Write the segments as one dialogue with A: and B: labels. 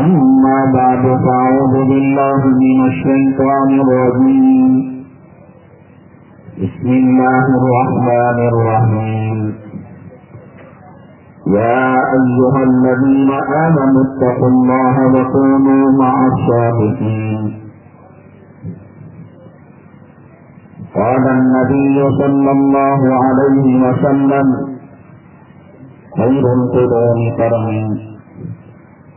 A: أما بعد فأعوذ بالله من الشيطان الرجيم. بسم الله الرحمن الرحيم. يا أيها الذين آمنوا اتقوا الله وكونوا مع الصادقين. قال النبي صلى الله عليه وسلم خير القرون قرني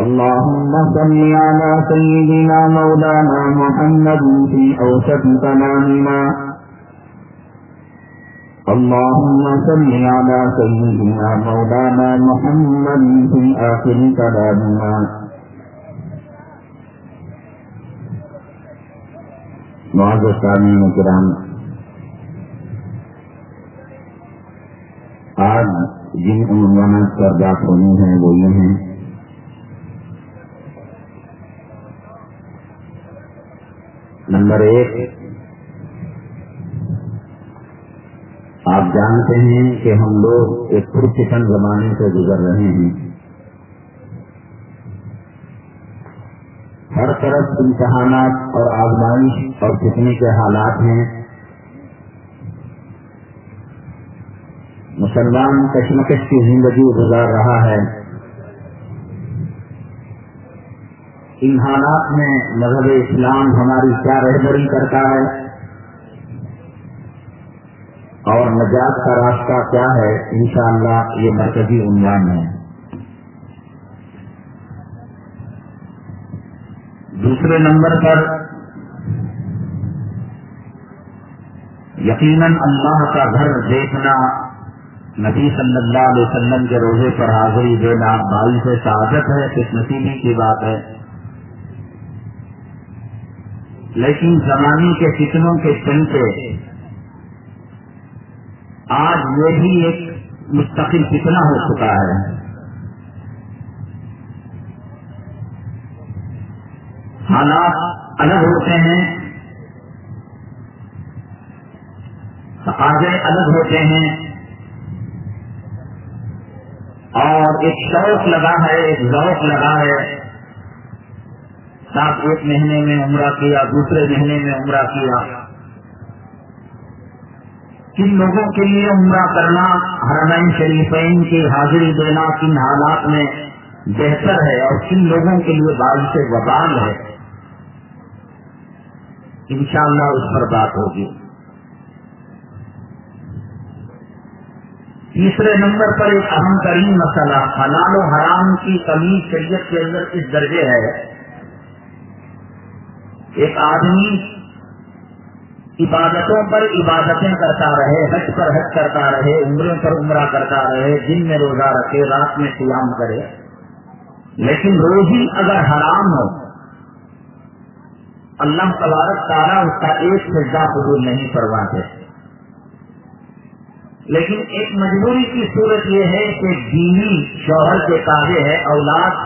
A: اللهم صل على سيدنا مولانا محمد في أوسط كلامنا اللهم صل على سيدنا مولانا محمد في آخر كلامنا. معذر سامعین کرام، آج جن عنوانات پر بات ہونی ہے وہ یہ ہیں نمبر ایک آپ جانتے ہیں کہ ہم لوگ ایک پرسکن زمانے سے گزر رہے ہیں۔ ہر طرف امتحانات اور آزمائش اور کتنے کے حالات ہیں۔ مسلمان کشمکش کی زندگی گزار رہا ہے۔ ان حالات میں مذہب اسلام ہماری کیا رہبری کرتا ہے؟ اور نجات کا راستہ کیا ہے؟ انشاءاللہ یہ مرکزی عنوان ہے۔ دوسرے نمبر پر یقیناً اللہ کا گھر دیکھنا نبی صلی اللہ علیہ وسلم کے روزے پر حاضری دینا باعث سعادت ہے کس نصیبی کی بات ہے۔ لیکن زمانے کے فتنوں کے چلتے آج یہ بھی ایک مستقل فتنہ ہو چکا ہے۔ حالات الگ ہوتے ہیں۔ تقاضے الگ ہوتے ہیں۔ اور ایک شوق لگا ہے، ایک ذوق لگا ہے۔ ساتھ ایک مہینے میں عمرہ کیا، دوسرے مہینے میں عمرہ کیا۔ کن لوگوں کے لیے عمرہ کرنا حرمین شریفین کی حاضری دینا کن حالات میں بہتر ہے اور کن لوگوں کے لیے باعث وبال ہے؟ انشاءاللہ اس پر بات ہوگی۔ تیسرے نمبر پر ایک اہم ترین مسئلہ، حلال و حرام کی کمی شریعت کے اندر اس درجے ہے؟ ایک آدمی عبادتوں پر عبادتیں کرتا رہے، حج پر حج کرتا رہے عمرے پر عمرہ کرتا رہے، دن میں روزہ رکھے، رات میں قیام کرے،
B: لیکن روزی اگر حرام ہو، اللہ تبارک تارا اس کا ایک سجدہ قبول نہیں کرواتے لیکن ایک مجبوری کی صورت یہ ہے کہ بیوی شوہر کے تابع ہے، اولاد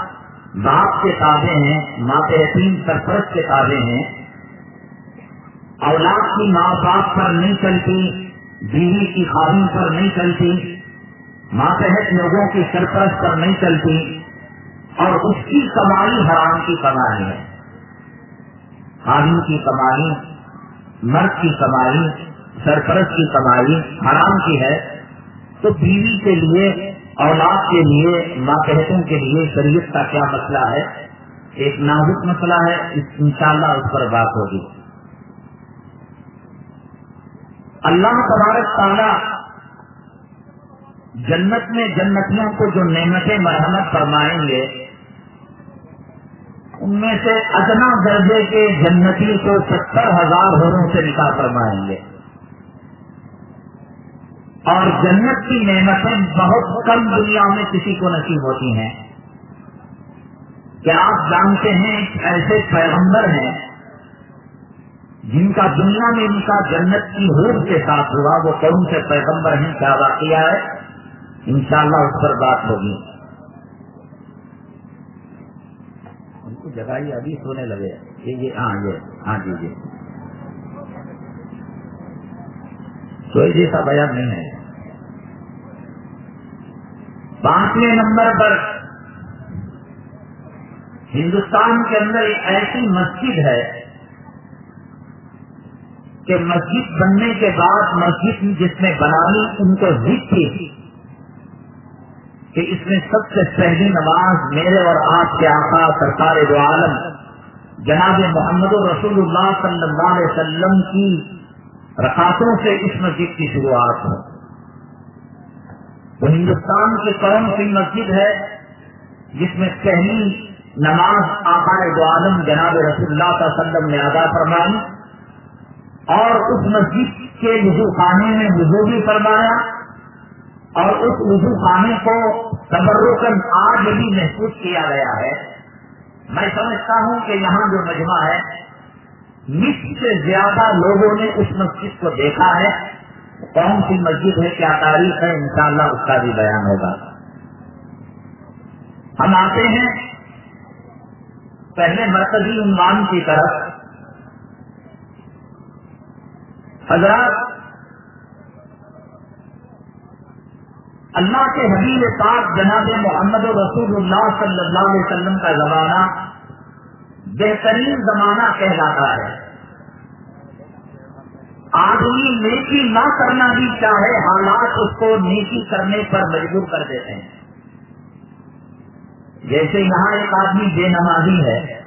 B: باپ کے تابع ہیں ماں یتیم سرپرست کے تابع ہیں۔ اولاد کی ماں باپ پر نہیں چلتی، بیوی کی خادم پر نہیں چلتی ماتحت لوگوں کی سرپرست پر نہیں چلتی، اور اس کی کمائی حرام کی کمائی ہے۔ خادم کی کمائی، مرد کی کمائی، سرپرست کی کمائی حرام کی ہے۔ تو بیوی کے لیے اولاد کے لیے ماتحتوں کے لیے شریعت کا کیا مسئلہ ہے؟ ایک نازک مسئلہ ہے انشاءاللہ اس پر بات ہوگی۔ اللہ تبارک تعالیٰ جنت میں جنتیوں کو جو نعمتیں مرحمت فرمائیں گے، ان میں سے ادنا درجے کے جنتی کو ستر ہزار ہوروں سے نکاح فرمائیں گے۔ اور جنت کی نعمتیں بہت کم دنیا میں کسی کو نصیب ہوتی ہیں۔ کیا آپ جانتے ہیں ایسے پیغمبر ہیں جن کا دنیا میں ان کا جنت کی حور کے ساتھ ہوا؟ وہ کون سے پیغمبر ہیں؟ کیا واقعہ ہے؟ انشاءاللہ اس پر بات ہوگی۔ ان کو جگہ ہی ابھی سونے لگے۔ یہ ہاں یہ ہاں جی جی۔ کوئی جیسا بیان نہیں ہے۔ پانچویں نمبر پر ہندوستان کے اندر ایک ایسی مسجد ہے کہ مسجد بننے کے بعد مسجد جس نے بنانی ان کو ضد تھی کہ اس میں سب سے پہلی نماز میرے اور آپ کے آقا سرکار دو عالم جناب محمد رسول اللہ صلی اللہ علیہ وسلم کی رکاتوں سے اس مسجد کی شروعات ہو۔ وہ ہندوستان کی کون سی مسجد ہے، جس میں پہلی نماز آقا دو عالم جناب رسول اللہ صلی اللہ علیہ وسلم نے ادا فرمائی اور اس مسجد کے وضو خانے میں وضو بھی فرمایا اور اس وضو خانے کو تبرکن آج بھی محسوس کیا گیا ہے۔ میں سمجھتا ہوں کہ یہاں جو مجمع ہے مس سے زیادہ لوگوں نے اس مسجد کو دیکھا ہے۔ کون سی مسجد ہے؟ کیا تاریخ ہے؟ انشاءاللہ اس کا بھی بیان ہوگا۔ ہم آتے ہیں پہلے مرکزی عنوان کی طرف۔ حضرات، اللہ کے حبیب پاک جناب محمد رسول اللہ صلی اللہ علیہ وسلم کا زمانہ بہترین زمانہ کہلاتا ہے۔ آدمی نیکی نہ کرنا بھی چاہے، حالات اس کو نیکی کرنے پر مجبور کر دیتے ہیں۔ جیسے یہاں ایک آدمی بے نمازی ہے۔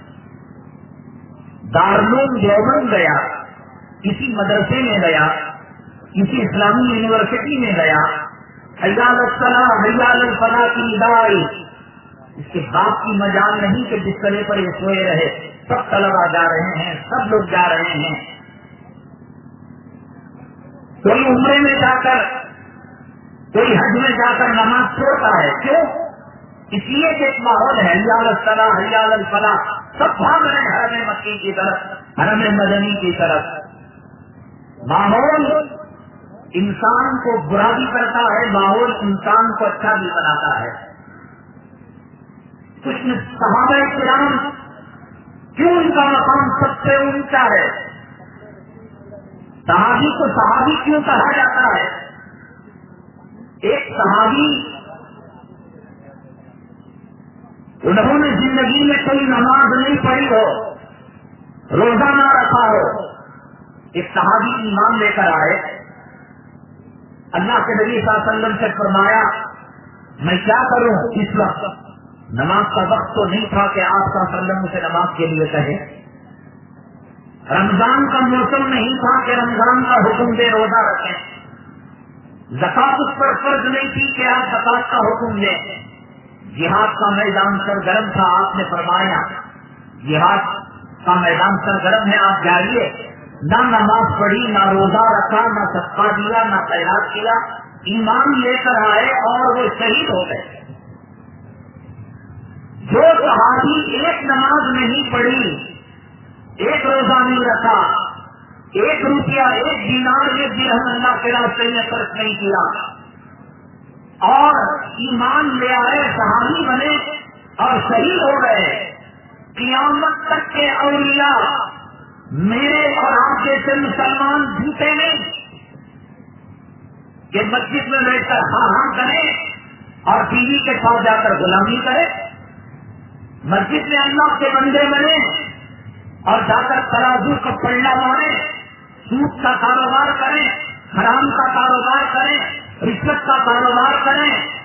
B: دارلوم دیوبند گیا، کسی مدرسے میں گیا، کسی اسلامی یونیورسٹی میں گیا۔ حیال الصلاح حیال الفلاح کی ادائی اس کے باپ کی مجال نہیں کہ جس طرح پر یہ سوئے رہے، سب طلبا جا رہے ہیں، سب لوگ جا رہے ہیں۔ کوئی عمرے میں جا کر، کوئی حج میں جا کر نماز چھوڑتا ہے؟ کیوں؟ اس لیے کہ ایک ماحول ہے، حیال الصلاح، حیال الفلاح، سب بھاگ رہے ہیں حرم مکی کی طرف، حرم مدنی کی طرف۔ ماحول انسان کو برا بھی کرتا ہے، ماحول انسان کو اچھا بھی بناتا ہے۔ کچھ صحابہ کرام کیوں ان کا مقام سب سے اونچا ہے؟ صحابی کو صحابی کیوں کہا جاتا ہے؟ ایک صحابی انہوں نے زندگی میں کوئی نماز نہیں پڑھی ہو روزہ نہ رکھا ہو، ایک صحابی ایمان لے کر آئے۔ اللہ کے نبی صلی اللہ علیہ وسلم سے فرمایا، میں کیا کروں اس وقت؟ نماز کا وقت تو نہیں تھا کہ آپ کا وسلم سے نماز کے لیے کہے رمضان کا موسم نہیں تھا کہ رمضان کا حکم دے روزہ رکھیں۔ زکات اس پر فرض نہیں تھی کہ آپ زکات کا حکم دیں جہاد کا میدان سرگرم تھا، آپ نے فرمایا۔ جہاد کا میدان سرگرم ہے، آپ جائیے۔ نہ نماز پڑھی، نہ روزہ رکھا، نہ سستا دیا، نہ تیار کیا۔ ایمان لے کر آئے اور وہ شہید ہو گئے۔ جو صحابی ایک نماز نہیں پڑھی، ایک روزہ نہیں رکھا، ایک روپیہ، ایک دینار ایک درہم اللہ کے راستے میں خرچ نہیں کیا۔ اور ایمان لے آئے صحابی بنے اور صحیح ہو گئے۔ قیامت تک کے اولیاء میرے اور آپ جیسے مسلمان جھوٹے نہیں۔ کہ مسجد میں بیٹھ کر ہاں ہاں کرے اور ٹی وی کے ساتھ جا کر غلامی کرے مسجد میں اللہ کے بندے بنے اور جا کر ترازو کا پلڑا مارے سوٹ کا کاروبار کریں حرام کا کاروبار کریں رشوت کا کاروبار کریں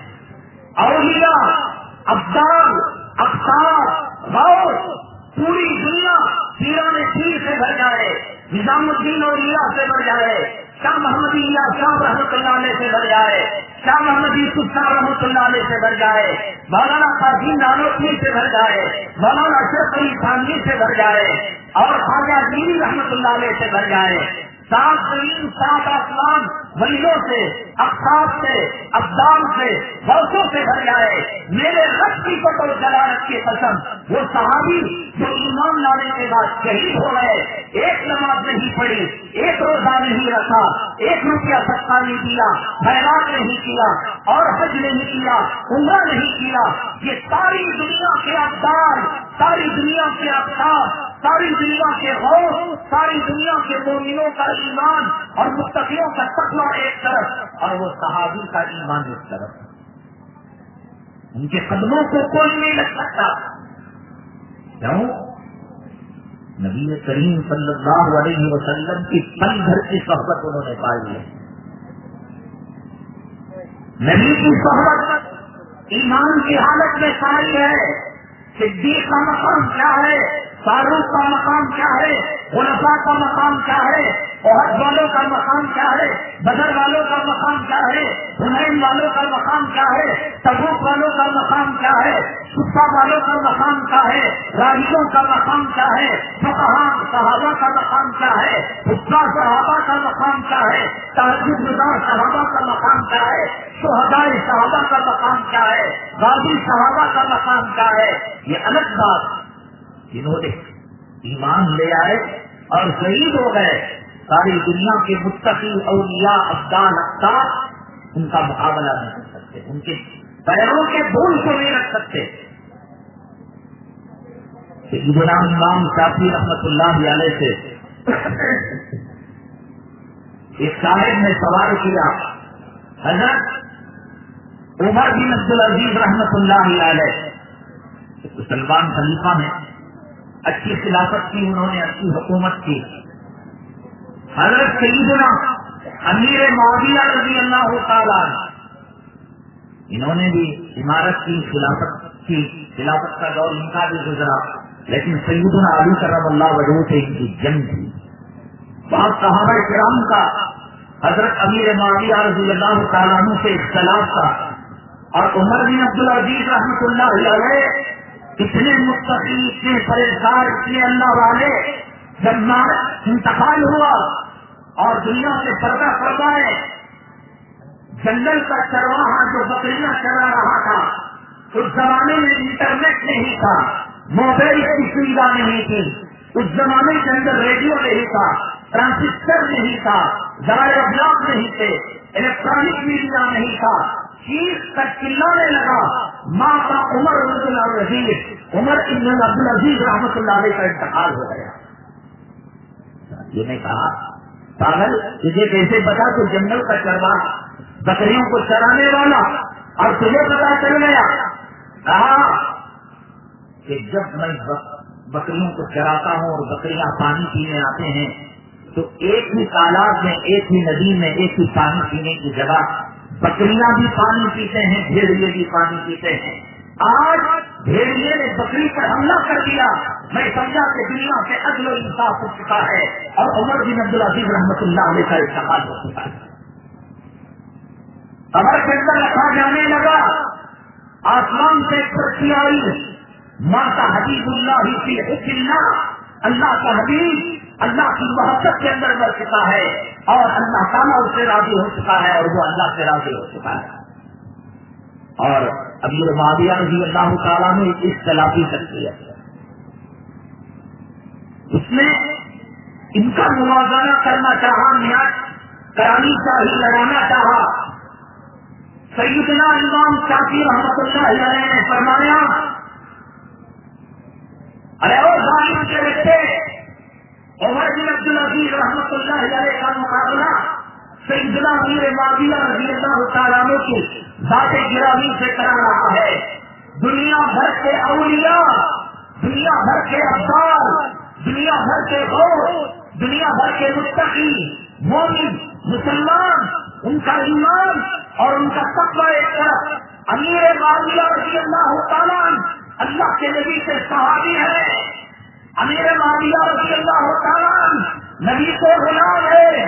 B: اولیاء افسان افسار غور، پوری دنیا پیران پیر سے بھر جائے۔ نظام الدین اور سے بڑھ جائے، شاہ محمد شاہ رحمت اللہ علیہ سے بھر جائے، شاہ محمد یوسف، شاہ رحمت اللہ علیہ سے بھر جائے، مولانا قاسم نانوی سے بھر جائے، مولانا اشرف علی خانوی سے بھر جائے اور خواجہ دینی رحمت اللہ علیہ سے بھر جائے۔ سات زمین سات آسمان ولیوں سے اختاب سے، ابدان سے برسوں سے بھر جائے۔ میرے رب کی پٹو جلالت کی قسم، وہ صحابی جو ایمان لانے کے بعد شہید ہو گئے، ایک نماز نہیں پڑھی، ایک روزہ نہیں رکھا، ایک روپیہ سستا نہیں دیا خیرات نہیں کیا، اور حج نہیں کیا، عمرہ نہیں کیا۔ یہ ساری دنیا کے ابدال ساری دنیا کے افطار ساری دنیا کے غور ساری دنیا کے مومنوں کا ایمان اور مستقیوں کا تقوی ایک طرف اور وہ صحابی کا ایمان ایک طرف ان کے قدموں کو کوئی نہیں لگ سکتا۔ کیوں؟ نبی کریم صلی اللہ علیہ وسلم کی پل بھر کی صحبت انہوں نے پائی ہے۔ نبی کی صحبت ایمان کی حالت میں ساری ہے۔ صدیق کا مقام کیا ہے؟ فاروق کا مقام کیا ہے؟ غلفا کا مقام کیا ہے؟ عہد والوں کا مقام کیا ہے بدر والوں کا مقام کیا ہے حنین والوں کا مقام کیا ہے تبوک والوں کا مقام کیا ہے سپا والوں کا مقام کیا ہے راجیوں کا مقام کیا ہے صحابہ کا مقام کیا ہے حسا صحابہ کا مقام کیا ہے تحجد صحابہ کا مقام کیا ہے شہدائی صحابہ کا مقام کیا ہے غازی صحابہ کا مقام کیا ہے یہ الگ بات جنہوں نے ایمان لے آئے اور شہید ہو گئے ساری دنیا کے مستقی اولیاء افغان اختار ان کا مقابلہ نہیں کر سکتے، ان کے پیروں کے بول کو نہیں رکھ سکتے۔ امام شافی رحمت اللہ علیہ سے ایک صاحب نے سوال کیا، حضرت عمر بن عبد العزیز رحمت اللہ علیہ سلمان خلیفہ نے اچھی خلافت کی، انہوں نے اچھی حکومت کی۔ حضرت سیدنا امیر معاویہ رضی اللہ تعالیٰ انہوں نے بھی عمارت کی خلافت کی، خلافت کا دور ان کا بھی گزرا۔ لیکن سیدنا علی کرم اللہ وجہ سے ان کی جنگ تھی۔ بہت صحابہ کرام کا، حضرت امیر معاویہ رضی اللہ تعالیٰ سے اختلاف تھا۔ اور عمر بن عبد العزیز رحمۃ اللہ علیہ اتنے مستقل اتنے پریشان اتنے اللہ والے، جب انتقال ہوا اور دنیا سے پردہ پڑتا ہے۔ جنگل کا چرواہا جو بکریاں چلا رہا تھا، اس زمانے میں انٹرنیٹ نہیں تھا، موبائل کی سویدھا نہیں تھی۔ اس زمانے کے اندر ریڈیو نہیں تھا ٹرانسسٹر نہیں تھا، ذرائع ابلاغ نہیں تھے، الیکٹرانک میڈیا نہیں تھا۔ چیز کا چلانے لگا ماں کا عمر عبد العزیز عمر ابن عبد العزیز رحمت اللہ علیہ کا انتقال ہو گیا۔ یہ نے کہا پاگل، تجھے کیسے پتا تو جنگل کا چروا بکریوں کو چرانے والا اور تجھے پتا چل گیا؟ کہا کہ جب میں بکریوں کو چراتا ہوں اور بکریاں پانی پینے آتے ہیں، تو ایک ہی تالاب میں، ایک ہی ندی میں، ایک ہی پانی پینے کی جگہ بکریاں بھی پانی پیتے ہیں بھیڑیے بھی پانی پیتے ہیں۔ آج بھیڑیے نے بکری پر حملہ کر دیا۔ میں سمجھا کہ دنیا سے عدل و انصاف ہو چکا ہے اور عمر بن عبد العزیز رحمت اللہ علیہ کا استعمال ہو چکا ہے۔ قبر کے اندر رکھا جانے لگا۔ آسمان سے ترقی آئی۔ ماتا حبیب اللہ ہی کی حکم اللہ کا حبیب اللہ کی محبت کے اندر بڑھ چکا ہے اور اللہ تعالیٰ اس سے راضی ہو چکا ہے اور وہ اللہ سے راضی ہو چکا ہے۔ اور ابھی معاویہ رضی اللہ تعالیٰ نے اختلافی کر دیا اس نے ان کا موازنہ کرنا چاہا نیاز کرانی چاہی لڑانا چاہا۔ سیدنا امام شافی رحمت اللہ علیہ نے فرمایا، ارے اور ظالم کے بچے عمر بن عبد العزیز رحمت اللہ علیہ کا مقابلہ سیدنا امیر معاویہ رضی اللہ تعالیٰ نے کی ذات گرامی سے کرا رہا ہے۔ دنیا بھر کے اولیاء، دنیا بھر کے افسار دنیا بھر کے دوست دنیا بھر کے مستقی مومن، مسلمان، ان کا ایمان اور ان کا تقوی ایک طرف۔ امیر معاویہ رضی اللہ تعالیٰ اللہ کے نبی سے صحابی ہے۔ امیر معاویہ رضی اللہ تعالیٰ نبی کو غلام ہے۔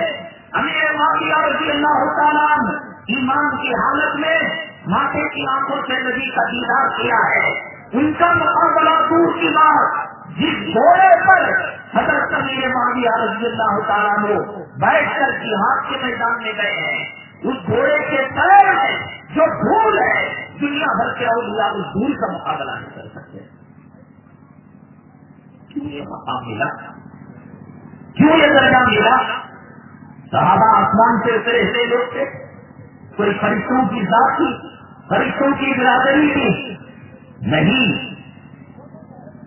B: امیر معاویہ رضی اللہ تعالیٰ ایمان کی حالت میں ماتے کی آنکھوں سے نبی کا دیدار کیا ہے۔ ان کا مقابلہ دور کی بات۔ جس گھوڑے پر حضرت امیر معاویہ رضی اللہ تعالیٰ نے بیٹھ کر جہاد کے میدان میں گئے ہیں۔ اس گھوڑے کے پیر میں جو دھول ہے، دنیا بھر کے اولیاء اس دھول کا مقابلہ نہیں کر سکتے۔ کیوں یہ مقام ملا؟ کیوں یہ درجہ ملا؟ صحابہ آسمان سے اترے ہوئے لوگ تھے۔ کوئی فرشتوں کی ذات تھی، فرشتوں کی برادری تھی۔ نہیں۔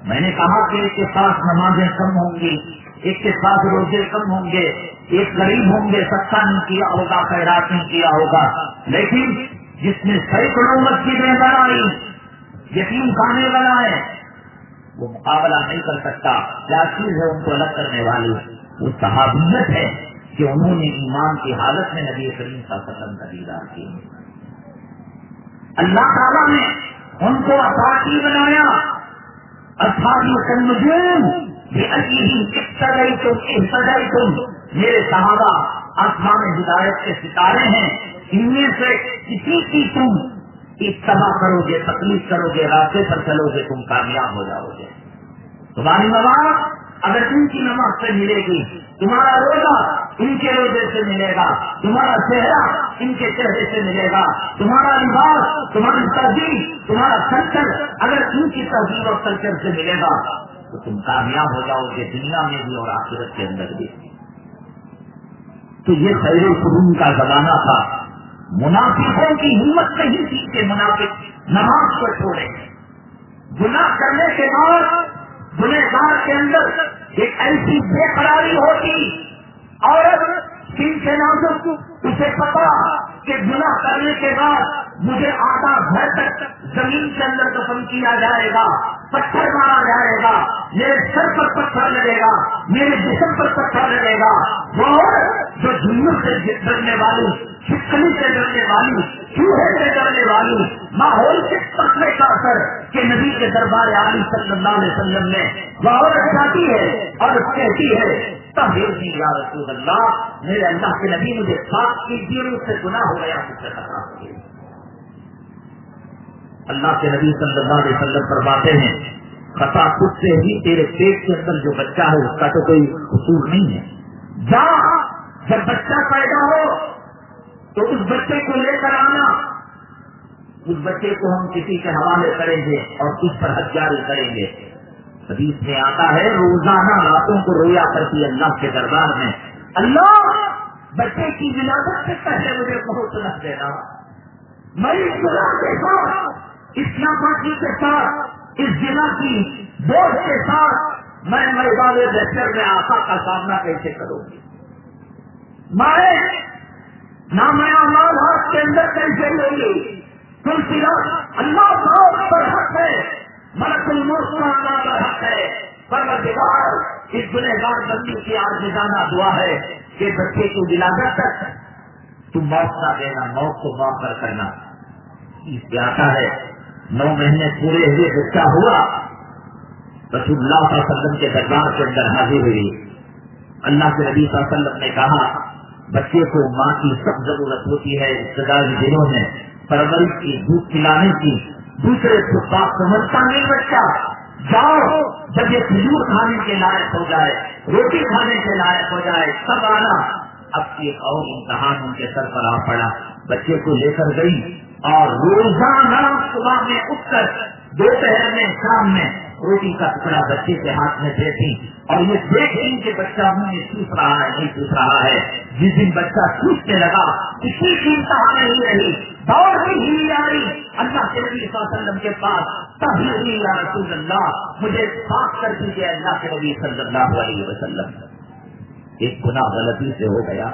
B: میں نے کہا کہ ایک کے ساتھ نمازیں کم ہوں گی، ایک کے ساتھ روزے کم ہوں گے۔ ایک غریب ہوں گے سستا نہیں کیا ہوگا، خیرات نہیں کیا ہوگا۔ لیکن جس نے سینکڑوں مسجدیں بنائی یقین کھانے بنائے، وہ مقابلہ نہیں کر سکتا۔ کیا چیز ہے ان کو الگ کرنے والی؟ وہ صحابیت ہے۔ کہ انہوں نے ایمان کی حالت میں نبی کریم کا پسند کا دیدار کی اللہ تعالیٰ نے ان کو اپاٹی بنایا۔ سجائی تم سجائی تم میرے صحابہ، آسمان ہدایت کے ستارے ہیں۔ ان میں سے کسی کی تم اتباع کرو گے تکلیف کرو گے، راستے پر چلو گے، تم کامیاب ہو جاؤ گے۔ تمہاری نماز اگر تم کی نماز سے ملے گی، تمہارا روزہ ان کے روزے سے ملے گا، تمہارا چہرہ ان کے چہرے سے ملے گا، تمہارا لباس، تمہاری تہذیب تمہارا کلچر اگر ان کی تہذیب اور کلچر سے ملے گا، تو تم کامیاب ہو جاؤ گے دنیا میں بھی اور آخرت کے اندر بھی۔ تو یہ خیر قرون کا زمانہ تھا۔ منافقوں کی ہمت نہیں تھی کہ منافق نماز کو چھوڑے۔ گناہ کرنے کے بعد گنہگار کے اندر ایک ایسی بے قراری ہوتی اور تین کے نازک، اسے پتا کہ گناہ کرنے کے بعد مجھے آدھا گھر تک زمین کے اندر دفن کیا جائے گا، پتھر مارا جائے گا، میرے سر پر پتھر لگے گا، میرے جسم پر پتھر لگے گا۔ وہ جو جنور سے ڈرنے والی چھپکلی سے ڈرنے والی چوہے سے ڈرنے والی ماحول کے پتلے کا اثر کہ نبی کے دربار علی صلی اللہ علیہ وسلم نے وہ چاہتی ہے اور کہتی ہے تبھی یا رسول اللہ، میرے اللہ کے نبی مجھے صاف کیجیے اس سے گناہ ہو گیا اس سے خطرہ ہو گیا. اللہ کے نبی صلی اللہ علیہ وسلم فرماتے ہیں، خطا خود سے ہی تیرے پیٹ کے اندر جو بچہ ہے، اس کا تو کوئی قصور نہیں ہے۔ جا، جب بچہ پیدا ہو تو اس بچے کو لے کر آنا۔ اس بچے کو ہم کسی کے حوالے کریں گے اور اس پر حد جاری کریں گے۔ حدیث میں آتا ہے، روزانہ راتوں کو رویا کرتی اللہ کے دربار میں۔ اللہ، بچے کی ولادت سے پہلے مجھے بہت رکھ دینا مری کے ساتھ، اس ناپاکی کے ساتھ، اس ضلع کی بوجھ کے ساتھ میں میدان بہتر میں آسا کا سامنا کیسے کروں گی؟ مائیں نہ میں مال ہاتھ کے اندر کیسے لوں گی؟ تم اللہ بہت پر حق ہے مرک الموت اللہ پر حق ہے۔ پر دیوار اس گنہ گار بندی کی آج نظانہ دعا ہے کہ بچے کی ولادت تک۔ تم موت نہ دینا، موت کو معاف کر کرنا آتا ہے۔ نو مہینے پورے ہوئے بچہ ہوا۔ رسول اللہ صلی اللہ علیہ وسلم کے دربار کے اندر حاضر ہوئی۔ اللہ کے نبی صلی اللہ علیہ وسلم نے کہا بچے کو ماں کی سب ضرورت ہوتی ہے ابتدائی دنوں میں، پرورش کی، دودھ پلانے کی۔ دوسرے کو بات سمجھتا نہیں بچہ۔ جاؤ، جب یہ کھجور کھانے کے لائق ہو جائے، روٹی کھانے کے لائق ہو جائے، سب آنا۔ اب ایک اور امتحان ان کے سر پر آ پڑا۔ بچے کو لے کر گئی اور روزانہ صبح میں اٹھ کر، دوپہر میں، شام میں روٹی کا ٹکڑا بچے کے ہاتھ میں دیتی اور یہ دیکھ رہی کہ بچہ منہ میں چوس رہا ہے، نہیں چوس رہا ہے۔ جس دن بچہ چوسنے لگا کسی کی نہیں رہی دوڑ ہی ہی آ رہی۔ اللہ کے نبی صلی اللہ علیہ وسلم کے پاس تب ہی یا رسول اللہ، مجھے صاف کر دیجیے اللہ کے نبی صلی اللہ علیہ وسلم۔ ایک گناہ غلطی سے ہو گیا،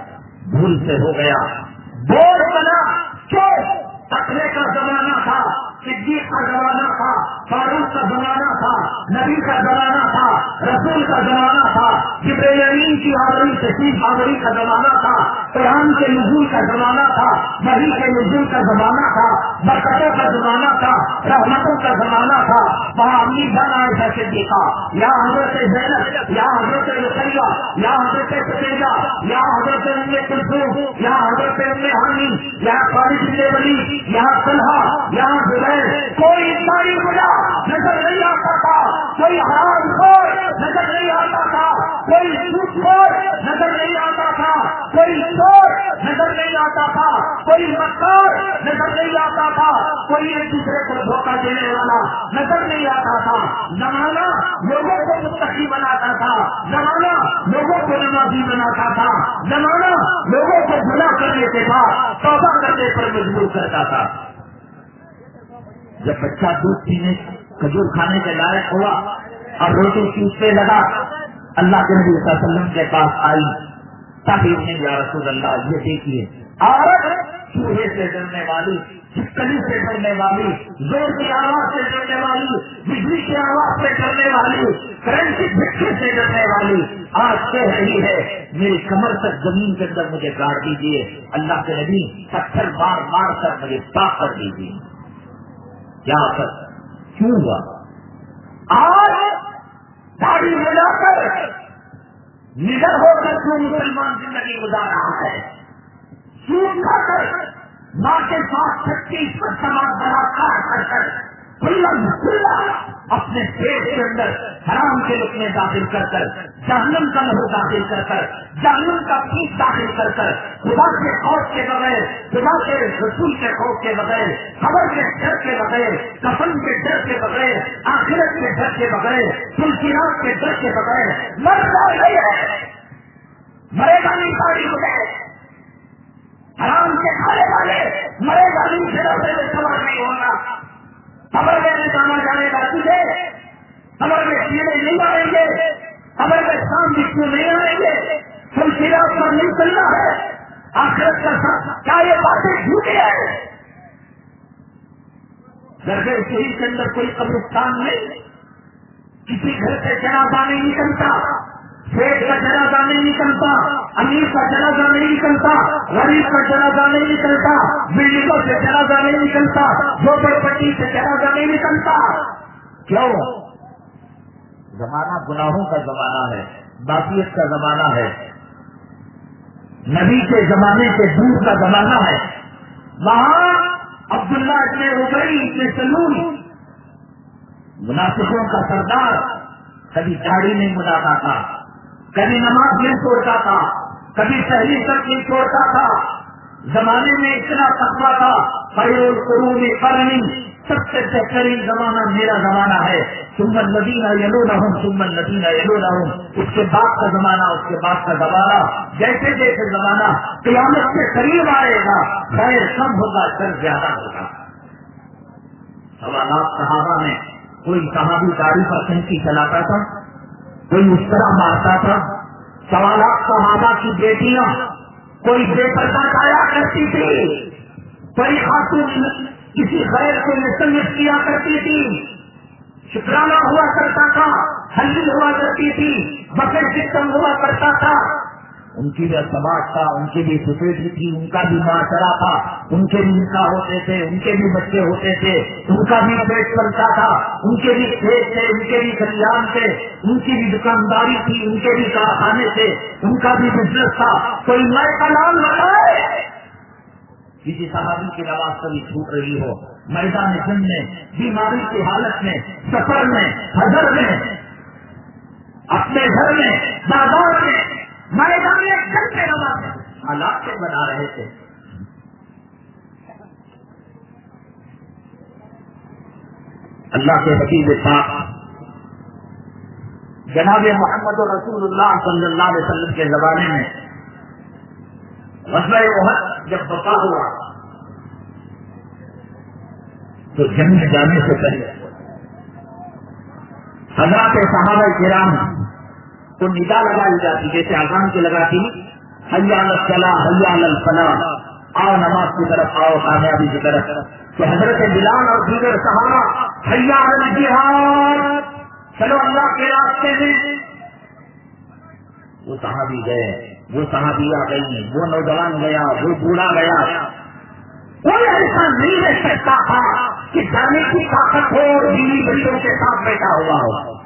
B: بھول سے ہو گیا۔ بور بنا کیوں تکڑے کا زمانہ تھا۔ صدیق کا زمانہ تھا، فاروق کا زمانہ تھا، نبی کا زمانہ تھا، رسول کا زمانہ تھا جبرین کی آوری تشریف آوری کا زمانہ تھا، قرآن کے نزول کا زمانہ تھا، نبی کے نزول کا زمانہ تھا، برکتوں کا زمانہ تھا، رحمتوں کا زمانہ تھا۔ وہاں امی جانا ایسا سے دیکھا یا حضرت زینب، یا حضرت رسیا یا حضرت سفیدہ یا حضرت ام کلثوم، یا حضرت ام حانی، یا خالد ولی یہاں صلحہ یہاں زبیر کوئی انسانی گنا نظر نہیں آتا تھا کوئی حرام خور نظر نہیں آتا تھا کوئی سوٹ خور نظر نہیں آتا تھا کوئی چور نظر نہیں آتا تھا کوئی مکار نظر نہیں آتا تھا کوئی ایک دوسرے کو دھوکہ دینے والا نظر نہیں آتا تھا زمانہ لوگوں کو مستقی بناتا تھا، زمانہ لوگوں کو نمازی بناتا تھا، زمانہ لوگوں کو گنا کرنے کے بعد توبہ کرنے پر مجبور کرتا تھا۔ جب بچہ دودھ پینے، کھجور کھانے کے لائق ہوا اور روٹی چوسنے لگا۔ اللہ کے نبی صلی اللہ علیہ وسلم کے پاس آئی۔ تاکہ یا رسول اللہ یہ دیکھیے۔ اور چوہے سے ڈرنے والی چھپکلی سے ڈرنے والی، زور کی آواز سے ڈرنے والی، بجلی کی آواز سے ڈرنے والی کرنٹ کی بچے سے ڈرنے والی۔ آج کہہ رہی ہے، میری کمر تک زمین کے اندر مجھے گاڑ دیجیے اللہ کے نبی پتھر مار مار کر مجھے صاف کر دیجیے جا کر۔ کیوں ہوا؟ آج داڑھی ملا کر نڈر ہو کر کیوں مسلمان زندگی گزار رہا ہے؟ سوٹ کھا کر ماں کے ساتھ چھتیس پر سامان بلاکار کر۔ کر کھلا اپنے پیٹ کے اندر حرام کے لکنے داخل کر کر، جہنم کا لہو داخل کر کر، جہنم کا پیس داخل کر کر، خدا کے خوف کے بغیر، خدا کے رسول کے خوف کے بغیر خبر کے ڈر کے بغیر، کفن کے ڈر کے بغیر، آخرت کے ڈر کے بغیر تلسیرات کے ڈر کے بغیر، مرتا نہیں ہے۔ مرے گا نہیں ساری ہو گئے حرام کے کھانے والے مرے گا نہیں، پھر سوال نہیں ہوگا خبر میں جانا جانے کا تجھے خبر میں کیڑے نہیں آئیں گے۔ خبر میں شام بچوں نہیں آئیں گے۔ تم سیراج پر نہیں چلنا ہے۔ آخرت کا ساتھ کیا یہ باتیں جھوٹی ہے درگے شہید کے اندر کوئی قبرستان نہیں۔ کسی گھر سے جنازہ نہیں نکلتا۔ پیٹ کا جنازہ نہیں نکلتا، امیر کا جنازہ نہیں نکلتا، غریب کا جنازہ نہیں نکلتا بلڈنگوں سے جنازہ نہیں نکلتا جھوپڑ پٹی سے جنازہ نہیں نکلتا۔ کیوں؟ زمانہ گناہوں کا زمانہ ہے، باقیت کا زمانہ ہے۔ نبی کے زمانے سے دور کا زمانہ ہے۔ وہاں عبداللہ اتنے ابئی اتنے سلون مناسبوں کا سردار کبھی داڑھی نہیں بناتا تھا کبھی نماز نہیں چھوڑتا تھا، کبھی شہری تک نہیں چھوڑتا تھا۔ زمانے میں اتنا تقوا تھا فیول قرون کرنی سب سے بہترین زمانہ میرا زمانہ ہے۔ سمن ندینہ یلو نہ ہوں سمن ندینہ یلو نہ ہوں اس کے بعد کا زمانہ، اس کے بعد کا زمانہ۔ جیسے جیسے زمانہ قیامت کے قریب آئے گا، خیر کم ہوگا، شر زیادہ ہوگا۔ سوالات صحابہ میں کوئی صحابی گاڑی پر سنکی چلاتا تھا؟ کوئی اس طرح مارتا تھا، سوالات صحابہ کی بیٹیاں، کوئی بے پردہ آیا کرتی تھی، کوئی خاتون کسی غیر کو نسمت کیا کرتی تھی۔ شکرانہ ہوا کرتا تھا ہلدی ہوا کرتی تھی بکر سسٹم ہوا کرتا تھا۔ ان کی بھی سماج تھا، ان کی بھی سوسائٹی تھی، ان کا بھی معاشرہ تھا، ان کے بھی نکاح ہوتے تھے، ان کے بھی بچے ہوتے تھے، ان کا بھی پیٹ چلتا تھا، ان کے بھی کھیت تھے، ان کے بھی کلیان تھے، ان کی بھی دکانداری تھی، ان کے بھی کارخانے تھے، ان کا بھی بزنس تھا۔ کوئی نئے کا نام بتائے کسی صحابی کی نواز کبھی چھوٹ رہی ہو، میدان جنگ میں، بیماری کی حالت میں، سفر میں، حضر میں، اپنے گھر میں، بازار میں میدان جنگ میں نواز حالات سے بنا رہے تھے۔ اللہ کے حقیب پاک، جناب محمد رسول اللہ صلی اللہ علیہ وسلم کے زمانے میں مسئلہ وحد جب بتا ہوا، تو جنگ جانے سے پہلے، حضرات صحابہ کرام تو ندا لگائی جاتی، جیسے آسان کی لگاتی حیا الفلاح حیا الفلاح۔ آؤ نماز کی طرف، آؤ کامیابی کی طرف۔ تو حضرت بلال اور دیگر صحابہ، حیا الجہاد۔ چلو اللہ کے راستے میں۔ وہ صحابی گئے، وہ صحابیہ گئی، وہ نوجوان گیا، وہ بوڑھا گیا۔ کوئی ایسا نہیں رہ سکتا تھا کہ جانے کی طاقت ہو اور بیوی بچوں کے ساتھ بیٹھا ہوا ہو۔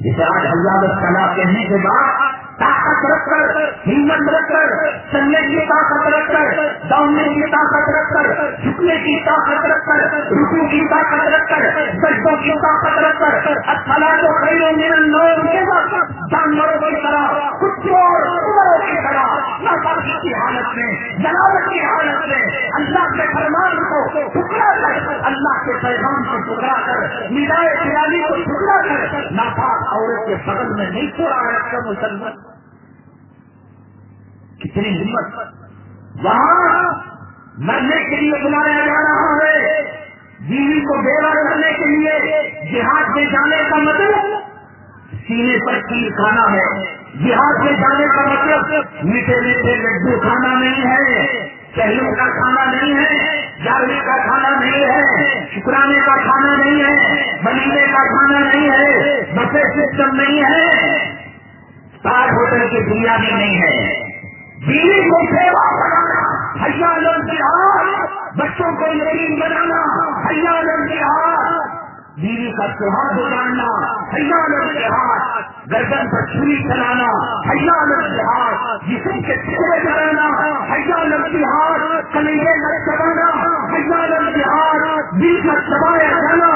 B: جسے آج ہزار کلا کہنے کے بعد طاقت رکھ کر، ہمت رکھ کر چلنے کی طاقت رکھ کر، دوڑنے کی طاقت رکھ کر، جھکنے کی طاقت رکھ کر رکو کی طاقت رکھ کر، سجدوں کی طاقت رکھ کر اچھا تو خریدوں میرے لوگ کے بعد جانوروں کی طرح کچوں اور کمروں کی طرح ناپاکی کی حالت میں جناوٹ کی حالت میں، اللہ کے فرمان کو ٹکڑا کر، اللہ کے پیغام کو ٹکڑا کر میرائے کھلاڑی کو ٹکڑا کر، ناپاک عورت کے بغل میں نہیں چھوڑا ہے مسلمان؟ کتنی ہمت۔ وہاں مرنے کے لیے بلایا جا رہا ہے۔ بیوی کو بیوہ کرنے کے لیے جہاد میں جانے کا مطلب سینے پر تیر کھانا ہے۔ جہاد میں جانے کا مطلب میٹھے میٹھے لڈو کھانا نہیں ہے۔ چہلوں کا کھانا نہیں ہے۔ جاوے کا کھانا نہیں ہے۔ شکرانے کا کھانا نہیں ہے۔ بنینے کا کھانا نہیں ہے۔ بفے سسٹم نہیں ہے۔ تاج ہوٹل کی دنیا میں نہیں ہے۔ بیوی کو سیوا بنانا، حیا جہاد بچوں کو یقین بنانا، حیا جہاد بیوی کا سہاگ اگاڑنا حیا جہاد گردن پر چھری چلانا، حیا جہاد جسم کے ٹکڑے کرانا حیا جہاد کلیجے نہ چلانا حیا جہاد دل کا چبایا جانا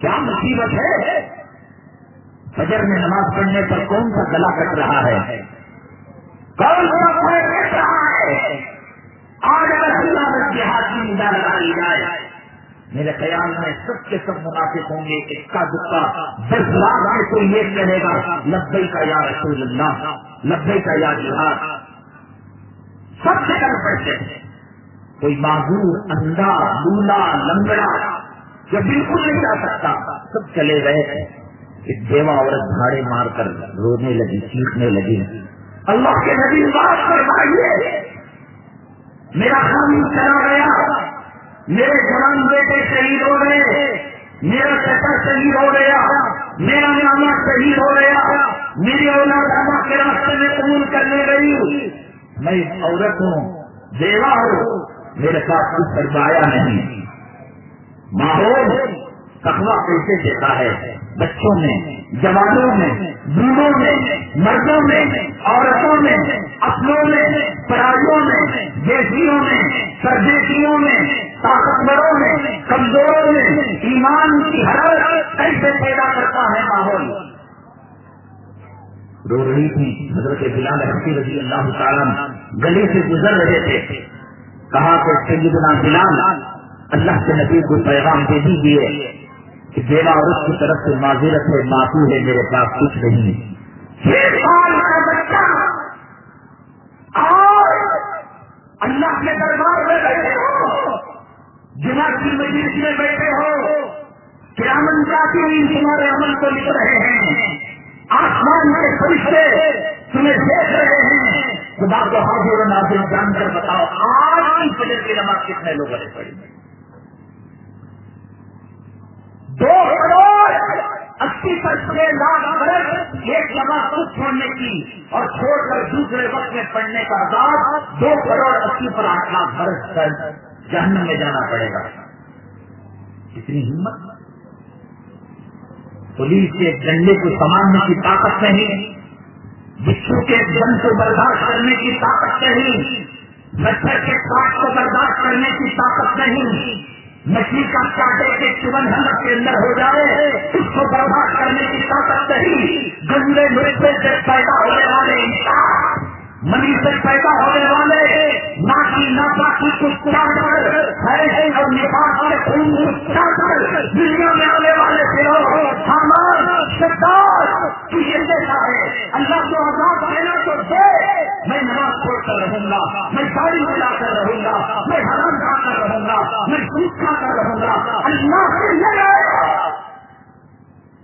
B: کیا مصیبت ہے؟ فجر میں نماز پڑھنے پر کون سا گلا کٹ رہا ہے؟ کون سا کٹ رہا ہے؟ آج اگر اللہ میں جہاد کی جائے، میرے خیال میں سب کے سب منافق ہوں گے، اس کا دکا دس لاکھ میں کوئی یہ کرے گا لبئی کا یا رسول اللہ لبئی کا یا جہاد۔ سب سے کر پڑتے کوئی معذور، اندھا، لولا، لنگڑا جو بالکل نہیں جا سکتا، سب چلے گئے۔ ایک دیوا عورت بھاڑے مار کر رونے لگی، چیخنے لگی۔ اللہ کے نبی بات کر بھائیے میرا خان چلا گیا۔ میرے جوان بیٹے شہید ہو گئے۔ میرا چچا شہید ہو گیا۔ میرا ناما شہید ہو گیا۔ میری اولاد اللہ کے راستے میں قبول کرنے گئی۔ میں عورت ہوں دیوا ہوں۔ میرے ساتھ کچھ سرمایا نہیں۔ ماحول تخوا کیسے دیتا ہے۔ بچوں میں، جوانوں میں، بوڑھوں میں، مردوں میں، عورتوں میں اپنوں میں، پرائیوں میں دیسیوں میں سردیسیوں میں، طاقتوروں میں، کمزوروں میں، ایمان کی حرارت کیسے پیدا کرتا ہے ماحول؟ رو رہی تھی حضرت بلال حقی رضی اللہ تعالیٰ گلی سے گزر رہے تھے۔ کہا کہ سیدنا بلال اللہ کے نبی کو پیغام دے دیجیے کہ دیوا اور کی طرف سے معذرت ہے معافی ہے، میرے پاس کچھ نہیں چھ سال کا بچہ اور اللہ کے دربار میں بیٹھے ہو جمع کی مجلس میں بیٹھے ہو قیامن جاتی ہوئی تمہارے عمل کو لکھ رہے ہیں۔ آسمان کے فرشتے تمہیں دیکھ رہے ہیں۔ خدا کو حاضر ناظر جان کر بتاؤ، آج کی فجر کی نماز کتنے لوگوں نے پڑھی؟ دو کروڑ اسی پرسنٹ لاکھ برس ایک جگہ خود چھوڑنے کی اور چھوڑ کر دوسرے وقت میں پڑھنے کا بعد دو کروڑ اسی پر آٹھ لاکھ برس کر جہنم میں جانا پڑے گا۔ کتنی ہمت۔ پولیس کے ڈنڈے کو سنبھالنے کی طاقت نہیں۔ بچھو کے جن کو برداشت کرنے کی طاقت نہیں۔ مچھر کے کاٹ کو برداشت کرنے کی طاقت نہیں۔ مچھلی کا چاٹے کے چمن حلق کے اندر ہو جائے، اس کو برباد کرنے کی طاقت نہیں۔ گندے مرغے سے پیدا ہونے والے انسان، منی سے پیدا ہونے والے نہ کی ناپاکی کو کر ہے اور نفاق کے خون کو کر دنیا میں آنے والے پھر سامان سردار کی یہ دیکھا ہے؟ اللہ کو آزاد دینا تو دے۔ میں نماز چھوڑ کر رہوں گا، میں گاڑی ملا کر رہوں گا، میں حرام میں کر رہوں گا اللہ سے لے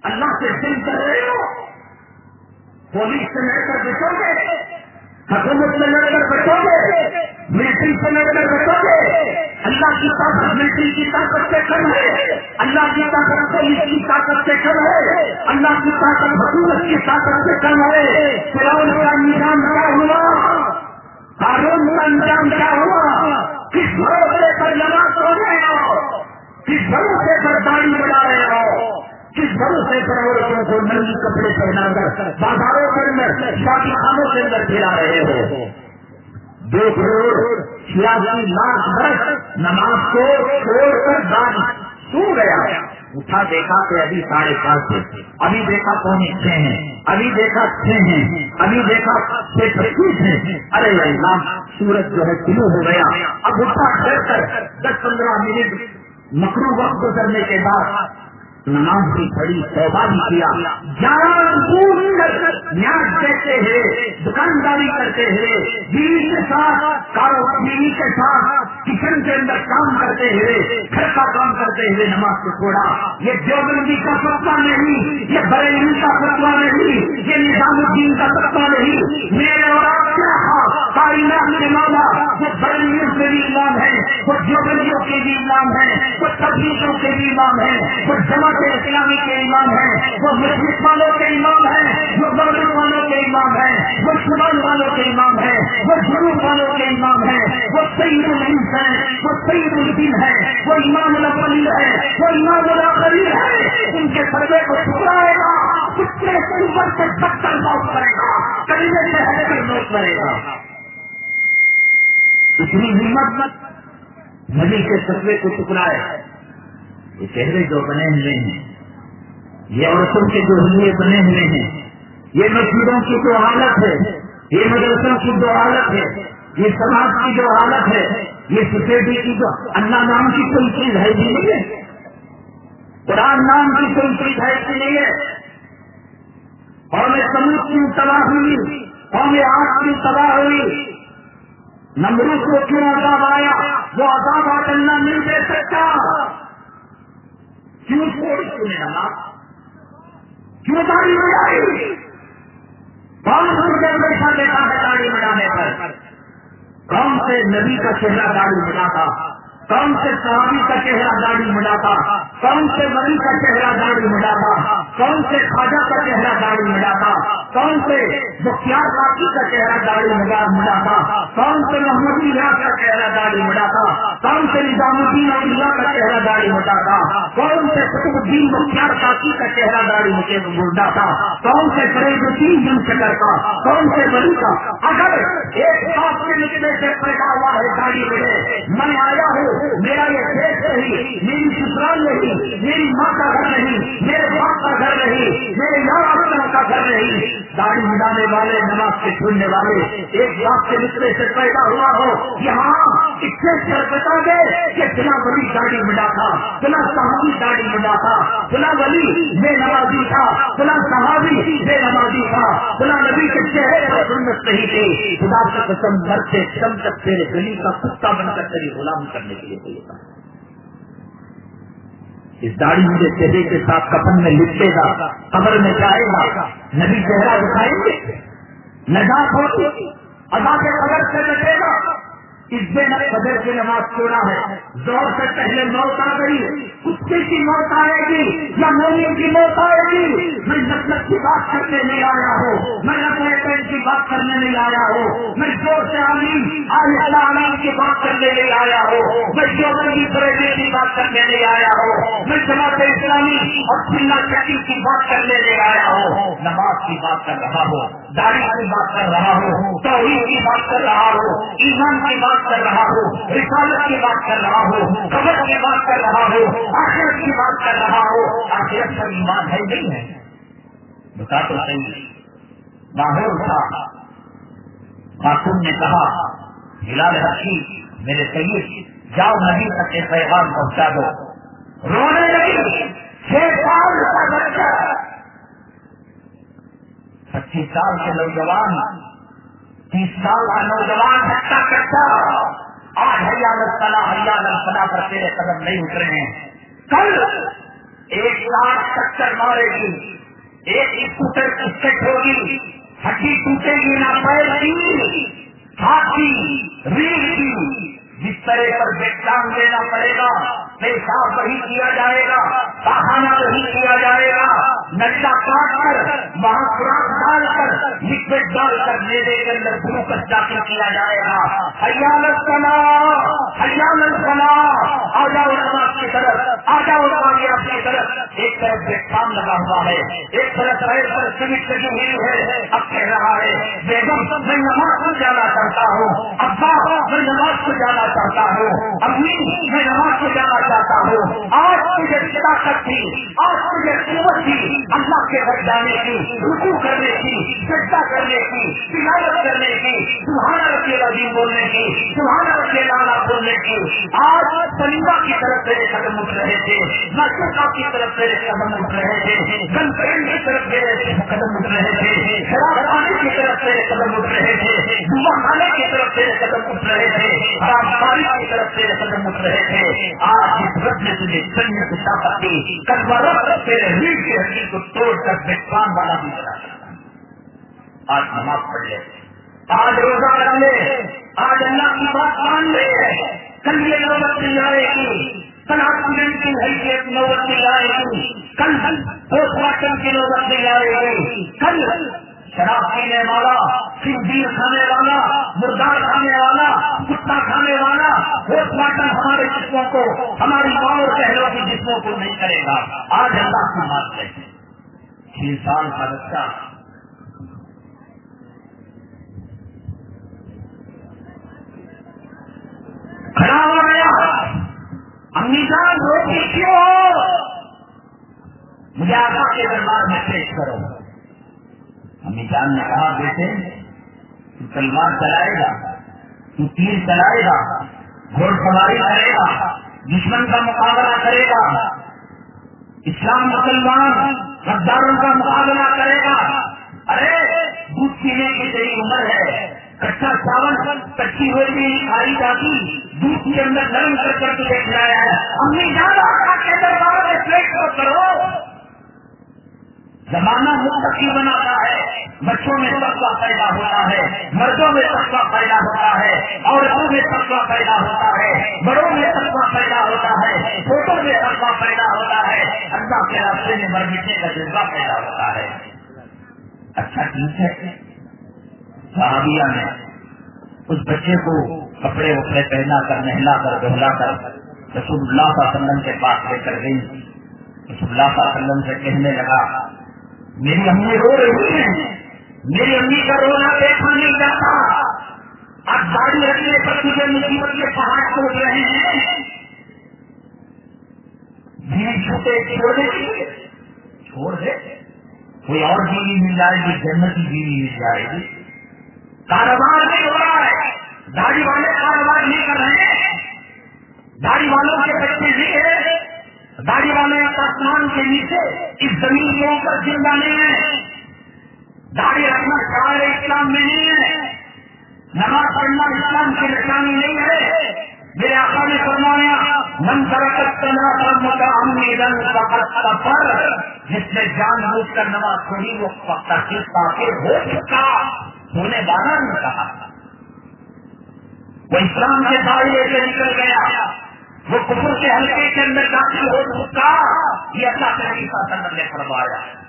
B: اللہ سے دل کر رہے ہو پولیس سے لڑ کر بچو گے حکومت سے لڑ کر بیٹھو گے ملٹری سے لڑ کر بیٹھو گے اللہ کی طاقت ملٹری کی طاقت سے کم ہے۔ اللہ کی طاقت پولیس کی طاقت سے کم ہے۔ اللہ کی طاقت حکومت کی طاقت سے کم ہے۔ فراؤن کا نظام کیا ہوا؟ قانون کا انجام کیا ہوا؟ کس بھروسے پر نماز ہو رہے ہو؟ کس بھروسے پر داڑھی بنا رہے ہو؟ کس بھروسے پر عورتوں کو نئی کپڑے پہنا کر بازاروں کے اندر شادی خانوں کے اندر پھیلا رہے ہو؟ دو کروڑ چھیاسی لاکھ برس نماز کو چھوڑ کر دان سو گیا۔ اٹھا دیکھا کہ ابھی ساڑھے سات سے۔ ابھی دیکھا پونے چھ ہیں۔ ابھی دیکھا چھ ہیں۔ ابھی دیکھا چھ پچیس ہیں۔ ارے اللہ، سورج جو ہے شروع ہو گیا۔ اب اٹھا کر دس پندرہ منٹ مکرو وقت گزرنے کے بعد نماز بھی پڑی توبہ بھی کیا۔ جان بوجھ کر نیاز دیتے ہیں، دکانداری کرتے ہیں، بیوی کے ساتھ کاروبار بیوی کے ساتھ، کچن کے اندر کام کرتے ہوئے گھر کا کام کرتے ہوئے نماز کو چھوڑا۔ یہ دیوبندی کا سپنا نہیں، یہ بریلی کا سپنا نہیں، یہ نظام الدین کا سپنا نہیں۔ میرے اور آپ کیا تھا؟ کائنات کے مولا وہ بریلیوں کے بھی امام ہے وہ دیوبندیوں کے بھی امام ہے وہ تبلیغوں کے بھی امام ہے وہ جمع اسلامی کے امام ہیں، وہ مسلم والوں کے امام ہیں، وہ مغرب والوں کے امام ہیں، وہ شمال والوں کے امام ہیں، وہ جنوب والوں کے امام ہیں، وہ سعید الحمد ہے وہ سعید الدین ہے وہ امام الاولی ہے وہ امام الاخری ہے ان کے سروے کو ٹھکرائے گا کتنے سنگر سے ستر موت کرے گا کلیلے سے ہر کر موت کرے گا۔ اتنی ہمت مت نبی کے سروے کو ٹکرائے یہ چہرے جو بنے ہوئے ہیں، یہ عورتوں کے جو حلیے بنے ہوئے ہیں، یہ مسجدوں کی جو حالت ہے، یہ مدرسوں کی جو حالت ہے، یہ سماج کی جو حالت ہے، یہ سوسائٹی کی جو اللہ نام کی کوئی چیز ہے جی نہیں ہے۔ قرآن نام کی کوئی چیز ہے کہ نہیں ہے۔ اور میں سمجھ کی تباہ ہوئی اور میں آگ کی تباہ ہوئی۔ نمبروں کو کیوں عذاب آیا؟ وہ عذاب آٹلنا نہیں دے سکتا۔ کیوں چھوڑ کیوں نے ڈالا کیوں داڑھی بڑھائی کون سو روپئے پیسہ دیکھا ہے داڑھی بڑھانے پر۔ کون سے نبی کا چہرہ داڑھی بڑھا کون سے صحابی کا چہرہ داڑھی مڈا کون سے مری کا چہرہ داڑھی مڈا تھا کون سے خواجہ کا چہرہ داڑھی مڈا تھا کون سے مختار باقی کا چہرہ داڑھی مڈا تھا کون سے محمد اللہ کا چہرہ داڑھی مڈا تھا کون سے نظام الدین اللہ کا چہرہ داڑھی مڈا تھا کون سے قطب الدین مختار باقی کا چہرہ داڑھی مڈا تھا کون سے فریض الدین جن شکر کا کون سے بلی کا؟ اگر ایک ساتھ کے نکلے سے پیدا ہوا ہے داڑھی میں آیا ہوں، میرا یہ دیش نہیں میری سسرال نہیں میری ماں کا گھر نہیں، میرے باپ کا گھر نہیں، میرے یار کا گھر نہیں۔ داڑھی مڈانے والے، نماز کے چھوڑنے والے، ایک باپ کے نسلے سے پیدا ہوا ہو، یہاں اتنے سر بتا دے کہ بنا بلی داڑھی مڈا تھا، بنا صحابی داڑھی مڈا تھا، بنا ولی بے نمازی تھا، بنا صحابی بے نمازی تھا، بنا نبی کے چہرے پر سنت نہیں تھی۔ خدا کا قسم، مرتے شم تک تیرے گلی کا کتا بن کر تیری غلام کرنے کے لیے کوئی اس داڑھی مجھے چہرے کے ساتھ کپن میں لپٹے گا، قبر میں جائے گا۔ نبی چہرہ دکھائیں گے۔ نجات ہوگی۔ ادا کے قبر سے بچے گا۔ اس دن قدر کی نماز چھوڑا ہے۔ زور سے پہلے موت آ گئی۔ کتے کی موت آئے گی یا مومن کی موت آئے گی؟ میں نفرت کی بات کرنے نہیں آیا ہوں۔ میں اپنے پیٹ کی بات کرنے نہیں آیا ہوں۔ میں زور سے علی عالم کی بات کرنے نہیں آیا ہوں۔ میں جوگر کی پریشے کی بات کرنے نہیں آیا ہوں۔ میں جماعت اسلامی اور چلا چکی کی بات کرنے نہیں آیا ہوں۔ نماز کی بات کر رہا ہوں، داڑھی کی بات کر رہا ہوں، توحید کی بات کر رہا ہوں، ایمان کی بات کر رہا ہوں، رسالت کی بات کر رہا ہوں قبر کی بات کر رہا ہوں، آخرت کی بات کر رہا ہو آخرت پر ایمان ہے نہیں ہے؟ بتا تو صحیح ماحول تھا۔ خاتون نے کہا، ہلال رکھی میرے سید، جاؤ نبی تک کے پیغام پہنچا دو۔ رونے لگی، چھ سال کا بچہ۔ پچیس سال کے نوجوان تیس سال کا نوجوان ہٹا اچھا کرتا آج ہریانہ سلا ہریانہ سلا پر تیرے قدم نہیں اترے ہیں۔ کل ایک لاکھ چکر مارے گی، ایک اسکوٹر اسکٹ ہوگی، ہڈی ٹوٹے گی، نہ پیر کی، ہاتھی ریل کی۔ جس طرح پر بیٹان دینا پڑے گا، پیشاب وہی کیا جائے گا پہانا وہی کیا جائے گا۔ نشا کاٹ کر، وہاں خوراک ڈال کر لکوڈ ڈال کر میرے کے اندر گروکس داخل کیا جائے گا۔ ہریانہ سنا ہریانہ سنا آ جاؤ نماز کی طرف، آ جاؤ کامیاب کی طرف۔ ایک طرف بیٹھان لگا ہوا ہے، ایک طرف ریل پر سمٹ لگی ہوئی ہے۔ اب کہہ رہا ہے، بیگم، میں نماز کو جانا چاہتا ہوں۔ ابا، میں نماز کو جانا چاہتا ہوں۔ امی، میں نماز کو جانا چاہتا ہوں۔ آج مجھے طاقت تھی، آج مجھے قوت تھی۔ اللہ کے گھر جانے کی رکو کرنے کی چرچا کرنے کی، تلاوت کرنے کی سبحانہ رکھے عظیم بولنے کی سبحانہ رکھے لالا بولنے کی۔ آج سلیما کی طرف میرے قدم اٹھ رہے تھے نشا کی طرف میرے قدم اٹھ رہے تھے گن کی طرف میرے قدم اٹھ رہے تھے شراب خانے کی طرف میرے قدم اٹھ رہے تھے، دعا خانے کی طرف میرے قدم اٹھ رہے تھے حرام کی طرف میرے قدم اٹھ رہے تھے۔ آج اس رب نے تجھے سننے کی طاقت دی کل برف تیرے ریڑھ کی ہڈی کو توڑ کر بیٹان والا بھی بنا سکتا آج نماز پڑھ لے۔ آج روزہ رکھ لے۔ آج اللہ کی بات مان لے۔ کل یہ نوبت نہیں آئے گی۔ کل آکسیجن کی حیثیت نوبت نہیں آئے گی۔ کل پوسٹ مارٹم کی نوبت نہیں آئے گی۔ کل شراب پینے والا سنجیر کھانے والا مردار کھانے والا، کتا کھانے والا پوسٹ مارٹم ہمارے جسموں کو، ہماری ماں اور بہنوں کی جسموں کو نہیں کرے گا۔ آج اللہ کی بات ہے۔ چھ سال کا بچہ۔ کھڑا ہو گیا۔ امی جان، روٹی کیوں مجھے آقا کے دربار میں پیش کرو۔ امی جان نے کہا، بیٹے، تو تلوار چلائے گا، تو تیر چلائے گا، گھوڑ سواری کرے گا، دشمن کا مقابلہ کرے گا۔ اسلام مسلمان غداروں کا مقابلہ کرے گا۔ ارے، دودھ پینے کی تیری عمر ہے۔ کچا چاول کچی ہوئی بھی کھائی جاتی۔ دودھ کے اندر نرم کر کر کے دیکھ رہا ہے۔ امی زیادہ کے دربار میں پلیٹ کرو زمانہ مستقی بناتا ہے۔ بچوں میں تقوا پیدا ہوتا ہے۔ مردوں میں تقوا پیدا ہوتا ہے۔ عورتوں میں تقوا پیدا ہوتا ہے۔ بڑوں میں تقوا پیدا ہوتا ہے۔ چھوٹوں میں تقوا پیدا ہوتا ہے۔ اللہ کے راستے میں مر مٹنے کا جذبہ پیدا ہوتا ہے۔ اچھا ٹھیک ہے۔ صحابیہ نے اس بچے کو کپڑے وپڑے پہنا کر، نہلا کر دہلا کر رسول اللہ کا سلم کے پاس لے کر گئی۔ رسول اللہ کا سلم سے کہنے لگا میری امی رو رہی ہیں۔ میری امی کا رونا دیکھا نہیں جاتا۔ اب گاڑی رکھنے پر تجھے مصیبت کے پہاڑ چھوڑ رہے ہیں۔ بیوی چھوٹے چھوڑ دے۔ چھوڑ دے۔ کوئی اور بیوی مل جائے گی، جنتی بیوی مل جائے گی۔ کاروبار نہیں ہو رہا ہے۔ داڑھی والے کاروبار نہیں کر رہے ہیں۔ داڑھی والوں کے بچے نہیں ہے داڑھی والے آسمان کے نیچے اس زمین کے اوپر زندہ نہیں ہے داڑھی رکھنا شاعر اسلام میں نہیں ہے۔ نماز پڑھنا اسلام کی نشانی نہیں ہے۔ میرے آقا نے فرمایا، من برکت کرنا کا امی رنگ پر جس نے جان بوجھ کر نماز پڑھی، وہ تحقیق تاکہ ہو چکا۔ ہونے والا نے کہا وہ اسلام کے دائرے سے نکل گیا۔ وہ کفر کے ہلکے کے اندر داخل ہو چکا، یہ اللہ کے علیہ وسلم نے فرمایا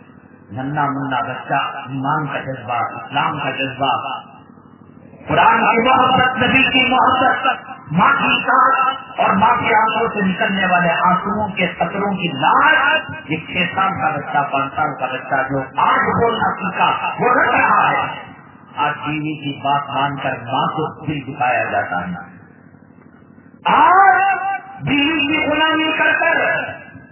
B: ننا منا بچہ، ایمان کا جذبہ، اسلام کا جذبہ۔ قرآن کی محبت، نبی کی محبت، ماں کی ساتھ اور ماں کی آنکھوں سے نکلنے والے آنسو کے قطروں کی لاش، یہ چھ سال کا بچہ، پانچ سال کا بچہ جو آج بولنا سیکھا وہ رکھ رہا ہے۔ آج بیوی کی بات مان کر ماں کو دل دکھایا جاتا ہے۔ آج بیوی کی غلامی کر کر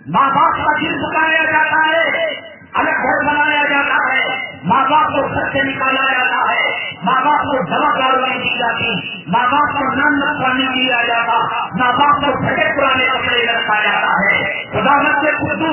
B: ماں باپ کا دل دکھایا جاتا ہے، الگ گھر بنایا جاتا ہے، ماں باپ کو گھر سے نکالا جاتا ہے، ماں باپ کو دوا کاروائی دی جاتی، ماں باپ کو نان پانی دیا جاتا، ماں باپ کو پھٹے پرانے کپڑے رکھا جاتا ہے۔ خدا سے اردو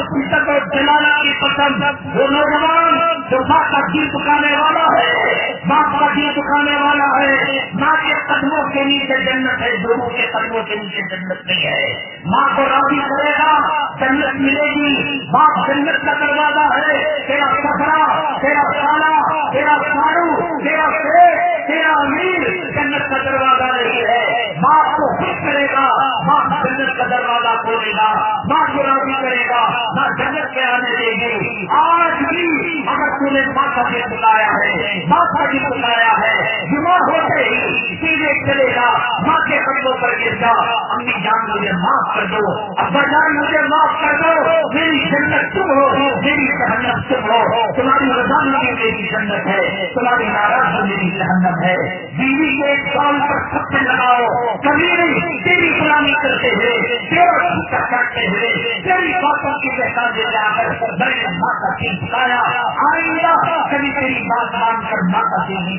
B: اور جلانا کی پسند۔ وہ نوجوان جو ماں کا جی چکانے والا ہے ماں کا جی چکانے والا ہے۔ ماں کے قدموں کے نیچے جنت ہے دونوں کے قدموں کے نیچے جنت نہیں ہے۔ ماں کو راضی کرے گا، جنت ملے گی۔ باپ جنت کا دروازہ ہے، تیرا سفرا تیرا سالا تیرا سارو تیرا شیخ تیرا امیر جنت کا دروازہ نہیں ہے۔ باپ کو خوش کرے گا، باپ کا دروازہ کھولے گا ماں کو کرے گا، نہ جنت کے آنے دے گی۔ آج بھی اگر تم نے ماں کا بلایا ہے ماں کا دل بلایا ہے، بیمار ہوتے ہی سیدھے چلے گا ماں کے قدموں پر گر جا امی جان مجھے معاف کر دو، ابا جان مجھے معاف کر دو۔ میری جنت تم ہو، میری جہنت تم ہو۔ تمہاری رضامندی میری جنت ہے، تمہاری ناراض میری جہنم ہے۔ بیوی کے ایک سال پر سب سے لگاؤ، کبھی نہیں، تیری غلامی کرتے ہوئے تیرا چھوٹا کاٹتے ہوئے تیری باتوں کی پہچان دے جا کر میں نے ماں کا بتایا آئندہ کبھی تیری بات مان کر ماں کا دل نہیں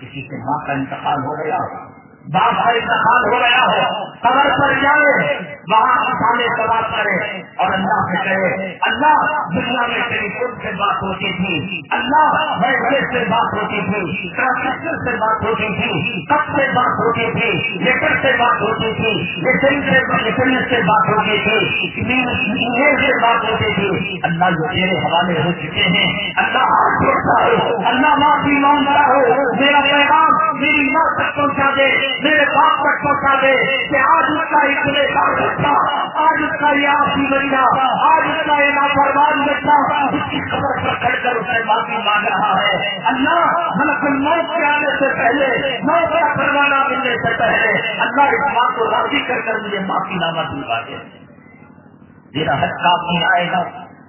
B: کسی سے ماں کا انتقال ہو گیا۔ ہوگا کا انتقال ہو گیا ہو قبر پر جائے، وہاں اٹھانے سوال کرے اور اللہ سے کہے، اللہ دنیا میں تیری خود سے بات ہوتی تھی، اللہ میں سے بات ہوتی تھی ٹرانسلیٹر سے بات ہوتی تھی، کب سے بات ہوتی تھی لیٹر سے بات ہوتی تھی لیٹر سے بات ہوتی تھی سے بات ہوتی تھی اللہ جو تیرے حوالے ہو چکے ہیں، اللہ ہاتھ چھوڑتا ہو اللہ معافی مانگتا ہو میرے باپ تک پہنچا دے کہ آج اس کا اتنے کا بچہ آج اس کا یہ آخری بچہ آج اس کا یہ لاپرواہ بچہ اس کی خبر پر کھڑ کر اسے معافی مانگ رہا ہے۔ اللہ ملک موت کے آنے سے پہلے، موت کا پروانہ ملنے سے پہلے اللہ اس ماں کو راضی کر کر مجھے معافی نامہ دلوا دے۔ میرا حج کام نہیں آئے گا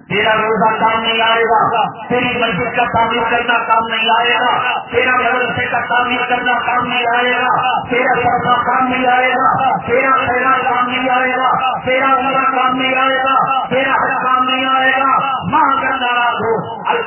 B: تیرا روزہ کام نہیں آئے گا، تیری مسجد کا تعمیر کرنا کام نہیں آئے گا، تیرا مدرسے کا تعمیر کرنا کام نہیں آئے گا، تیرا سردا کام نہیں آئے گا، تیرا خیرا کام نہیں آئے گا، تیرا عمرہ کام نہیں آئے گا، تیرا حج کام نہیں آئے گا۔ ماں کا ناراض ہو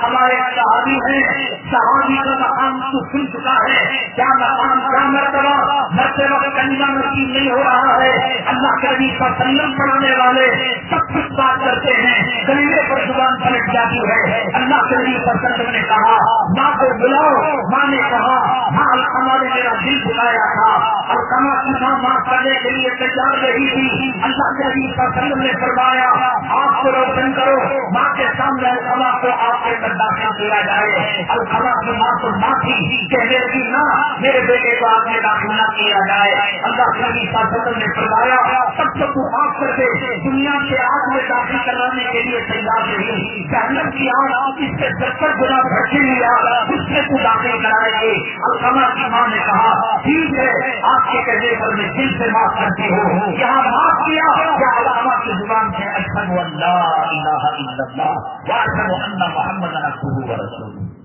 B: ہمارے صحابی ہیں صحابی کا مقام تو سن چکا ہے۔ کیا مقام، کیا مرتبہ؟ مرتے وقت کنیا نصیب نہیں ہو رہا ہے۔ اللہ کے نبی کا سنگم پڑھانے والے سب کچھ بات کرتے ہیں۔ کلیلے پر زبان پلٹ جاتی ہے۔ اللہ کے نبی پر نے کہا، ماں کو بلاؤ۔ ماں نے کہا، ماں القما نے میرا دل بلایا تھا۔ القما کی ماں ماں کرنے کے لیے تیار رہی تھی۔ اللہ کے نبی پر نے فرمایا، آپ کو روشن کرو۔ ماں کے سامنے القما کو آپ کے اندر داخل کیا جائے۔ القما کی ماں تو ماں تھی کہ میرے نہ میرے بیٹے کو آپ نے داخل نہ کیا جائے۔ اللہ کے نبی پر نے فرمایا، سب سے تو آپ کر دے۔ دنیا کے آگ میں داخل کرانے کے لیے تیار نہیں۔ جہنم کی آگ اس سے ستر گنا بھٹی لیا اس سے تو داخل کرائے گے۔ القما کی ماں نے کہا، ٹھیک ہے، آپ کے کہنے پر میں دل سے معاف کرتی ہوں۔ یہاں معاف کیا کیا علامہ کی زبان سے اشد اللہ الہ الا اللہ واشد محمد رسول رسول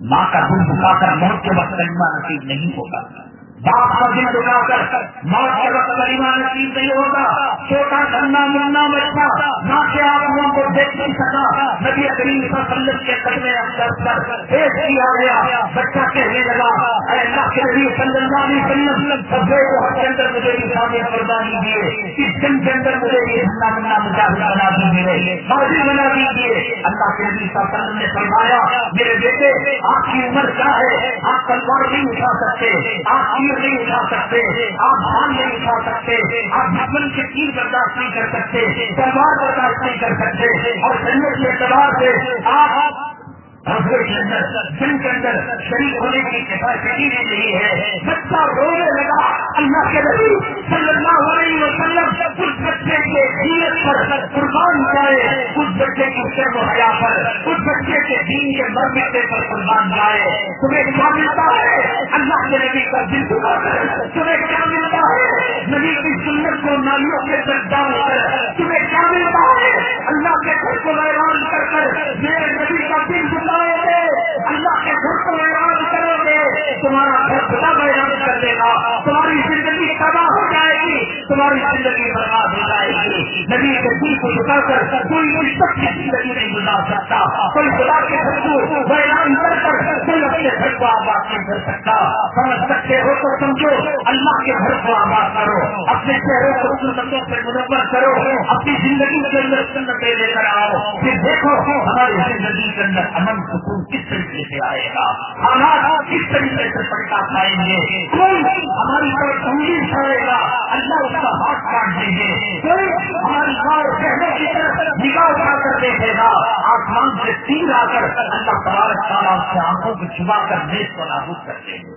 B: ماں کا دل دکھا کر موت کے وقت کلمہ نصیب نہیں ہوگا باپ کا دل دکھا کر موت کے وقت کلمہ نصیب نہیں ہوگا چھوٹا ٹھنڈا منا بچہ ماں کے آدموں کو دیکھ نہیں سکا۔ نبی کریم وسلم کے قدمے اندر پر پیش کیا گیا۔ بچہ کہنے لگا، اے اللہ کے نبی صلی اللہ علیہ وسلم سبے کو حق کے اندر مجھے نشانی قربانی دیے۔ اس دن کے اندر مجھے یہ ٹھنڈا منا مجاہد بنا دیجیے بازی بنا دیجیے اللہ کے نبی صلی اللہ علیہ وسلم نے فرمایا، میرے بیٹے، آپ کی عمر کیا ہے؟ آپ تلوار نہیں اٹھا سکتے؟ آپ کی تیر نہیں اٹھا سکتے، آپ دھان نہیں اٹھا سکتے، آپ دشمن کے تیر برداشت نہیں کر سکتے تلوار برداشت نہیں کر سکتے، اور جنت کے اعتبار سے آپ کے اندر جن کے اندر شریک ہونے کی کیپیسٹی بھی نہیں ہے۔ بچہ رونے لگا۔ اللہ کے نبی صلی اللہ علیہ وسلم اس بچے کے دیت پر قربان جائے، اس بچے کی شرم حیا پر، اس بچے کے دین کے مرمتے پر قربان جائے۔ تمہیں کیا ملتا ہے؟ اللہ کے نبی کا دل دکھا کر تمہیں کیا ملتا ہے؟ نبی کی سنت کو نالیوں کے سر ڈال کر تمہیں کیا ملتا ہے؟ اللہ کے گھر کو ویران کر کر میرے نبی کا دل تمہارا گھر خدا اعلان کر دے گا تمہاری زندگی تباہ ہو جائے گی تمہاری زندگی برباد ہو جائے گی۔ نبی کے دل کو جھکا کر کوئی مشتق کی زندگی نہیں گزار سکتا۔ کوئی خدا کے گھر کو کر کر کوئی اپنے گھر کو آباد نہیں کر سکتا۔ سمجھ سکتے ہو تو سمجھو، اللہ کے گھر کو آباد کرو۔ اپنے چہرے کو سنتوں سے منور کرو۔ اپنی زندگی کے اندر سنتیں لے کر آؤ۔ پھر دیکھو ہماری زندگی کے اندر امن، سکون کس طریقے سے آئے گا۔ حالات کس طریقے سے پلٹا پائیں گے؟ کوئی ہماری طرف انگلی چھوڑے گا؟ اللہ اس کا ہاتھ کاٹ دیں گے کوئی ہماری بار کہنے کی طرف نگاہ اٹھا کر دیکھے گا آسمان سے تیر آ کر اللہ تبارک تعالیٰ سے آنکھوں کو چھپا کر دیش کو نابود کر دیں گے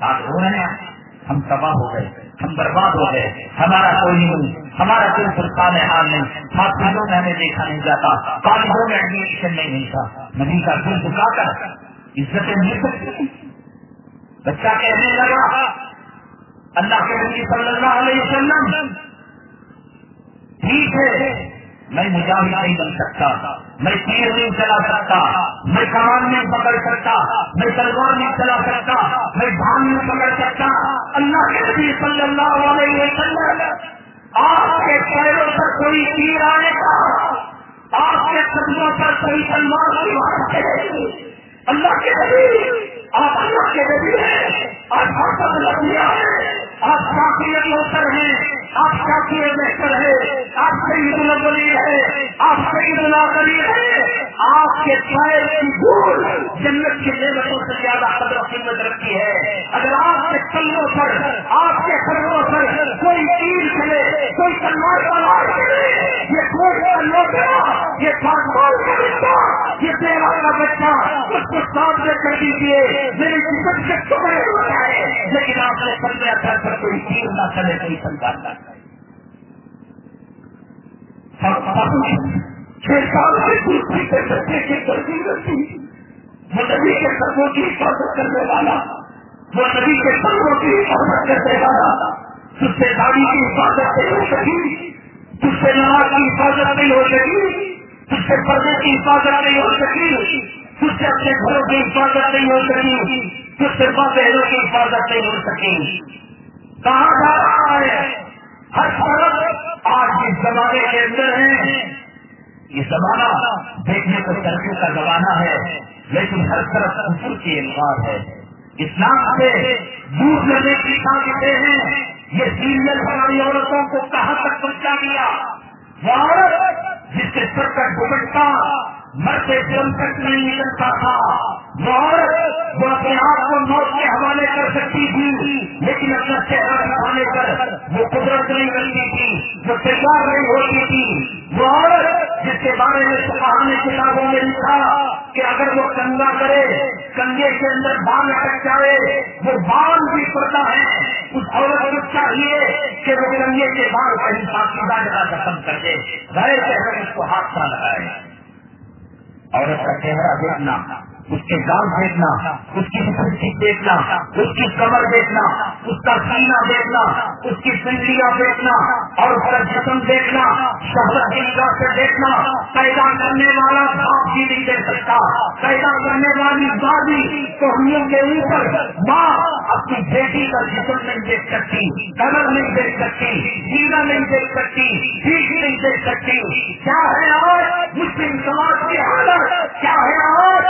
B: بات ہو رہے ہیں ہم تباہ ہو گئے ہم برباد ہو گئے ہمارا کوئی نہیں ہمارا کوئی سلطان حال نہیں ہاسپٹلوں میں ہمیں دیکھا نہیں جاتا کالجوں میں ایڈمیشن نہیں ملتا نبی کا دل دکھا کر عزتیں مل سکتی بچہ کہنے لگا اللہ کے نبی صلی اللہ علیہ وسلم ٹھیک ہے، میں مجاہد نہیں بن سکتا، میں تیر نہیں چلا سکتا، میں کمان نہیں پکڑ سکتا، میں تلوار نہیں چلا سکتا، میں دھان نہیں پکڑ سکتا۔ اللہ کے نبی صلی اللہ علیہ وسلم، آپ کے پیروں پر کوئی تیر آئے گا، آپ کے قدموں پر کوئی تلوار کی بات ہے اللہ کے نبی! آپ اللہ کے نبی ہیں! آپ حاصل لگیا ہے! آپ کافی اوتر ہیں! آپ کافی بہتر ہے آپ سعید البلی ہے آپ سعید العلی ہے آپ کے پیر کی جنت کی نعمتوں سے زیادہ قدر قیمت رکھتی ہے! اگر آپ کے کلوں پر، آپ کے قدموں پر کوئی تیر چلے، کوئی تلوار تلوار چلے یہ کوئی یہ کا بچہ، یہ کا بچہ، اس کو سامنے کر دیجیے میری جسم سے ٹکڑے ہو جائے لیکن آپ نے سمجھا پر کوئی تیر نہ چلے کوئی نہ چھ سال سے دوسری کے بچے کی رکھی وہ نبی کے سبوں کی حفاظت کرنے والا، وہ نبی کے سبوں کی حفاظت کرنے والا تجھ سے کی حفاظت ہو سکی تجھ سے نماز کی حفاظت نہیں ہو سکی تجھ سے پردے کی حفاظت نہیں ہو سکی تجھ سے اپنے گھروں کی حفاظت نہیں ہو سکی تجھ سے ماں بہنوں کی حفاظت نہیں ہو سکی۔ کہاں جا رہا ہے؟ ہر طرف آج جس زمانے کے اندر ہیں یہ زمانہ دیکھنے کو ترقی کا زمانہ ہے، لیکن ہر طرف کفر کی انوار ہے۔ اسلام سے دور کرنے کی طاقتیں ہیں۔ یہ سیریل ہماری عورتوں کو کہاں تک پہنچا دیا؟ وہ عورت جس کے سر کا دوپٹا مرتے جم تک نہیں نکلتا تھا۔ وہ عورت وہ اپنے آپ کو موت کے حوالے کر سکتی تھی، لیکن اپنا چہرہ دکھانے پر وہ قدرت نہیں کرتی تھی وہ تیار نہیں ہوتی تھی وہ عورت جس کے بارے میں سکھانے کتابوں میں لکھا کہ اگر وہ کنگا کرے کنگے کے اندر بال اٹک جائے، وہ بال بھی پڑتا ہے۔ اس عورت کو چاہیے کہ وہ کنگے کے بال کا حساب سیدھا جگہ ختم کر دے۔ گھر چہرے اس کو ہاتھ نہ لگائے۔ عورت کا چہرہ دیکھنا۔ اس کے گال دیکھنا، اس کی خوشی دیکھنا، اس کی کمر دیکھنا، اس کا سینا دیکھنا، اس کی پنڈلیاں دیکھنا، اور اس کا جسم دیکھنا شہر کی نگاہ سے دیکھنا، پیدا کرنے والا باپ بھی نہیں دیکھ سکتا، پیدا کرنے والی بازی کوہنیوں کے اوپر ماں اپنی بیٹی کا جسم نہیں دیکھ سکتی کمر نہیں دیکھ سکتی سینا نہیں دیکھ سکتی پیٹ نہیں دیکھ سکتی۔ کیا ہے اور مسلم سماج کی حالت؟ کیا ہے اور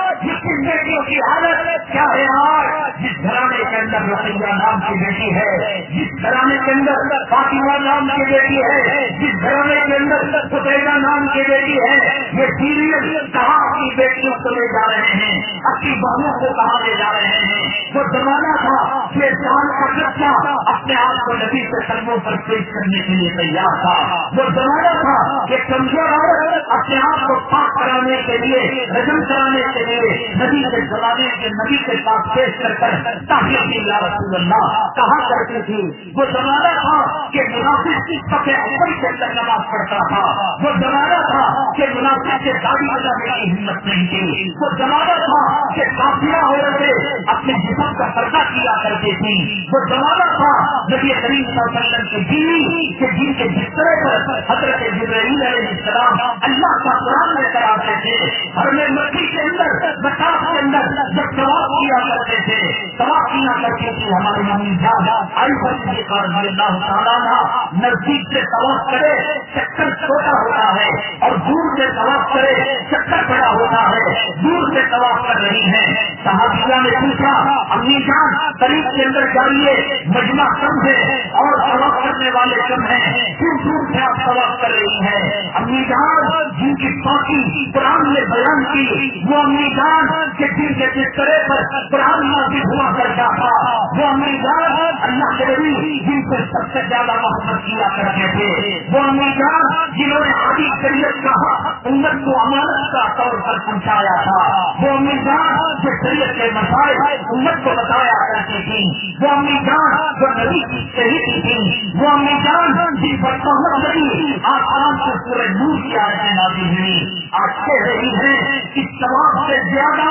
B: مسلم بیٹیوں کی حالت کیا ہے آج؟ جس گھرانے کے اندر اندر رقیہ نام کی بیٹی ہے، جس گھرانے کے اندر فاطمہ نام کی بیٹی ہے، جس گھرانے کے اندر سفیدہ نام کی بیٹی ہے، یہ سیریل کہاں اپنی بیٹیوں کو لے جا رہے ہیں؟ اپنی بہنوں کو کہاں لے جا رہے ہیں؟ وہ زمانہ تھا کہ جان کا بچہ اپنے آپ کو نبی کے قدموں پر پیش کرنے کے لیے تیار تھا۔ وہ زمانہ تھا کہ کمزور عورت اپنے آپ کو پاک کرانے کے لیے، رجم کرانے کے لیے نبی کے زمانے کے نبی کے پاس پیش کر کر تاکہ اللہ رسول اللہ کہا کرتی تھی؟ وہ زمانہ تھا کہ مناسب سب اول کے اندر نماز پڑھتا تھا۔ وہ زمانہ تھا کہ مناسب سے داڑھی بجانے کی ہمت نہیں تھی۔ وہ زمانہ تھا کہ کافیاں ہو رہے اپنے جسم کا پردہ کیا کرتے تھی۔ وہ زمانہ تھا نبی کریم صلی اللہ علیہ وسلم کی بیوی کہ جن کے بسترے پر حضرت جبرائیل علیہ السلام اللہ کا قرآن لے کر آتے تھے۔ ہر میں مٹی کے اندر بچاس کے اندر جب طواف کیا کرتے تھے، طواف کیا کرتے تھے ہماری ممی جان آئی بچے کا رضی اللہ تعالیٰ نزدیک سے طواف کرے، چکر چھوٹا ہوتا ہے اور دور سے طواف کرے، چکر بڑا ہوتا ہے، دور سے طواف کر رہی ہے صحابیہ نے پوچھا، امی جان، قریب کے اندر جائیے، مجمع کم ہے اور طواف کرنے والے کم ہیں۔ دور دور سے آپ طواف کر رہی ہیں؟ امی جان، جن کی پاکی قرآن نے بیان کی، وہ امی جان کے جن کے بسترے پر قرآن نازل ہوا کرتا تھا، وہ امی جان اللہ کے نبی جن سے سب سے زیادہ محبت کیا کرتے تھے۔ وہ امی جان جنہوں نے آدھی شریعت کہا امت کو امانت کا طور پر پہنچایا تھا۔ وہ امی جان جو شریعت کے مسائل، امت کو بتایا کرتی تھی۔ وہ امی جان جو نبی کی شہید تھی۔ وہ امی جان جن پر محمد نبی آسمان سے پورے نور کی آرٹیں نازی ہوئی آج کہہ رہی ہے کہ تمام سے زیادہ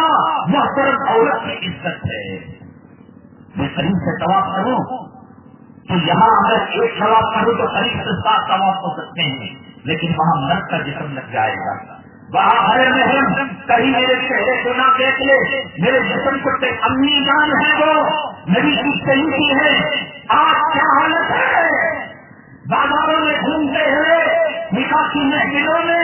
B: محترم عورت کی عزت ہے. میں قریب سے طواف کروں تو یہاں اگر ایک طواف کروں تو قریب سے سات طواف ہو سکتے ہیں، لیکن وہاں مرد کا جسم لگ جائے گا۔ وہاں ہر محرم کہیں میرے چہرے کو نہ دیکھ لے، میرے جسم کو امی جان ہے وہ میری صحیح ہے۔ آج کیا حالت ہے؟ بازاروں میں گھومتے ہوئے نکاح کی محفلوں میں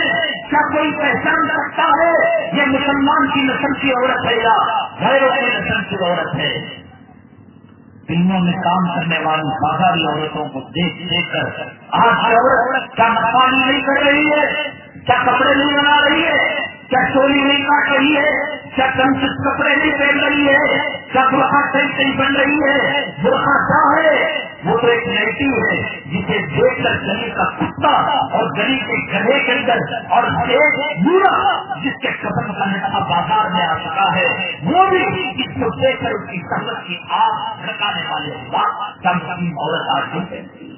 B: کیا کوئی پہچان سکتا ہے؟ یہ مسلمان کی نسل کی عورت ہے یا غیروں کی نسل کی عورت ہے؟ فلموں میں کام کرنے والی بازاری عورتوں کو دیکھ دیکھ کر آج کی عورت کیا مکانی نہیں کر رہی ہے؟ کیا کپڑے نہیں بنا رہی ہے؟ کیا چولی نہیں کاٹ رہی ہے؟ کیا کم کپڑے نہیں پہن رہی ہے؟ کیا برقع صحیح صحیح بن رہی ہے؟ برقع کیا ہے؟ وہ تو ایک لڑکی ہے جسے دیکھ کر گلی کا کتا اور گلی کے گڑھے کے اندر اور بورا جس کے قسم کا بازار میں آ چکا ہے، وہ بھی اس کو دیکھ کر اس کی سمت کی آگ بھڑکانے والے بات کم کمی عورت آج نہیں پہنتی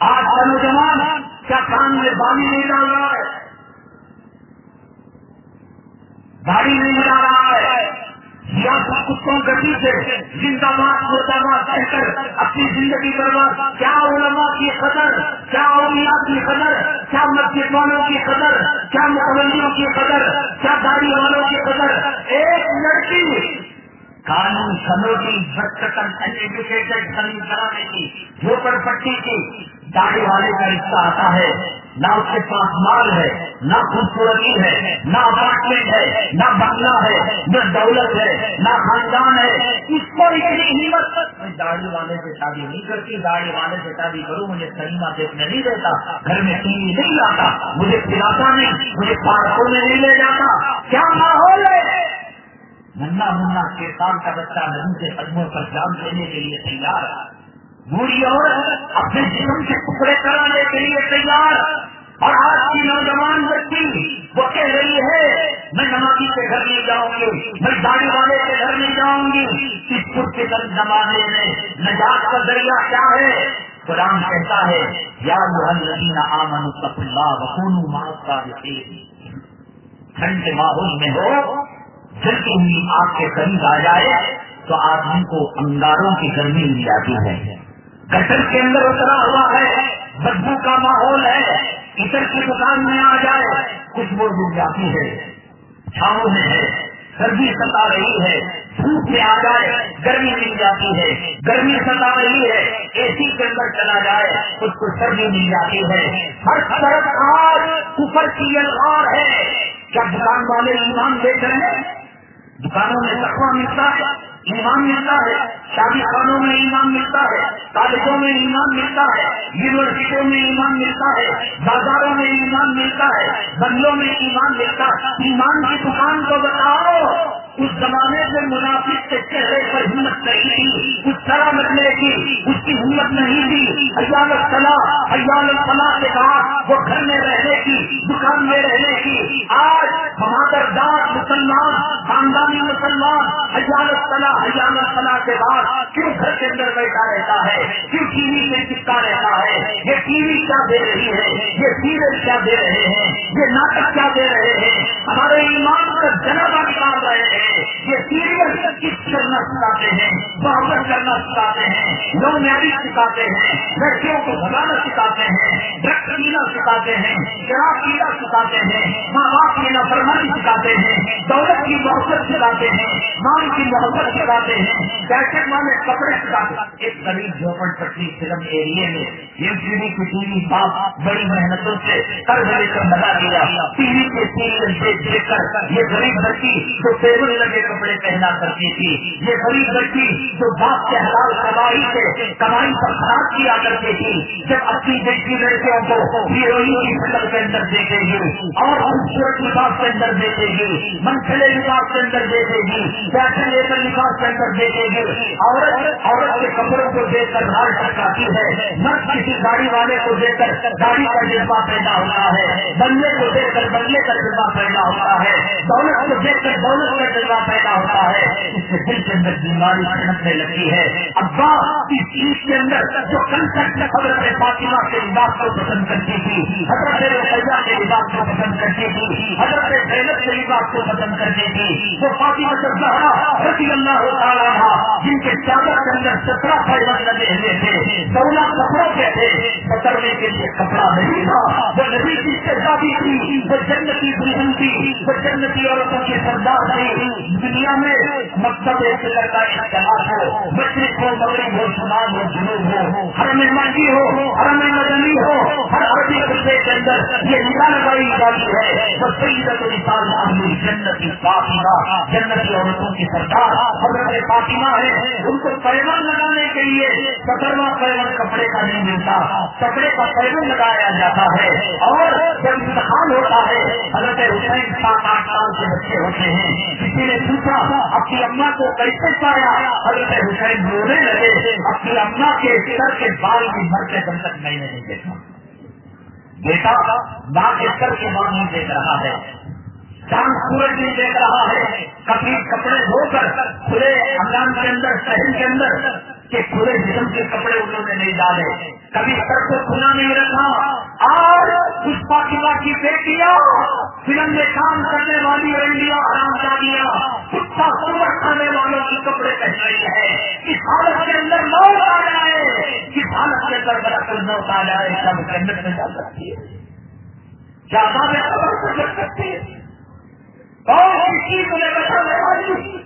B: آج کا نوجوان کیا کان میں بالی نہیں ڈال رہا ہے؟ داڑھی نہیں ملا رہا ہے۔ سیاست کتوں گتی سے زندہ باد مرتا باد کہہ کر اپنی زندگی برباد کیا علماء کی قدر، کیا اولیاء کی قدر، کیا مسجد والوں کی قدر، کیا مقبلیوں کی قدر، کیا داڑھی والوں کی قدر؟ ایک لڑکی قانون سنوٹی بچپن انڈیکیٹڈ سنی کرانے کی جھوپڑ پٹی کی۔ داڑھی والے کا رشتہ آتا ہے، نہ اس کے پاس مال ہے، نہ خوبصورتی ہے، نہ اپارٹمنٹ ہے، نہ بنگلہ ہے، نہ دولت ہے، نہ خاندان ہے۔ اس کو اتنی ہمت میں داڑھی والے سے شادی نہیں کرتی، داڑھی والے سے شادی کروں، مجھے سنیما دیکھنے نہیں دیتا، گھر میں ٹی وی نہیں لاتا، مجھے پلاتا نہیں، مجھے پارکوں میں نہیں لے جاتا۔ کیا ماحول ہے؟ منا منا کے سال کا بچہ نبی کے قدموں پر جان دینے کے لیے تیار ہے۔ بوڑھی عورت اپنے جسم کے ٹکڑے کرانے کے لیے تیار اور آج کی نوجوان بچی وہ کہہ رہی ہے، میں نمازی کے گھر نہیں جاؤں گی، میں داڑھی والے کے گھر نہیں جاؤں گی، اس پور کے گھر زمانے میں نجات کا ذریعہ کیا ہے؟ قرآن کہتا ہے، یا محل آمن صف اللہ وقون کا ٹھنڈ کے ماحول میں ہو جلدی ہوئی آگ کے قریب آ جائے، تو آدمی کو انگاروں کی گرمی مل جاتی ہے۔ گٹر کے اندر اترا ہوا ہے، بدبو کا ماحول ہے ادھر کی دکان میں آ جائے، کچھ وہ ڈوب جاتی ہے، چھاؤں میں ہے، سردی ستا رہی ہے، دھوپ میں آ جائے، گرمی مل جاتی ہے، گرمی ستا رہی ہے، اے سی کے اندر چلا جائے، اس کو سردی مل جاتی ہے۔ ہر طرف آج اوپر کی الار ہے۔ کیا دکان والے ایمان دے کر دکانوں میں تقوا ملتا ہے۔ ایمان ملتا ہے، شادی خانوں میں ایمان ملتا ہے کالجوں میں ایمان ملتا ہے، یونیورسٹیوں میں ایمان ملتا ہے، بازاروں میں ایمان ملتا ہے بندوں میں ایمان ملتا ہے۔ ایمان کی دکان کو بتاؤ۔ اس زمانے سے منافق کے چہرے پر ہمت نہیں تھی اس طرح مچنے کی اس کی ہمت نہیں تھی۔ ایال الصلاح ایال الفلاح کے بعد وہ گھر میں رہنے کی، دکان میں رہنے کی۔ آج بہادر دار مسلمان، خاندانی مسلمان ایال الصلاح ایال الفلاح کے بعد کیوں گھر کے اندر بیٹھا رہتا ہے؟ کیوں ٹی وی سے چپکا رہتا ہے؟ یہ ٹی وی کیا دے رہی ہے؟ یہ سیریل کیا دے رہے ہیں؟ یہ ناٹک کیا دے رہے ہیں؟ ہمارے ایمان کا جنابہ نکال رہے ہیں یہ سیریل کس کرنا سکھاتے ہیں محبت کرنا سکھاتے ہیں لو میرج سکھاتے ہیں لڑکیوں کو بھگانا سکھاتے ہیں ڈرگ پینا سکھاتے ہیں شراب پینا سکھاتے ہیں ماں باپ کی نفرمانی سکھاتے ہیں دولت کی محبت سکھاتے ہیں مان کی محبت سکھاتے ہیں پیسے والے کپڑے سکھاتے ہیں ایک غریب جھوپڑ پٹری فلم ایریے میں یہ ٹی وی کی ٹی وی باپ بڑی محنتوں سے کر لے کر لگا دیا ٹی وی کے سیریل دیکھ دیکھ کر یہ غریب بچی جو ٹیبل لگے کپڑے پہنا کرتی تھی، یہ غریب لڑکی جو باپ کے حلال کمائی سے کمائی پر خراب کیا کرتی تھی، جب اپنی بیٹی لڑکیوں کو ہیروئن کی فلم کے اندر دیکھے گی، اور خوبصورت لباس کے اندر دیکھے گی منچلے لباس کے اندر دیکھے گی پیسے لے کر لباس کے اندر دیکھے گی۔ عورت عورت کے کپڑوں کو دیکھ کر رال ٹکاتی ہے، مرد کسی گاڑی والے کو دیکھ کر گاڑی کا جذبہ پیدا ہوتا ہے بننے کو دیکھ کر بننے کا جذبہ پیدا ہوتا ہے۔ دولت کو دیکھ کر دولت کا جذبہ پیدا ہوتا ہے، اس سے دل کے اندر بیماری چھڑکنے لگتی ہے۔ ابا، اس چیز کے اندر جو کنسرٹ حضرت فاطمہ کے لباس کو پسند کرتی تھی، حضرت رسیا کے لباس کو پسند کرتی تھی، حضرت زینب کے لباس کو پسند کرتی تھی، وہ فاطمہ زہرا رضی اللہ تعالیٰ تھا جن کے چادر کے اندر سترہ پیمن لگے ہوئے تھے سولہ کپڑوں کے تھے، پکڑنے کے لیے کپڑا نہیں تھا۔ وہ نبی کی شہزادی تھی، وہ جنتی دلہن تھی، وہ جنتی عورتوں کی سردار تھی دنیا میں مقصد ایک لڑکا اختلاف ہو، مشرق ہو، مغرب ہو، شمال ہو، جنوب ہو۔ ہر میں ہو، ہر میں مدنی ہو، ہر عربی خطے کے اندر یہ نکال لگائی جاتی ہے۔ وہ سیدت نکال معمولی جنتی فاطمہ جنتی عورتوں کی سردار، حضرت فاطمہ ہے۔ ان کو پیمن لگانے کے لیے سترواں پیمن کپڑے کا نہیں ملتا، کپڑے کا پیمن لگایا جاتا ہے۔ اور جب انتخاب ہوتا ہے، حضرت حسین سات آٹھ سال کے بچے ہوتے ہیں۔ کسی نے پوچھا اپنی اما کو کیسے پایا حضرت حسین رونے لگے۔ اپنی اما کے سر کے بال بھی مرتے دم تک میں نہیں دیکھا۔ بیٹا ماں کے سر کے بال نہیں دیکھ رہا ہے۔ چاند سورج نہیں دیکھ رہا ہے۔ کبھی کپڑے دھو کر کھلے ہمدان کے اندر، شہر کے اندر کہ کھلے جسم کے کپڑے انہوں نے نہیں ڈالے۔ کبھی سر کو کھلا نہیں رکھا۔ اور اس فاطمہ کی بیٹیاں فلم میں کام کرنے والی رنڈیاں آرام دادیاں کتا سور کھانے والوں کی کپڑے پہن رہی ہے۔ اس حالت کے اندر موت آ جائے۔ اس حالت کے اندر بڑا کر موت آ جائے۔ سب جنت میں جا سکتی ہے زیادہ میں خبر کو کر سکتی ہے اور کسی کو بچانے والی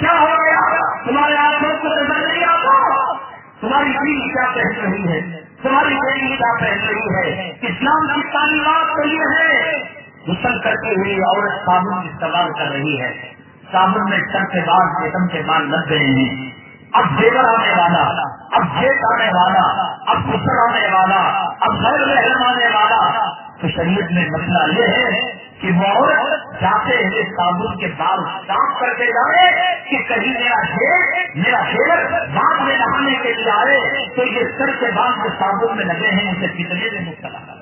B: کیا ہو گیا؟ تمہارے آنکھوں کو نظر نہیں آتا؟ تمہاری بیوی کیا پہن رہی ہے؟ تمہاری بیٹی کیا پہن رہی ہے؟ اسلام کی تعلیمات تو یہ ہے غسل کرتے ہوئے عورت صابن استعمال کر رہی ہے۔ صابن میں سر کے بعد جسم کے بعد لگ گئے ہیں۔ اب زیور آنے والا، اب جیت آنے والا، اب غسل آنے والا، اب غیر رحم آنے والا۔ تو شریعت میں مسئلہ یہ ہے کہ وہ عورت جاتے ہوئے صابن کے بال صاف کر کے جائے کہ کہیں میرا شیر میرا شیر بعد میں نہانے کے لیے آئے تو یہ سر کے بعد جو صابن میں لگے ہیں، اسے کتنے میں مبتلا کر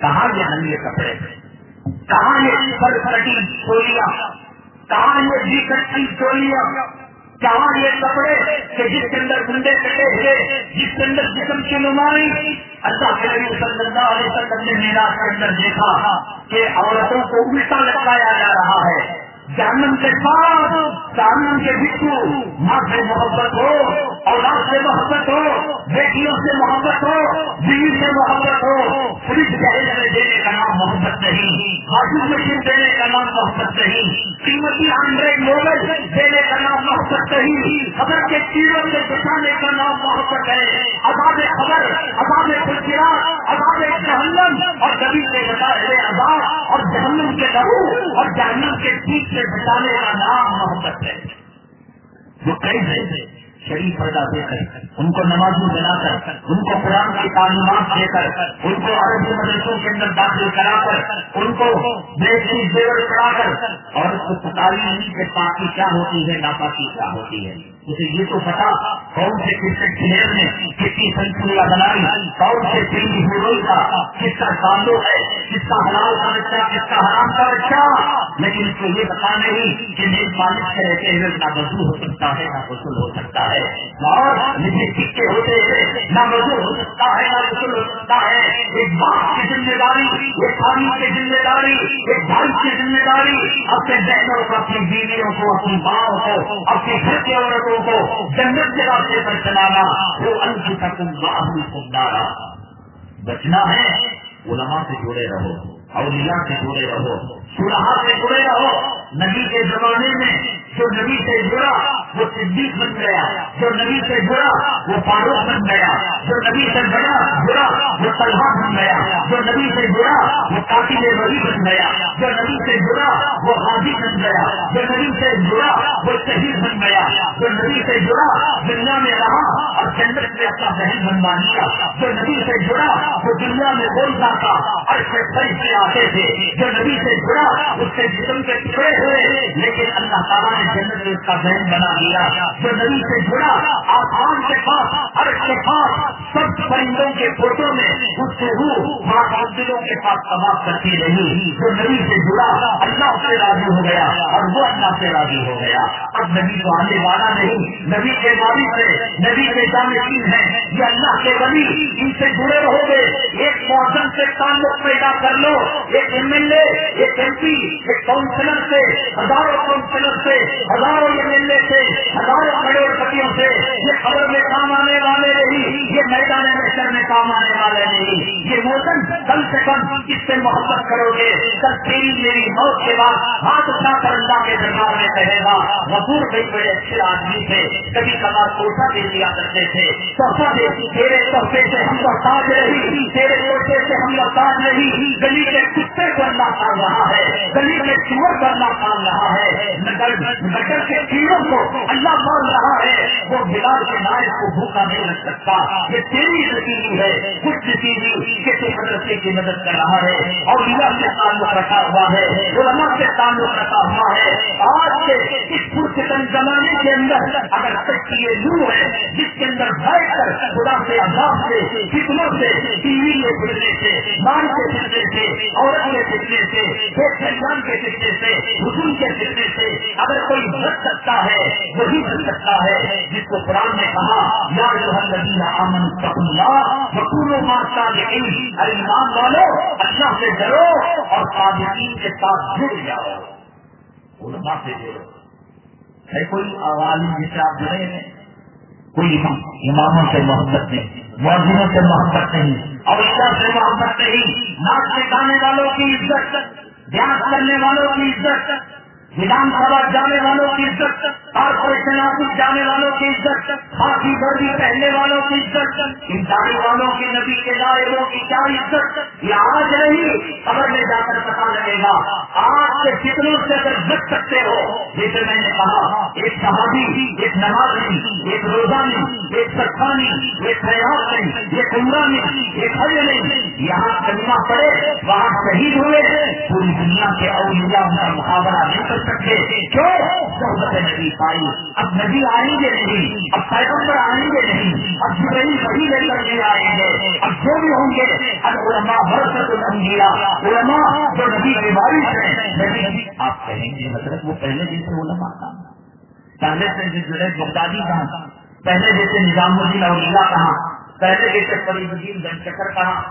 B: کہاں یہ ننگے کپڑے کہاں یہ سر کٹی چولیاں؟ کہاں یہ جی کٹی چولیاں؟ کہاں یہ کپڑے کہ جس کے اندر گنڈے کٹے ہوئے، جس کے اندر جسم کی نمائی؟ اللہ کے نبی صلی اللہ علیہ وسلم نے میرا کے اندر دیکھا کہ عورتوں کو الٹا لٹکایا جا رہا ہے۔ جہنم کے بعد جہنم کے بچو ماں سے محبت ہو، اولاد سے محبت ہو، بیٹیوں سے محبت ہو، بیوی سے محبت ہو فریج جہیز میں دینے کا نام محبت نہیں واشنگ مشین دینے کا نام محبت نہیں، قیمتی ہنڈریڈ موبائل دینے کا نام محبت نہیں، خبر کے چیزوں سے بچانے کا نام محبت ہے، عذاب خبر، عذاب خرچیات عذاب جہنم، اور نبی سے بتائے ہوئے آزاد اور جہنم کے لہو اور جہنم کے ٹھیک سے بچانے کا نام محبت ہے۔ وہ کئی ہے، شریف پردہ دے کر۔ ان کو نمازی بنا کر، ان کو قرآن کی تعلیمات دے کر، ان کو عربی مدرسوں کے اندر داخل کرا کر، ان کو دیسی کرا کر۔ اور اس کو تعلیم کہ پاکی کیا ہوتی ہے، ناپاکی کیا ہوتی ہے۔ اسے یہ تو پتا کون سے کرکٹ پلیئر نے کتنی سنچریاں بنائی، کون سے فلم ہیروئی کا، کس کا تعلق ہے، کس کا حلال کا بچہ کس کا حرام کا بچہ لیکن اس کو یہ بتا نہیں کہ میری مالک سے رہتے ہوئے نہ وضو ہو سکتا ہے، نہ غسل ہو سکتا ہے۔ اور مجھے سکے ہوتے ہوئے نہ وضو ہو سکتا ہے، نہ غسل ہو سکتا ہے۔ ایک باپ کی ذمہ داری ایک خانی کی ذمہ داری ایک بھائی کی ذمہ داری اپنے بہنوں کو، اپنی بیویوں کو، اپنی ماں کو، اپنی گھر کے لوگوں کو جنت کے راستے پر چلانا، وہ انکی تکم باہمی خوددارا بچنا ہے، علماء سے جڑے رہو، اولیاء سے جڑے رہو سلحا سے جڑے رہو۔ نبی کے زمانے میں جو نبی سے جڑا وہ صدیق بن گیا، جو نبی سے جڑا وہ فاروق بن گیا، جو نبی سے بڑا جڑا وہ طلحہ بن گیا، جو نبی سے جڑا وہ قاتل ولی بن گیا، جو نبی سے جڑا وہ غازی بن گیا، جو نبی سے جڑا وہ شہید بن گیا، جو نبی سے جڑا دنیا میں رہا اور جنت میں اپنا بہن بنوا لیا، جو نبی سے جڑا وہ دنیا میں بولتا تھا اور سے آتے تھے، جو نبی سے جڑا اس سے جسم کے ٹکڑے ہوئے، لیکن اللہ تعالیٰ نے جنت میں اس کا بہن بنا دیا جو نبی سے جڑا، آسمان کے پاس، عرش کے پاس، سب پرندوں کے فوٹو میں اس سے روح مندروں کے پاس تباہ کرتی رہی۔ جو نبی سے جڑا، اللہ سے راضی ہو گیا اور وہ اللہ سے راضی ہو گیا۔ اب نبی تو آنے والا نہیں، نبی کے مالی سے نبی کے جانشین ہے۔ یہ اللہ کے ولی، ان سے جڑے رہو گے۔ ایک موسم سے تعلق پیدا کر لو۔ ایک ایم ایل اے، ایک ایم پی، ایک کاؤنسلر سے، ہزاروں کاؤنسلر سے، ہزاروں ایم ایل اے سے۔ ہزاروں کروڑ پتیوں سے یہ خبر میں کام آنے والے نہیں، یہ میدان محشر میں کام آنے والے نہیں۔ یہ موسم کم سے کم اس سے محبت کرو گے۔ کل تیری میری موت کے بعد ہاتھ اٹھا کر اللہ کے دربار میں کہے گا غفور بھائی بڑے اچھے آدمی تھے، کبھی کبھار توحفہ دے دیا کرتے تھے۔ توحفہ دے تیرے تحفے سے ہم محتاج رہی تیرے توحفے سے ہم محتاج رہی گلی کے کتے کو اللہ کام رہا ہے، گلی کے چور کو اللہ کام رہا ہے۔ نگر کے کیڑوں کو اللہ مان رہا ہے، وہ بلال کے نائب کو بھوکا نہیں رکھ سکتا۔ یہ تیری نتیجی ہے، کچھ نتیجی کہ تو مدرسے کی مدد کر رہا ہے۔ اور اللہ سے تعلق رکھا ہوا ہے، علماء سے تعلق رکھا ہوا ہے۔ آج سے اس پرسکن زمانے کے اندر اگر سچ یہ لو ہے، جس کے اندر بیٹھ کر خدا سے عذاب سے فتنوں سے ٹی وی کے پھرنے سے مان کے پھرنے سے، عورت کے پھرنے سے ایک خاندان کے پھرنے سے حکم کے پھرنے سے اگر کوئی بچ سکتا ہے وہی بچ سکتا ہے جس کو قرآن نے کہا، یا جو الذین آمنوا اتقوا اللہ وکونوا مع الصادقین ارے ایمان والو اللہ سے ڈرو اور صادقین کے ساتھ جڑ جاؤ۔ علماء سے جڑو ہے، کوئی عوالم جس سے آپ جڑے ہیں، کوئی اماموں سے محبت نہیں موزنوں سے محبت نہیں اور اللہ سے محبت نہیں، ناچ سے گانے والوں کی عزت دھیان کرنے والوں کی عزت ودھان سبھا جانے والوں کی عزت کارپوریشن آفس جانے والوں کی عزت خاصی گردی پہننے والوں کی عزت انسانی والوں کی نبی کے دائروں کی کیا عزت؟ یہ آج نہیں خبر میں جا کر پتا لگے گا، آج کے کتنوں سے اگر بچ سکتے ہو۔ جیسے میں نے کہا، ایک صحابی، ایک نمازی، ایک روزانی ایک سکھانی ایک خیال نہیں ایک عمرہ نہیں ایک حج نہیں۔ یہاں کلمہ پڑے وہاں شہید ہوئے۔ پوری دنیا کے اولیاء ان کا مقابلہ نہیں کر سکتے۔ کیوں؟ صحبت نبی پائی۔ اب نبی آئیں گے نہیں، اب پیغمبر آئیں گے نہیں، اب جبری وہی لے کر کے آئیں گے۔ اب جو بھی ہوں گے، اب علماء برست الانبیاء، علماء جو نبی کے بارش ہیں نبی جی، آپ کہیں گے مطلب وہ پہلے جیسے علماء تھا۔ پہلے سے جڑے بغدادی کہاں پہلے جیسے نظام الدین اولیاء کہاں، پہلے جیسے فرید الدین گن چکر کہاں۔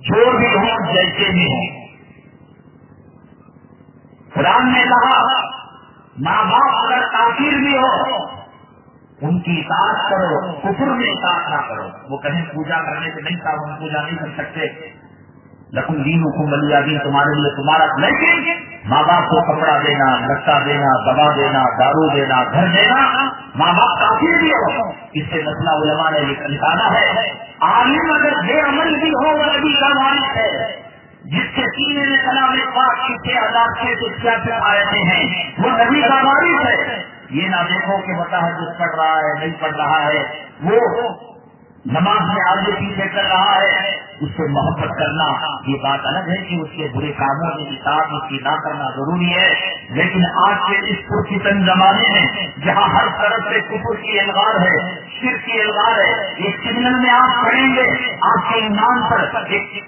B: جو بھی ہوں جیسے بھی ہوں قرآن نے کہا، ماں باپ اگر تاخیر بھی ہو، ان کی اطاعت کرو، کفر میں اطاعت نہ کرو۔ وہ کہیں پوجا کرنے سے نہیں تھا ہم پوجا نہیں کر سکتے۔ لکھن دین حکم علی دین تمہارے لیے تمہارا لیکن ماں باپ کو کپڑا دینا لتا دینا، دوا دینا، دارو دینا، گھر دینا ماں باپ تاخیر بھی ہو اس سے مسئلہ علماء نے نکالا ہے۔ عالم اگر بے عمل بھی ہو وہ نبی کا مالک ہے۔ جس کے سینے میں کلام پاک کی چھ ہزار چھ سو چھیاسٹھ آئے ہیں؟ وہ نبی کا مالک ہے۔ یہ نہ دیکھو کہ متحد پڑھ رہا ہے، نہیں پڑھ رہا ہے۔ وہ نماز میں آگے پیچھے کر رہا ہے، اس سے محبت کرنا یہ بات الگ ہے کہ اس کے برے کاموں کے ساتھ اس کی نہ کرنا ضروری ہے۔ لیکن آج کے اس پرکن زمانے میں جہاں ہر طرف سے کپر کی الغار ہے شر کی الغار ہے، ایک سگنل میں آپ پڑھیں گے، آپ کے ایمان پر ایک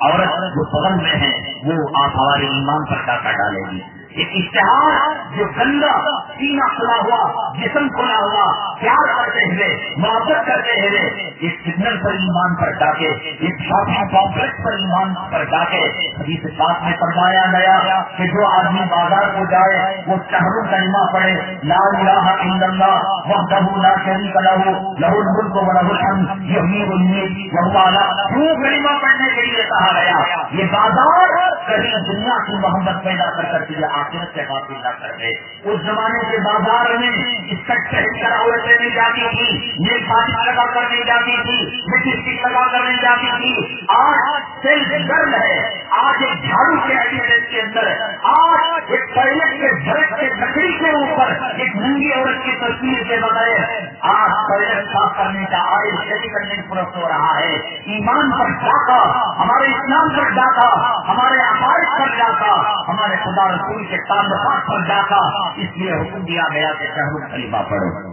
B: عورت جو پگن میں ہے، وہ آپ ہمارے ایمان پر ڈاکہ ڈالے گی۔ ایک اشتہار جو گندا سینا کھلا ہوا، جسم کھلا ہوا، پیار کرتے ہوئے، محبت کرتے ہوئے ایک سگنل پر ایمان پر ڈاکے ایک شاپنگ کمپلیکس پر ایمان پر ڈاکے ابھی سے بات میں فرمایا گیا کہ جو آدمی بازار کو جائے، وہ چہروں کلمہ پڑے لال الہ الا اللہ، وحدہ لا شریک لہو لہو الملک و لہو الحمد، یحیی و یمیت وهو علی کیوں کلمہ پڑھنے کے لیے کہا گیا۔ یہ بازار کہیں دنیا کی محبت پیدا کر کر کے آخرت سے حاصل نہ کر دے۔ اس زمانے کے بازار میں اس کٹ صحیح طرح عورتیں نہیں جاتی تھی نیل پانی لگا کر نہیں جاتی تھی مٹی لگا کر نہیں جاتی تھی آج سیلف گرل ہے۔ آج ایک جھاڑو کے ایڈیٹ کے اندر آج ایک ٹوائلٹ کے جھڑک کے لکڑی کے اوپر ایک ننگی عورت کی تصویر کے بغیر آج ٹوائلٹ صاف کرنے کا آئل کھیتی کرنے پرست ہو رہا ہے۔ ایمان پر ڈاکہ، ہمارے اسلام پر ڈاکہ، ہمارے عقائد پر ڈاکہ، ہمارے خدا رسول کے تعلقات پر ڈاکا اس لیے حکم دیا گیا کہ شہر کلمہ پڑھو۔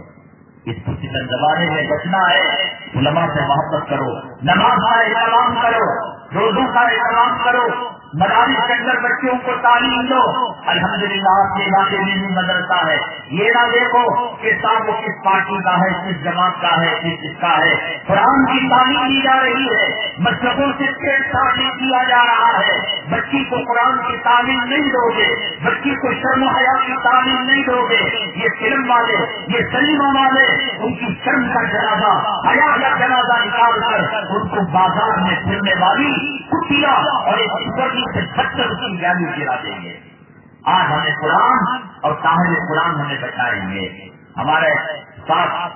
B: اس پرسکن زمانے میں بچنا ہے، علماء سے محبت کرو، نماز آئے کلام کرو۔ روزوں کا احترام کرو، مدارس کے اندر بچوں کو تعلیم دو۔ الحمد للہ آپ کے علاقے میں بھی مدرسہ ہے۔ یہ نہ دیکھو کہ صاحب وہ کس پارٹی کا ہے، کس جماعت کا ہے، کس کس کا ہے۔ قرآن کی تعلیم دی جا رہی ہے۔ مذہبوں سے تعلیم کیا جا رہا ہے۔ بچی کو قرآن کی تعلیم نہیں دو گے۔ بچی کو شرم حیا کی تعلیم نہیں دو گے۔ یہ فلم والے، یہ سلیما والے، ان کی شرم کا جنازہ، حیا کا جنازہ نکال کر ان کو بازار میں پھرنے والی کٹیا اور ایک سے ستر اس کی ویلو گرا دیں گے آج ہمیں قرآن اور صاحب قرآن ہمیں بچائیں گے ہمارے ساتھ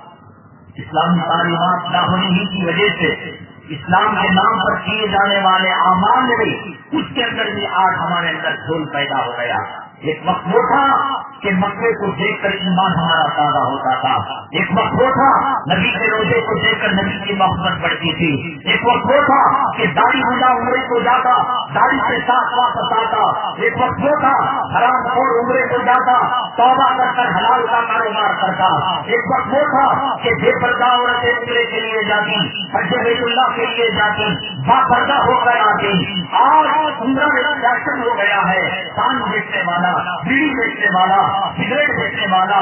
B: اسلامی تعلیمات نہ ہونے ہی کی وجہ سے اسلام کے نام پر کیے جانے والے امان بھی اس کے اندر بھی آج ہمارے اندر جھول پیدا ہو گیا۔ ایک وقت وہ تھا کہ مکے کو دیکھ کر ایمان ہمارا تازہ ہوتا تھا۔ ایک وقت وہ تھا نبی کے روزے کو دیکھ کر نبی کی محبت بڑھتی تھی۔ ایک وقت وہ تھا کہ داڑھی بندہ عمرے کو جاتا، داڑھی سے ساتھ واپس آتا۔ ایک وقت وہ تھا حرام اور عمرے کو جاتا، توبہ کر کر حلال کا کاروبار کرتا۔ ایک وقت وہ تھا کہ بے پردہ عورتیں عمرے کے لیے جاتی حج بیت اللہ کے لیے جاتی با پردہ ہو کر آتی۔ آج عمرہ فیشن ہو گیا ہے۔ پان بیچنے والا بیڑی بیچنے والا، سگریٹ بیچنے والا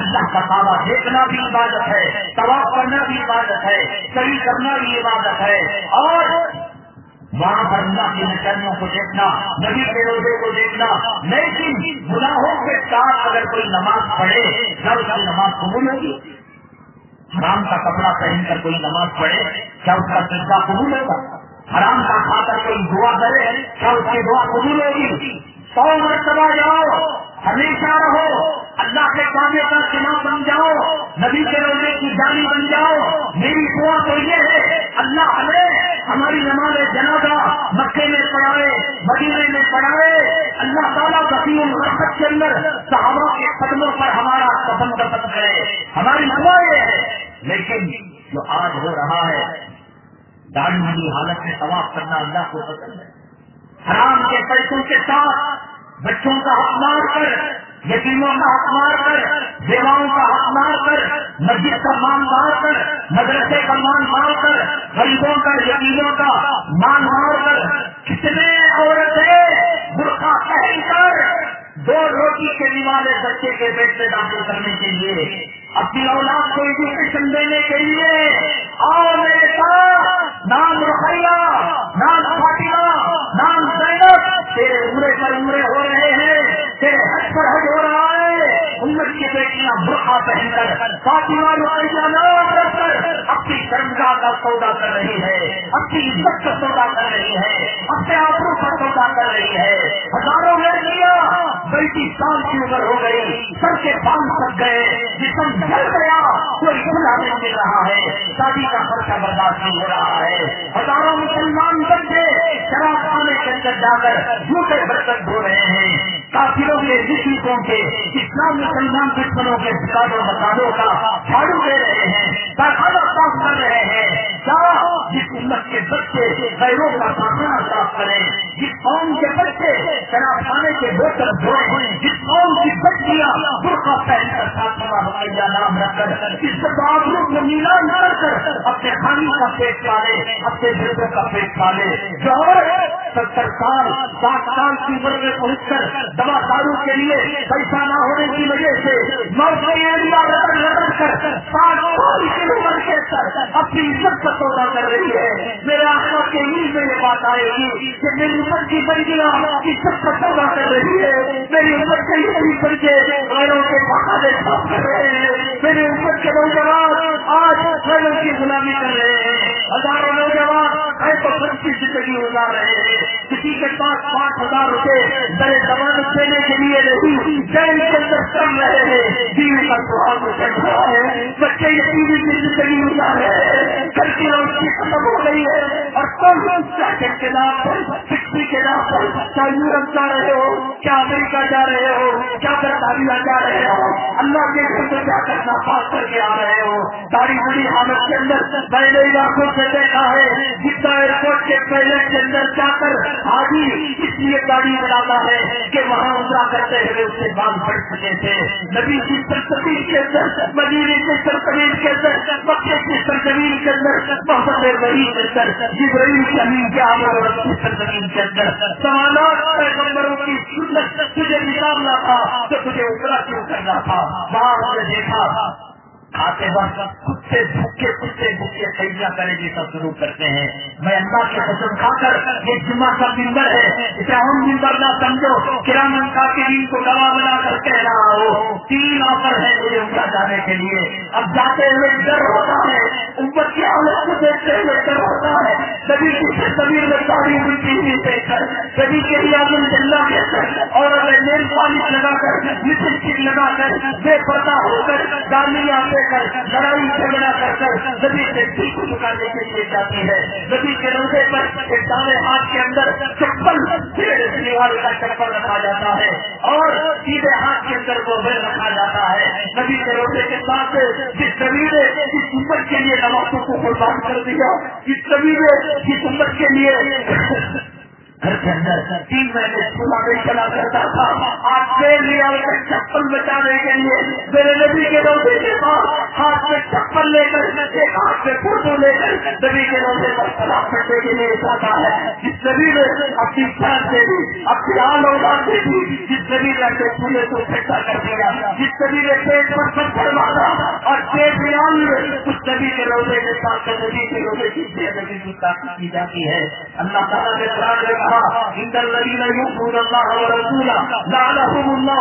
B: اللہ کا کعبہ دیکھنا بھی عبادت ہے، طواف کرنا بھی عبادت ہے، صحیح کرنا بھی عبادت ہے، اور وہاں پر اللہ کی نشانیوں کو دیکھنا، نبی کے روزے کو دیکھنا، لیکن گناہوں کے ساتھ اگر کوئی نماز پڑھے جب اس کی نماز قبول ہوگی؟ حرام کا کپڑا پہن کر کوئی نماز پڑھے، کیا اس کا سجدہ قبول ہوگا؟ حرام کا کھا کر کوئی دعا کرے کیا اس کی دعا قبول ہوگی۔ سو مرتبہ جاؤ، ہمیشہ رہو۔ اللہ کے کامے کا سنا بن جاؤ، نبی کے روزے کی جانی بن جاؤ۔ میری دعا تو یہ ہے، اللہ ہمیں ہماری نماز جنازہ مکے میں پڑھائے مدینے میں پڑھائے۔ اللہ تعالیٰ بکیوں الرحمت کے اندر صحابہ کے قدموں پر ہمارا قدم قدم کرے۔ ہماری دعا یہ ہے، لیکن جو آج ہو رہا ہے داڑھی والی حالت میں طواف کرنا اللہ کو پسند ہے۔ حرام کے پیسوں کے ساتھ بچوں کا حق مار کر، یتیموں کا حق مار کر، بیواؤں کا حق مار کر، مسجد کا مان مار کر، مدرسے کا مان مار کر، غریبوں کا، یتیموں کا مان مار کر، کتنے عورتیں برقع پہن کر دو روٹی کے والے بچے کے پیٹ میں داخل کرنے کے لیے اپنی اولاد کو ایجوکیشن دینے کے لیے اور میرے ساتھ نام رخیا نام فاطمہ نام زینب، تیرے عمرے پر عمرے ہو رہے ہیں، تیرے حج پر حج ہو رہا ہے، امت کی بیٹیاں برقع پہن کر، فاطمہ روپیہ نام رکھ کر اپنی شرمگاہ کا سودا کر رہی ہے، اپنی عزت کا سودا کر رہی ہے، اپنے آپوں کا سودا کر رہی ہے، ہزاروں لڑکیاں بلکہ سال کی عمر ہو گئی، سر کے بال تک گئے، جسم جل گیا، کوئی کھلا نہیں مل رہا ہے، شادی کا خرچہ برداشت نہیں ہو رہا ہے۔ ہزاروں مسلمان بچے شراب خانے کے اندر جا کر جھوٹے برتن دھو رہے ہیں۔ کافروں کے رشیوں کے، اسلام مسلمان دشمنوں کے شکاروں مسالوں کا جھاڑو دے رہے ہیں، کارخانہ صاف کر رہے ہیں۔ جس امت کے بچے غیروں کا کارخانہ صاف کریں، جس قوم کے بچے and I comments that both of us قوم کی بچیاں برقع پہن کر ساتھ بھیا نام رکھ کر اس آبروں کو نیلام کر کر اپنے کھانے کا پیٹ پالے، اپنے بزرگوں کا پیٹ پالے۔ جو ستر سال ساٹھ سال کی عمر میں پہنچ کر دوا دارو کے لیے پیسہ نہ ہونے کی وجہ سے رگڑ کر ساٹھ سال کی عمر کے سر اپنی عزت کا سودا کر رہی ہے۔ میرے آسا کے ہی میں یہ بات آئے گی کہ میری عمر کی بڑیاں عزت کا سودا کر رہی ہے۔ میری عمر کے ہی بڑے غیروں کے پہاڑے صاف کر رہے ہیں۔ میرے اوپر کے نوجوان، آج غیروں کی غلامی کر رہے ہیں۔ ہزاروں نوجوان ایسے کی زندگی گزار رہے ہیں۔ کسی کے پاس پانچ ہزار روپے در زبان دینے کے لیے نہیں جیل کے اندر چل رہے ہیں۔ بیوی کا سوال چل رہا ہے، بچے یہ ٹی وی کی زندگی گزار رہے ہیں۔ گھر کی روشنی ختم ہو گئی ہے۔ اور کون جیکٹ کے نام پر فکسی کے نام پر کیا یورپ جا رہے ہو؟ کیا امریکہ جا رہے ہو؟ کیا برطانیہ جا رہے ہو؟ اللہ کے گھر میں جا کر ناپاس کر کے آ رہے ہو۔ داڑھی بڑی حالت کے اندر میں نے علاقوں سے دیکھا ہے، جتنا ایئرپورٹ کے پہلے کے اندر جا کر آدھی اس لیے گاڑی بناتا ہے کہ وہاں اترا کرتے ہوئے اس سے بال پڑ سکے تھے۔ نبی کی سرزمین کے اندر مدینے کی سرزمین کے اندر مکے کی سرزمین کے اندر، محمد وحی کے اندر، جبرائیل کی امین کے آمر اور کی سرزمین کے اندر۔ سوالات پیغمبروں کی سنت، تجھے نکالنا تھا تو تجھے اترا کیوں کرنا تھا؟ وہاں ہم نے دیکھا آتے وقت کتے بھوکے کتے بھوکے سیدیاں کرے گی سب شروع کرتے ہیں۔ میں اللہ کے قسم کھا کر یہ جمعہ کا ممبر ہے۔ اسے ہم ممبر نہ سمجھو کرامن کا دین کو گواہ بنا کر کہہ رہا ہو تین آفر ہے مجھے عمرہ جانے کے لیے۔ اب جاتے ہوئے ڈر ہوتا ہے۔ اوپر کی حالت کو دیکھتے ہوئے ڈر ہوتا ہے۔ کبھی کسی زمین میں ساری ملتی ہوئی دیکھ کر کبھی کے لیے آدمی جلنا کے اور اگر نیل پالش لگا کر لپسٹک لگا کر، بے پردہ ہو کر گالیاں دے کر لڑائی جھگڑا کر کر نبی سے دل کو چکانے کے لیے جاتی ہے۔ نبی کے روزے پر دانے ہاتھ کے اندر چپل دیوال کا چپل رکھا جاتا ہے اور سیدھے ہاتھ کے اندر وہ بل رکھا جاتا ہے۔ نبی کے روزے کے ساتھ جس کبھی نے اس عمر کے لیے نمازوں کو قربان کر دیا جس کبھی نے عمر کے لیے گھر کے اندر تین مہینے چولہا نہیں چلا کرتا تھا۔ آج تیل لیا چپل بچانے کے لیے میرے نبی کے روزے کے بعد ہاتھ میں چپل لے کر، ایک ہاتھ میں فوٹو لے کر نبی کے روزے پر سلام کرنے کے لیے جاتا ہے۔ جس نبی نے اپنی جان سے بھی، اپنی آل اولاد سے بھی جس نبی نے اپنے چولہے کو پھیکا کر دیا، جس نبی نے پیٹ پر پتھر مارا اور پیٹ میں آل اس نبی کے روزے کے ساتھ نبی کے روزے کی نبی کی جاتی ہے۔ اللہ تعالیٰ نے قرآن میں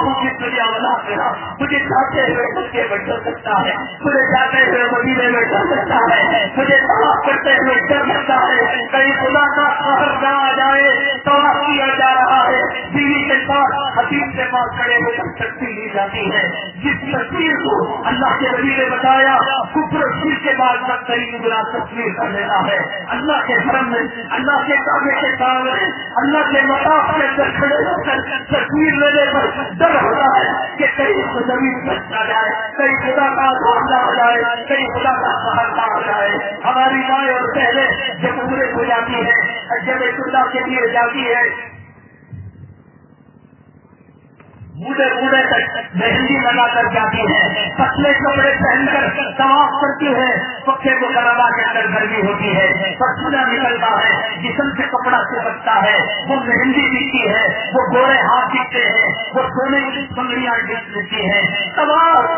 B: مجھے چاہتے ہوئے بچے میں ڈر سکتا ہے، مجھے چاہتے ہوئے مدینے میں ڈر سکتا ہے، مجھے تباہ کرتے ہوئے ڈر سکتا ہے، کہیں خدا کا شہر نہ آ جائے تباہ کیا جا رہا ہے، بیوی کے پاس حدیث کے پاس کھڑے ہو کر شکتی لی جاتی ہے، جس تصویر کو اللہ کے نبی نے بتایا، کفر شیر کے بعد بدترین گنا تصویر کر لینا ہے۔ اللہ کے حرم میں، اللہ کے کعبے کے سامنے اللہ کے مطاف کے اندر کھڑے ہو کر تصویر لینے پر ڈر ہوتا ہے کہ کہیں زمین بچ جائے، کہیں خدا کا دھوم ہو جائے، کہیں خدا کا سہارتا ہو جائے۔ ہماری مائیں اور پہلے جب عمرے ہو جاتی ہے جب ایک اللہ کے لیے جاتی ہے بوڑھے بوڑھے تک مہندی لگا کر جاتی ہے، پتلے کپڑے پہن کر طواف کرتی ہے، پکے کو کرابا کے اندر گرمی ہوتی ہے، پسینہ نکلتا ہے، جسم سے کپڑا سے بچتا ہے، وہ مہندی دکھتی ہے، وہ گورے ہاتھ دکھتے ہیں، وہ سونے کی پنگڑیاں دکھتی ہیں۔ تمام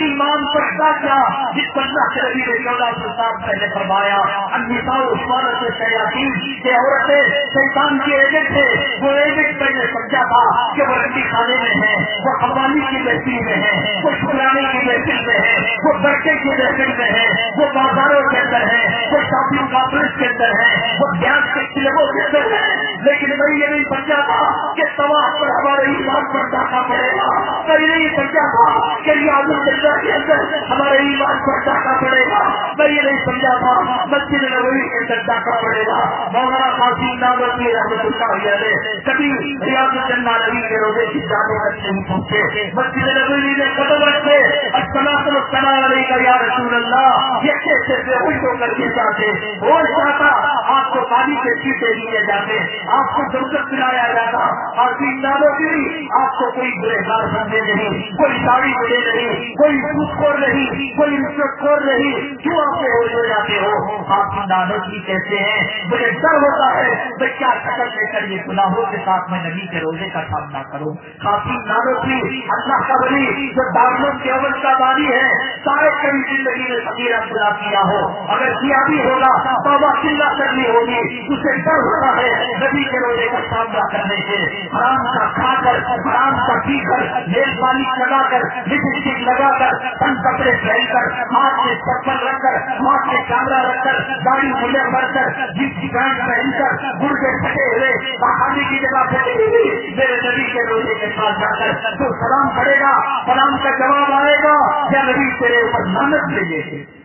B: ایمان پر کیا، جس پر کے ربی نے چودہ سو سال پہلے فرمایا انیتا عثمان سے سیاسی کہ عورتیں شیطان کی ایجنٹ ہے وہ ایجنٹ پہلے سمجھا تھا کہ وہ رنڈی کھانے میں ہے، وہ قوامی کی محفل میں ہے، وہ پرانے کی محفل میں ہے، وہ بچے کی محفل میں ہے، وہ بازاروں کے اندر ہے، وہ شاپنگ کمپلیکس کے اندر ہے، وہ گیس کے کلبوں کے اندر ہے۔ لیکن میں یہ نہیں سمجھا تھا کہ تباہ پر ہمارے ایمان پر ڈاکہ پڑے گا۔ میں یہ نہیں سمجھا تھا کہ ریاض الجنہ کے اندر ہمارے ایمان پر ڈاکہ پڑے گا۔ میں یہ نہیں سمجھا تھا مسجد نبوی کے اندر ڈاکہ پڑے گا۔ مولانا خاصی نامتی رحمت اللہ علیہ کبھی ریاض الجنہ نبی کے روزے کی جانے تک پہنچے مسجد نبوی نے قدم رکھے السلام السلام علیکم یا رسول اللہ یہ کیسے سے خوش ہو کر کے جاتے وہ چاہتا آپ کو پانی کے چیٹے دیے جاتے آپ کو دمدر پلایا جاتا اور نالوں کی آپ کو کوئی برے دار سمجھے نہیں کوئی ساڑی ملے نہیں کوئی سوکھ خور نہیں کوئی رشوت خور نہیں کیوں آپ کے ہو جاتے ہو آپ کی نالوں کی کہتے ہیں، مجھے ڈر ہوتا ہے میں کیا شکل لے کر یہ گناہوں کے ساتھ میں نبی کے روزے کا سامنا کروں؟ کافی نالوں کی اللہ کا بلی جو داروں کے اول کا باری ہے۔ سارے کئی زندگی میں فقیرہ خدا کیا ہو۔ اگر کیا بھی ہوگا تو چلا کرنی ہوگی۔ اسے ڈر ہوتا ہے نبی کے روزے کا سامنا کرنے سے۔ حرام کا کھا کر، حرام کا پی کر میل پانی لگا کر لپسٹک لگا کر پن کپڑے پہن کر، ہاتھ میں چپل رکھ کر، ہاتھ میں کیمرا رکھ کر گاڑی ملے بھر کر جس کی پینٹ پہن کر گڑ پھٹے ہوئے بہانے کی جگہ پھٹے ہوئی میرے نبی کے روزے کے ساتھ جا کر تو سلام پڑے گا، سلام کا جواب آئے گا، یا نبی تیرے اوپر محنت لے گے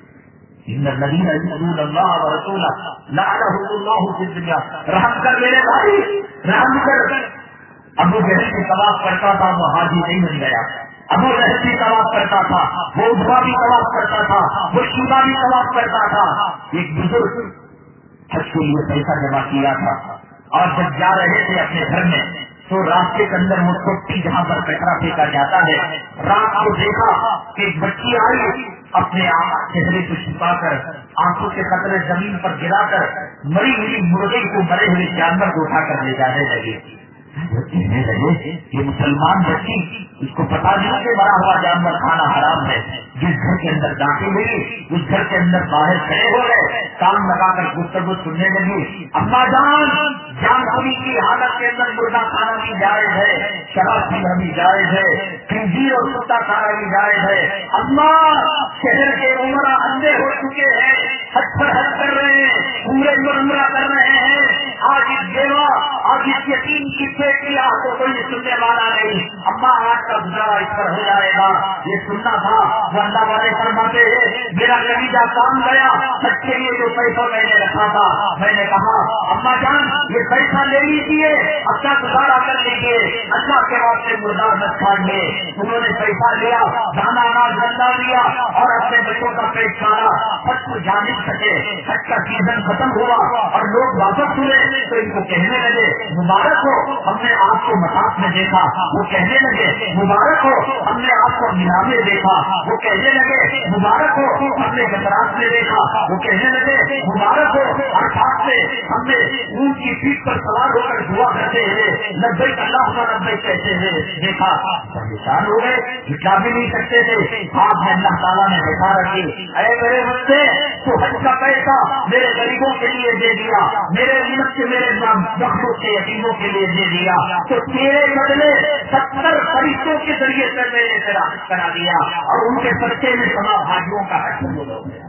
B: الذين يؤمنون الله ورسوله لعنهم الله في الدنيا۔ رحم کر میرے بھائی، رحم کر۔ ابو جہل کی تلاش کرتا تھا، وہ حاجی نہیں بن گیا۔ ابو جہل کی تلاش کرتا تھا، وہ ادوا بھی تلاش کرتا تھا، وہ شیبا بھی تلاش کرتا تھا۔ ایک بزرگ حج کے لیے پیسہ جمع کیا تھا۔ اور جب جا رہے تھے اپنے گھر میں تو راستے کے اندر وہ جہاں پر کچرا پھینکا جاتا ہے، رات کو دیکھا کہ ایک بچی آئی، اپنے چہرے کو چھپا کر، آنکھوں کے قطرے زمین پر گرا کر، مری ہوئی مرغے کو مرے ہوئے جانور کو اٹھا کر لے جانے لگے۔ کہنے لگے یہ مسلمان بچی اس کو پتا نہیں کہ بڑا ہوا جانور کھانا حرام ہے۔ جس گھر کے اندر داخل ہوئی اس گھر کے اندر باہر کھڑے ہو گئے کام لگا کر گفتگو سننے لگی اما جان جان پوری کی حالت کے اندر مرغا کھانا بھی جائز ہے، شراب پینا بھی جائز ہے کنجی اور کتا کھانا بھی جائز ہے۔ اما، شہر کے عمرہ اندھے ہو چکے ہیں ہٹ پر ہٹ کر رہے ہیں پورے عمرہ کر رہے ہیں۔ آج اس دیوا آج اس یقین کی پیٹی آپ کو کوئی سننے والا نہیں۔ اما آج کا گزارا اس پر ہو جائے گا۔ یہ سننا تھا وہ اللہ والے فرماتے ہیں، میرا کبھی کام گیا، سچ کے لیے جو پیسہ میں نے رکھا تھا، میں نے کہا، اما جان، یہ پیسہ لے لیجیے اچھا گزارا کر لیجیے اللہ کے واسطے مردار مت چھاڑ انہوں نے پیسہ لیا دانا مال دھندا لیا، اور اپنے بچوں کا پیٹ چھاڑا سچ کو جان سکے۔ سچ کا سیزن ختم ہوا اور لوگ واپس ہوئے، تو ان کو کہنے لگے، مبارک ہو ہم نے آپ کو مساف میں دیکھا، وہ کہنے لگے، مبارک ہو، ہم نے آپ کو مینا میں دیکھا۔ وہ کہنے لگے، مبارک ہو، ہم نے گجرات میں دیکھا۔ وہ کہنے لگے، مبارک ہو، ہر ساتھ سے ہم نے اون کی پیٹ پر سوار ہو کر دعا کرتے ہوئے نبے اللہ کا نبے کہتے ہوئے دیکھا۔ پریشان ہو گئے جٹا بھی نہیں سکتے تھے۔ آپ نے اللہ تعالیٰ نے دیکھا رکھی۔ اے میرے بچے تو حج کا پیسہ میرے غریبوں کے لیے دے دیا، میرے امت کے میرے نام بخشوں کے یتیموں کے لیے دے دیا۔ تو تیرے بدلے ستر فرشتوں کے ذریعے سے میں نے کرا دیا اور ان کے سچے میں سما بھائیوں کا ہو گیا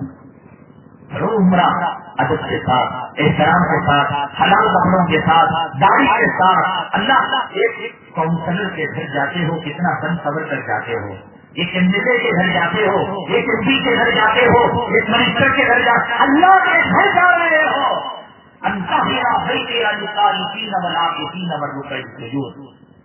B: عمرہ ادب کے ساتھ، احترام کے ساتھ، حلال کپڑوں کے ساتھ، داڑھی کے ساتھ، اللہ ایک کاؤنسلر کے گھر جاتے ہو، کتنا سن صبر کر جاتے ہو۔ ایک ایم ایل اے کے گھر جاتے ہو، ایک ایم پی کے گھر جاتے ہو، ایک منسٹر کے گھر جاتے اللہ کے گھر جا رہے ہو۔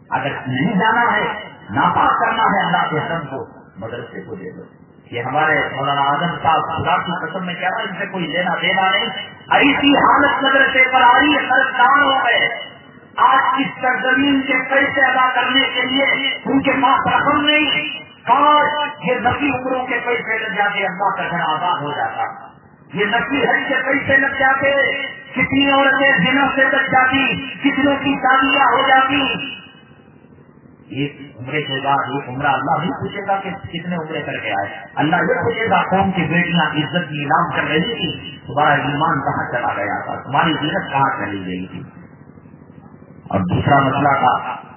B: اگر نہیں جانا ہے، ناپاک کرنا ہے اللہ کے حسن کو، مدرسے کو دے دو۔ یہ ہمارے مولانا اعظم صاحب خدا کی قسم میں کیا تھا ان سے کوئی لینا دینا نہیں۔ ایسی حالت مدرسے پر آ آئی سرکار ہو گئے۔ آج کی سرزمین کے پیسے ادا کرنے کے لیے ان کے پاس رقم نہیں۔ کاش یہ نفی عمروں کے پیسے لگ جاتے، اللہ کا گھر آزاد ہو جاتا۔ یہ نفی حج کے پیسے لگ جاتے۔ کتنی عورتیں دنوں سے بچ جاتی، کتنوں کی شادیاں ہو جاتی۔ ایک عمرے کے بعد یہ عمرہ اللہ بھی پوچھے گا کہ کتنے عمرے کر کے آئے۔ اللہ یہ پوچھے گا قوم کی بیٹیاں عزت کی نیلام کر رہی تھی، تمہارا ایمان کہاں چلا گیا تھا؟ تمہاری عزت کہاں چلی گئی تھی؟ اور دوسرا مسئلہ تھا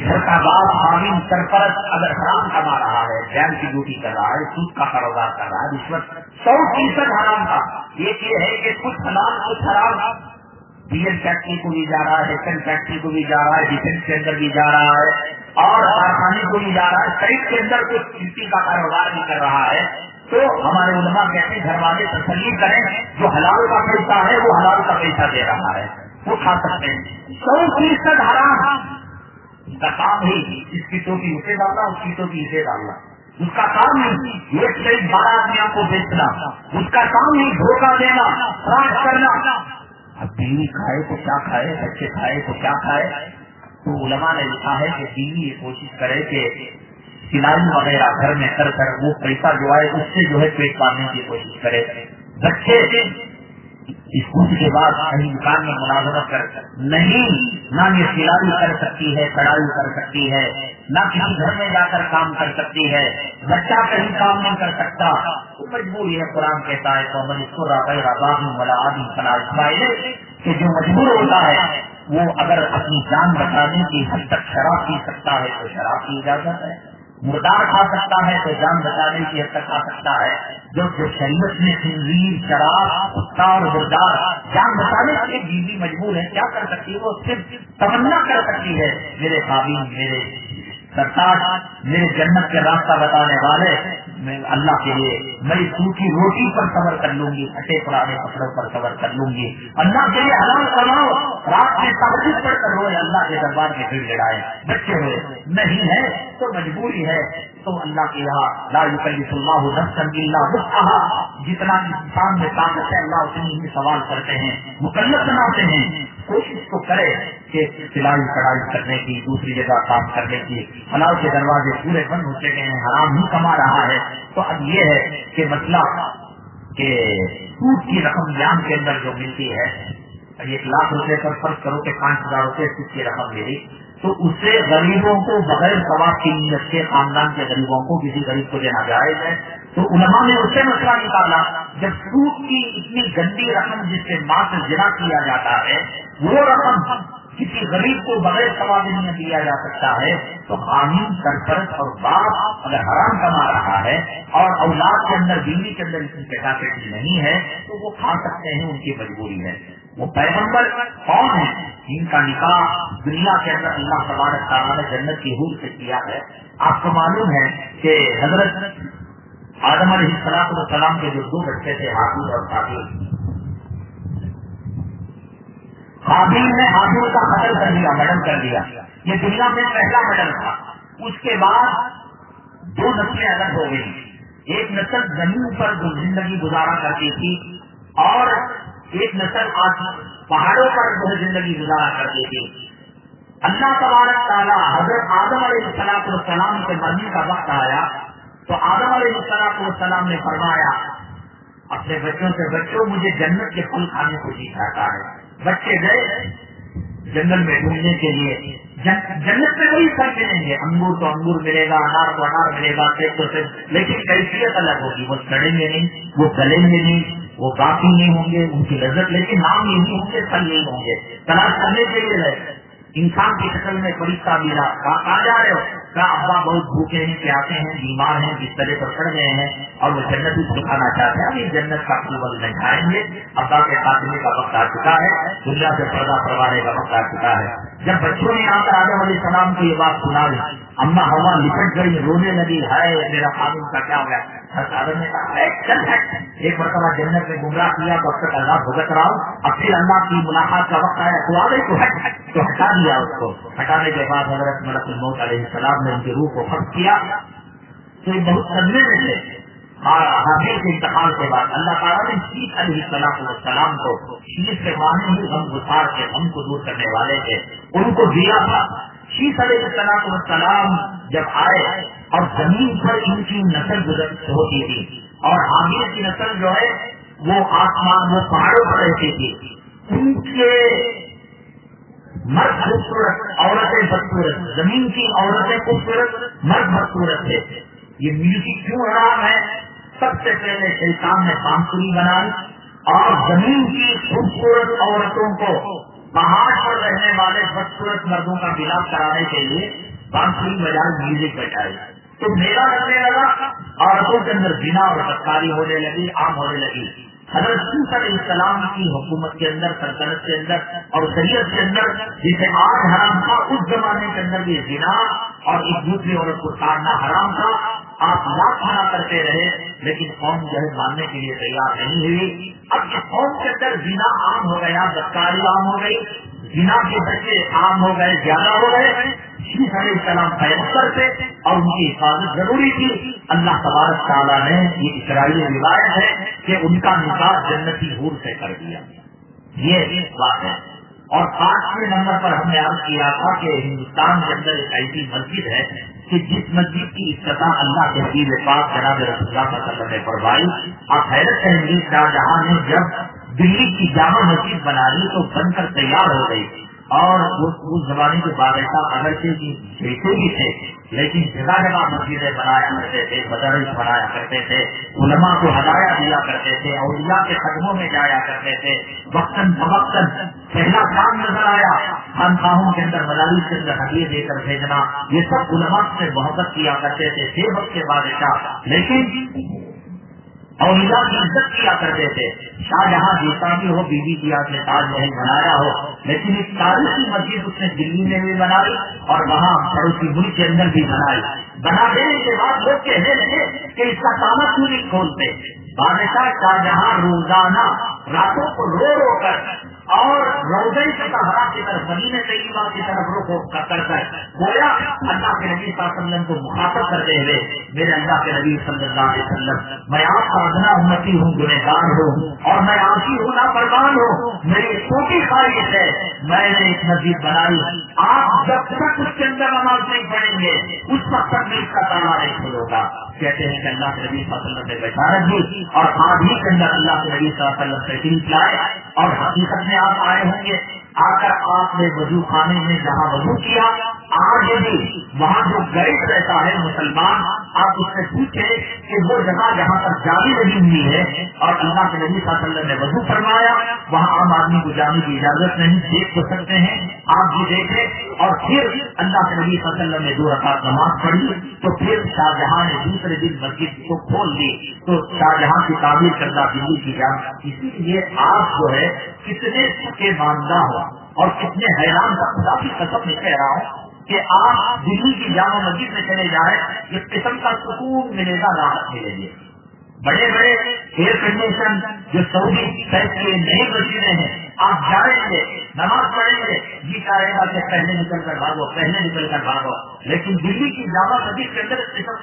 B: گھر کا باپ حامین سرپرست اگر حرام کما رہا ہے بینک کی ڈیوٹی کر رہا ہے، سود کا کاروبار کر رہا ہے، رشوت سو فیصد حرام تھا۔ ایک یہ ہے کہ کچھ حلال، کچھ حرام۔ ایل فیکٹری کو بھی جا رہا ہے ایچ فیکٹری کو بھی جا رہا ہے ڈیفینس کے اندر بھی جا رہا ہے۔ اور کارخانے کو بھی جا رہا ہے۔ سائٹ کے اندر کچھ کھیتی کا کاروبار بھی کر رہا ہے۔ تو ہمارے علماء کہتے ہیں، گھر والے تسلی کریں، جو حلال کا پیسہ ہے، وہ حلال کا پیسہ دے رہا ہے۔ وہ کھا سکتے ہیں۔ سو فیصد حرام۔ کا کام ہی اس کی ٹوپی اسے ڈالنا، اس کی ٹوپی اسے ڈالنا۔ اس کا کام نہیں ایک سے بارہ آدمیوں کو بیچنا۔ اس کا کام نہیں، دھوکہ دینا فراڈ کرنا۔ اب بیوی کھائے تو کیا کھائے؟ بچے کھائے تو کیا کھائے؟ تو علماء نے لکھا ہے کہ بیوی یہ کوشش کرے کہ سلائی وغیرہ گھر میں کر کر وہ پیسہ جو آئے، اس سے جو ہے پیٹ پالنے کی کوشش کرے۔ بچے اسکول کے بعد کہیں دکان میں ملازمت کر نہیں، نہ یہ سلائی کر سکتی ہے کڑھائی کر سکتی ہے، نہ کسی گھر میں جا کر کام کر سکتی ہے۔ بچہ کہیں کام نہیں کر سکتا۔ تو مجبوری ہے قرآن کہتا ہے تو من اس کو والا آدمی فلاح کہ جو مجبور ہوتا ہے، وہ اگر اپنی جان بچانے کی حد تک شراب پی سکتا ہے، تو شراب کی اجازت ہے۔ مردار کھا سکتا ہے تو جان بچانے کی حد تک کھا سکتا ہے۔ جو جو شریعت میں تنظیم، شراب کتا اور مردار جان بچانے کے لیے بیوی مجبور ہے، کیا کر سکتی ہے؟ وہ صرف تمنا کر سکتی ہے۔ میرے قابل، میرے سرکار میرے جنت کے راستہ بتانے والے میں اللہ کے لیے میں سوکھی روٹی پر صبر کر لوں گی ہٹے پرانے کپڑوں پر صبر کر لوں گی۔ اللہ کے لیے حلال کماؤ رات میں تحریر پر کر اللہ کے دربار میں بھیڑ لڑائے۔ بچے ہوئے، نہیں ہے تو مجبوری ہے۔ تو اللہ کے یہاں لا یکلف اللہ نفسا الا وسعها جتنا انسان میں طاقت ہے، اللہ اتنی ہی سوال کرتے ہیں، مکلف بناتے ہیں۔ کوشش تو کرے کہ سلائی کڑھائی کرنے کی، دوسری جگہ کام کرنے کی۔ حلال کے دروازے پورے بند ہوتے گئے ہیں، حرام ہی کما رہا ہے۔ تو اب یہ ہے کہ مسئلہ کہ سود کی رقم جان کے اندر جو ملتی ہے، ایک لاکھ روپے پر فرض کرو کہ پانچ ہزار روپے سود کی رقم ملی، تو اس سے غریبوں کو بغیر ثواب کی نیت کے، خاندان کے غریبوں کو، کسی غریب کو دینا جائز ہے۔ تو علماء نے اس سے مسئلہ نکالا، جب سود کی اتنی گندی رقم جس سے ماں سے جنا کیا جاتا ہے وہ رقم کسی غریب کو بغیر ثواب نہیں دیا جا سکتا ہے، تو قانون سرپرست اور باپ اگر حرام کما رہا ہے اور اولاد کے اندر، بیوی کے اندر اتنی کیپیسٹی نہیں ہے، تو وہ کھا سکتے ہیں، ان کی مجبوری ہے۔ وہ پیغمبر کون ہے جن کا نکاح دنیا کے اندر اللہ تبارک تعالیٰ نے جنت کی حور سے کیا ہے۔ آپ کو معلوم ہے کہ حضرت آدم علیہ السلام السلام کے جو دو بچے تھے حافظ اور قابل حافظ نے حافظ کا قتل کر دیا مڈل کر دیا۔ یہ دنیا میں پہلا مڈل تھا۔ اس کے بعد دو نسلیں الگ ہو گئی ایک نسل زمین پر زندگی گزارا کرتی تھی اور ایک نسل آج پہاڑوں پر جو زندگی گزارا کرتی تھی۔ اللہ تبارک تعالیٰ حضرت آدم علیہ السلام السلام سے مرنے کا وقت آیا تو آدم علیہ السلام السلام نے فرمایا، اپنے بچوں سے بچوں، مجھے جنت کے پھل کھانے کو جی چاہتا ہے۔ بچے گئے جنگل میں ڈھونڈنے کے لیے۔ جنت میں وہی پھل ملیں گے انگور تو انگور ملے گا، انار تو انار ملے گا تو لیکن کیفیت الگ ہوگی۔ وہ سڑیں گے نہیں، وہ گلیں گے نہیں، وہ باقی نہیں ہوں گے، ان کی لذت، لیکن نام نہیں ہوں گے پھل نہیں ہوں گے۔ تلاش کرنے کے لیے انسان کی شکل میں فرشتہ ملا کہاں جا رہے ہو۔ کہا ابا بہت بھوکے ہیں پیاسے ہیں، بیمار ہیں جس طرح پر چڑھ گئے ہیں اور وہ جنت بھی سکھانا چاہتے ہیں۔ ابھی جنت کا پھول نہیں کھائیں گے۔ ابا کے خاتمے کا وقت آ چکا ہے۔ دنیا سے پردہ کروانے کا وقت آ چکا ہے۔ جب بچوں نے آ کر آدم علیہ السلام کو یہ بات سنا دی، اما ہوا لپٹ گئی، رونے لگی ہے میرا قانون کا کیا ہو گیا؟ ایک مرتبہ جنت میں گمراہ کیا تو اب تک اللہ بھگت رہا ہوں۔ اب پھر اللہ کی ملاقات کا وقت آیا۔ تو آ گئی، تو تو ہٹا دیا اس کو۔ ہٹانے کے بعد حضرت ملک الموت علیہ السلام نے ان کی روح کو خرچ کیا، تو یہ بہت صدمے میں تھے اور حافظ کے انتقال کے بعد اللہ تعالیٰ نے جی شیخ علیہ السلام السلام کو شیخ کے معنی ہی غم گسار کے غم کو دور کرنے والے تھے۔ ان کو دیا تھا۔ جی شیخ علیہ السلام السلام جب آئے اور زمین پر ان کی نسل گزر ہوتی تھی اور حامل کی نسل جو ہے، وہ آسمان، وہ پہاڑوں پر رہتی تھی۔ ان کے مرد خوبصورت، عورتیں بدسورت زمین کی عورتیں خوبصورت، مرد بدسورت تھے۔ یہ میوزک کیوں حرام ہے؟ سب سے پہلے شیطان نے بانسری بنائی اور زمین کی خوبصورت عورتوں کو پہاڑ پر رہنے والے بدسورت مردوں کا بلاپ کرانے کے لیے بانسری بجائے میوزک بجائے تو میلہ لگنے لگا عورتوں کے اندر بنا اور سرکاری ہونے لگی، عام ہونے لگی۔ حضرت علیہ السلام کی حکومت کے اندر، سلطنت کے اندر اور شریعت کے اندر، جسے آج حرام تھا، اس زمانے کے اندر بھی زنا اور ایک دوسری عورت کو تارنا حرام تھا۔ آپ لاکھ منع کرتے رہے، لیکن قوم جو ہے، ماننے کے لیے تیار نہیں ہوئی۔ اب قوم کے اندر زنا عام ہو گیا دستکاری عام ہو گئی، زنا کے بچے عام ہو گئے، زیادہ ہو گئے۔ علیہ السلام فیصل تھے اور ان کی حفاظت ضروری تھی۔ اللہ تبارک تعالیٰ نے یہ اسرائیلی روایت ہے کہ ان کا نکاح جنتی حور سے کر دیا۔ یہ ایک بات ہے۔ اور پانچویں نمبر پر ہم نے عرض کیا تھا کہ ہندوستان کے اندر ایک ایسی مسجد ہے کہ جس مسجد کی افتتاح اللہ کے حقیق پاک جناب رسول اللہ کا سفر آپ حیرت شاہ جہاں نے جب دلی کی جامع مسجد بنا لی تو بن کر تیار ہو گئی۔ اور اس زمانے کے بادشاہ اگرچہ کی بیٹے بھی تھے، لیکن جگہ جگہ مسجدیں بنایا کرتے تھے، مدرس بنایا کرتے تھے، علماء کو ہدایا دیا کرتے تھے، اولیاء کے قدموں میں جایا کرتے تھے۔ وقتاً فوقتاً پہلا کام نظر آیا۔ خانخواہوں کے اندر مدارس کے اندر ہڈیے دے کر بھیجنا، یہ سب علماء سے محبت کیا کرتے تھے چھ وقت کے بادشاہ۔ لیکن اولیاء کی عزت کیا کرتے تھے؟ شاہ جہاں بھی ہو بی بی کی آپ نے تاج محل بنایا ہو، لیکن اس تاریخی مسجد اس نے دلی میں بھی بنائی اور وہاں پڑوسی ملک کے اندر بھی بنائی۔ بنا دینے کے بعد لوگ کہنے لگے کہ اس کا کامت کیوں نہیں کھولتے؟ بادشاہ شاہ جہاں روزانہ راتوں کو رو رو کر اور روزے سے سہارا کی طرف زمین طیبہ کی طرف رخ کر کر گویا اللہ کے نبی صلی اللہ علیہ وسلم کو مخاطب کرتے ہوئے میرے اللہ کے نبی صلی اللہ علیہ وسلم، میں آپ کا ادنا امتی ہوں، گنہگار ہوں اور میں آپ کی ہوں پروان ہوں، میری چھوٹی خواہش ہے، میں نے ایک مسجد بنائی، آپ جب تک اس کے اندر نماز نہیں پڑھیں گے، اس وقت تک میں اس کا تالا نہیں کھولو گا۔ کہتے ہیں کہ اللہ کے نبی صلی اللہ علیہ وسلم نے بشارت دی اور آج ہی کے اندر اللہ کے نبی صلی اللہ علیہ وسلم سے دل لائے اور حقیقت میں آپ آئے ہوں گے۔ آ کر آپ نے وضو خانے میں جہاں وضو کیا، آج بھی وہاں جو گریب رہتا ہے مسلمان، آپ اس سے پوچھے کہ وہ جگہ جہاں تک جالی لگی ہوئی ہے۔ اور اللہ کے نبی صلی اللہ علیہ وسلم نے وضو فرمایا، وہاں عام آدمی کو جانے کی اجازت نہیں، دیکھ تو سکتے ہیں۔ آپ بھی دیکھیں۔ اور پھر اللہ کے نبی صلی اللہ علیہ وسلم نے دو رکعت نماز پڑھی، تو پھر شاہ جہاں نے دوسرے دن مسجد کو کھول دی تو شاہ جہاں کی تعمیر کردہ دلی کی جان۔ اسی لیے آپ جو ہے کتنے کے ماندہ ہو اور کتنے حیران کا خدا کی قسم میں کہہ رہا ہوں کہ آپ دلی کی جامع مسجد میں چلے جائیں، اس قسم کا سکون ملے گا راحت ملے گی بڑے بڑے ایئر کنڈیشن جو سعودی سیٹ کے نئی مسجدیں ہیں، آپ جائیں گے۔ نماز پڑھیں گے۔ جی چاہے گا کہ پہلے نکل کر بھاگو، پہلے نکل کر بھاگو۔ لیکن دلی کی جامع مسجد کے اندر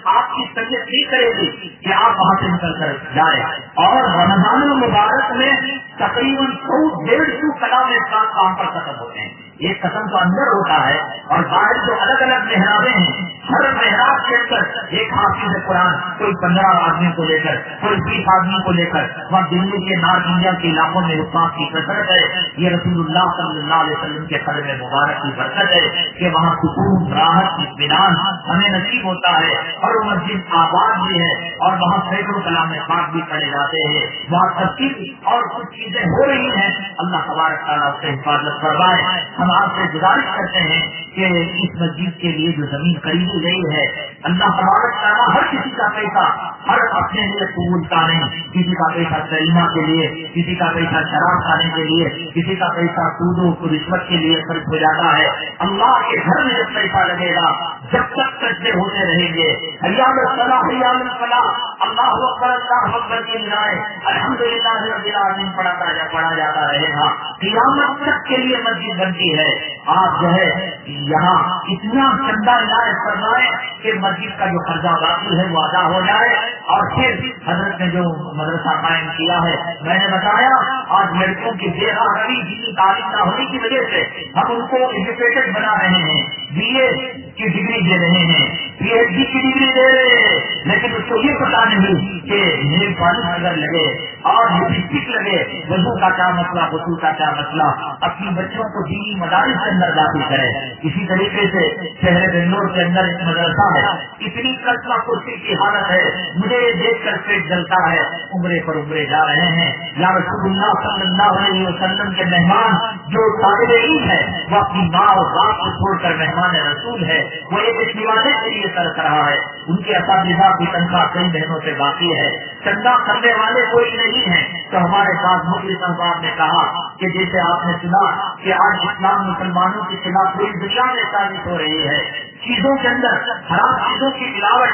B: آپ کی طبیعت نہیں کرے گی کہ آپ وہاں سے نکل کر جائیں اور رمضان المبارک میں تقریباً سو ڈیڑھ سو کلام ایک ساتھ کام پر ختم ہوتے ہیں۔ یہ قسم تو اندر ہوتا ہے اور باہر جو الگ الگ محرابیں ہیں ہر محراب کے اندر ایک حافظ قرآن، کوئی پندرہ آدمی کو لے کر، کوئی بیس آدمی کو لے کر، وہاں دلی کے نارتھ انڈیا کے علاقوں میں حکام کی کثرت ہے۔ یہ رسول اللہ صلی اللہ علیہ وسلم کے قدر مبارک کی برکت ہے کہ وہاں سکون، راحت، اطمینان ہمیں نصیب ہوتا ہے۔ اور وہ مسجد آباد بھی ہے اور وہاں سینکڑوں کلام پاک بھی پڑے جاتے ہیں۔ وہاں تفصیل اور کچھ چیزیں ہو رہی ہیں۔ اللہ تبارک تعالیٰ سے حفاظت کروائے ہم آپ سے گزارش کرتے ہیں کہ اس مسجد کے لیے جو زمین خریدی گئی ہے۔ اللہ تبارک تعالیٰ ہر کسی کا پیسہ، ہر اپنے لیے قبولتا نہیں کسی کا پیسہ سلیما کے لیے، کسی کا پیسہ شراب کھانے کے لیے، کسی کا پیسہ سودوں کو رشوت کے لیے خرچ ہو جاتا ہے۔ اللہ کے گھر میں جب پیسہ لگے گا، جب تک سجدے ہوتے رہیں گے۔ حیام الصلاح حیام الفلاح۔ اللہ اکبر اللہ اکبر کی نگاہیں الحمد للہ رب العالمین پڑھاتا جا پڑھا جاتا رہے گا۔ قیامت تک کے لیے مسجد بنتی ہے۔ آپ جو ہے، یہاں اتنا چندہ عنایت فرمائے کہ مسجد کا جو قرضہ باقی ہے وہ ادا ہو جائے اور پھر حضرت نے جو مدرسہ قائم کیا ہے، میں نے بتایا، آج لڑکیوں کی بے روی کی تعلیم نہ ہونے کی وجہ سے ہم ان کو ایجوکیٹڈ بنا رہے ہیں۔ بی اے کی ڈگری دے رہے ہیں۔ پی ایچ ڈی کی ڈگری دے رہے ہیں۔ لیکن اس کو یہ پتا نہیں کہ نیل پالس اگر لگے اور لپسٹک لگے۔ وضو کا کیا مسئلہ وضو کا کیا مسئلہ؟ اپنی بچوں کو دینی مدارس کے اندر داخل کرے۔ اسی طریقے سے شہر بنگلور کے اندر ایک مدرسہ ہے۔ اتنی کلپنا کرسی کی حالت ہے۔ مجھے یہ دیکھ کر پیٹ جلتا ہے۔ عمرے پر عمرے جا رہے ہیں۔ یا رسول اللہ صلی اللہ علیہ وسلم کے مہمان جو طالب علم ہے، وہ اپنی ماں اور باپ کو چھوڑ کر مہمان رسول ہے، وہ ایک دیوانے کے لیے ترس رہا ہے۔ ان کی اساتذہ کی تنخواہ کئی بہنوں سے باقی ہے۔ چندہ کرنے والے کوئی نہیں ہیں۔ تو ہمارے ساتھ مغل صاحب نے کہا کہ جیسے آپ نے سنا کہ آج اسلام مسلمانوں کے خلاف پوری دنیا میں ثابت ہو رہی ہے۔ چیزوں کے اندر خراب چیزوں کی ملاوٹ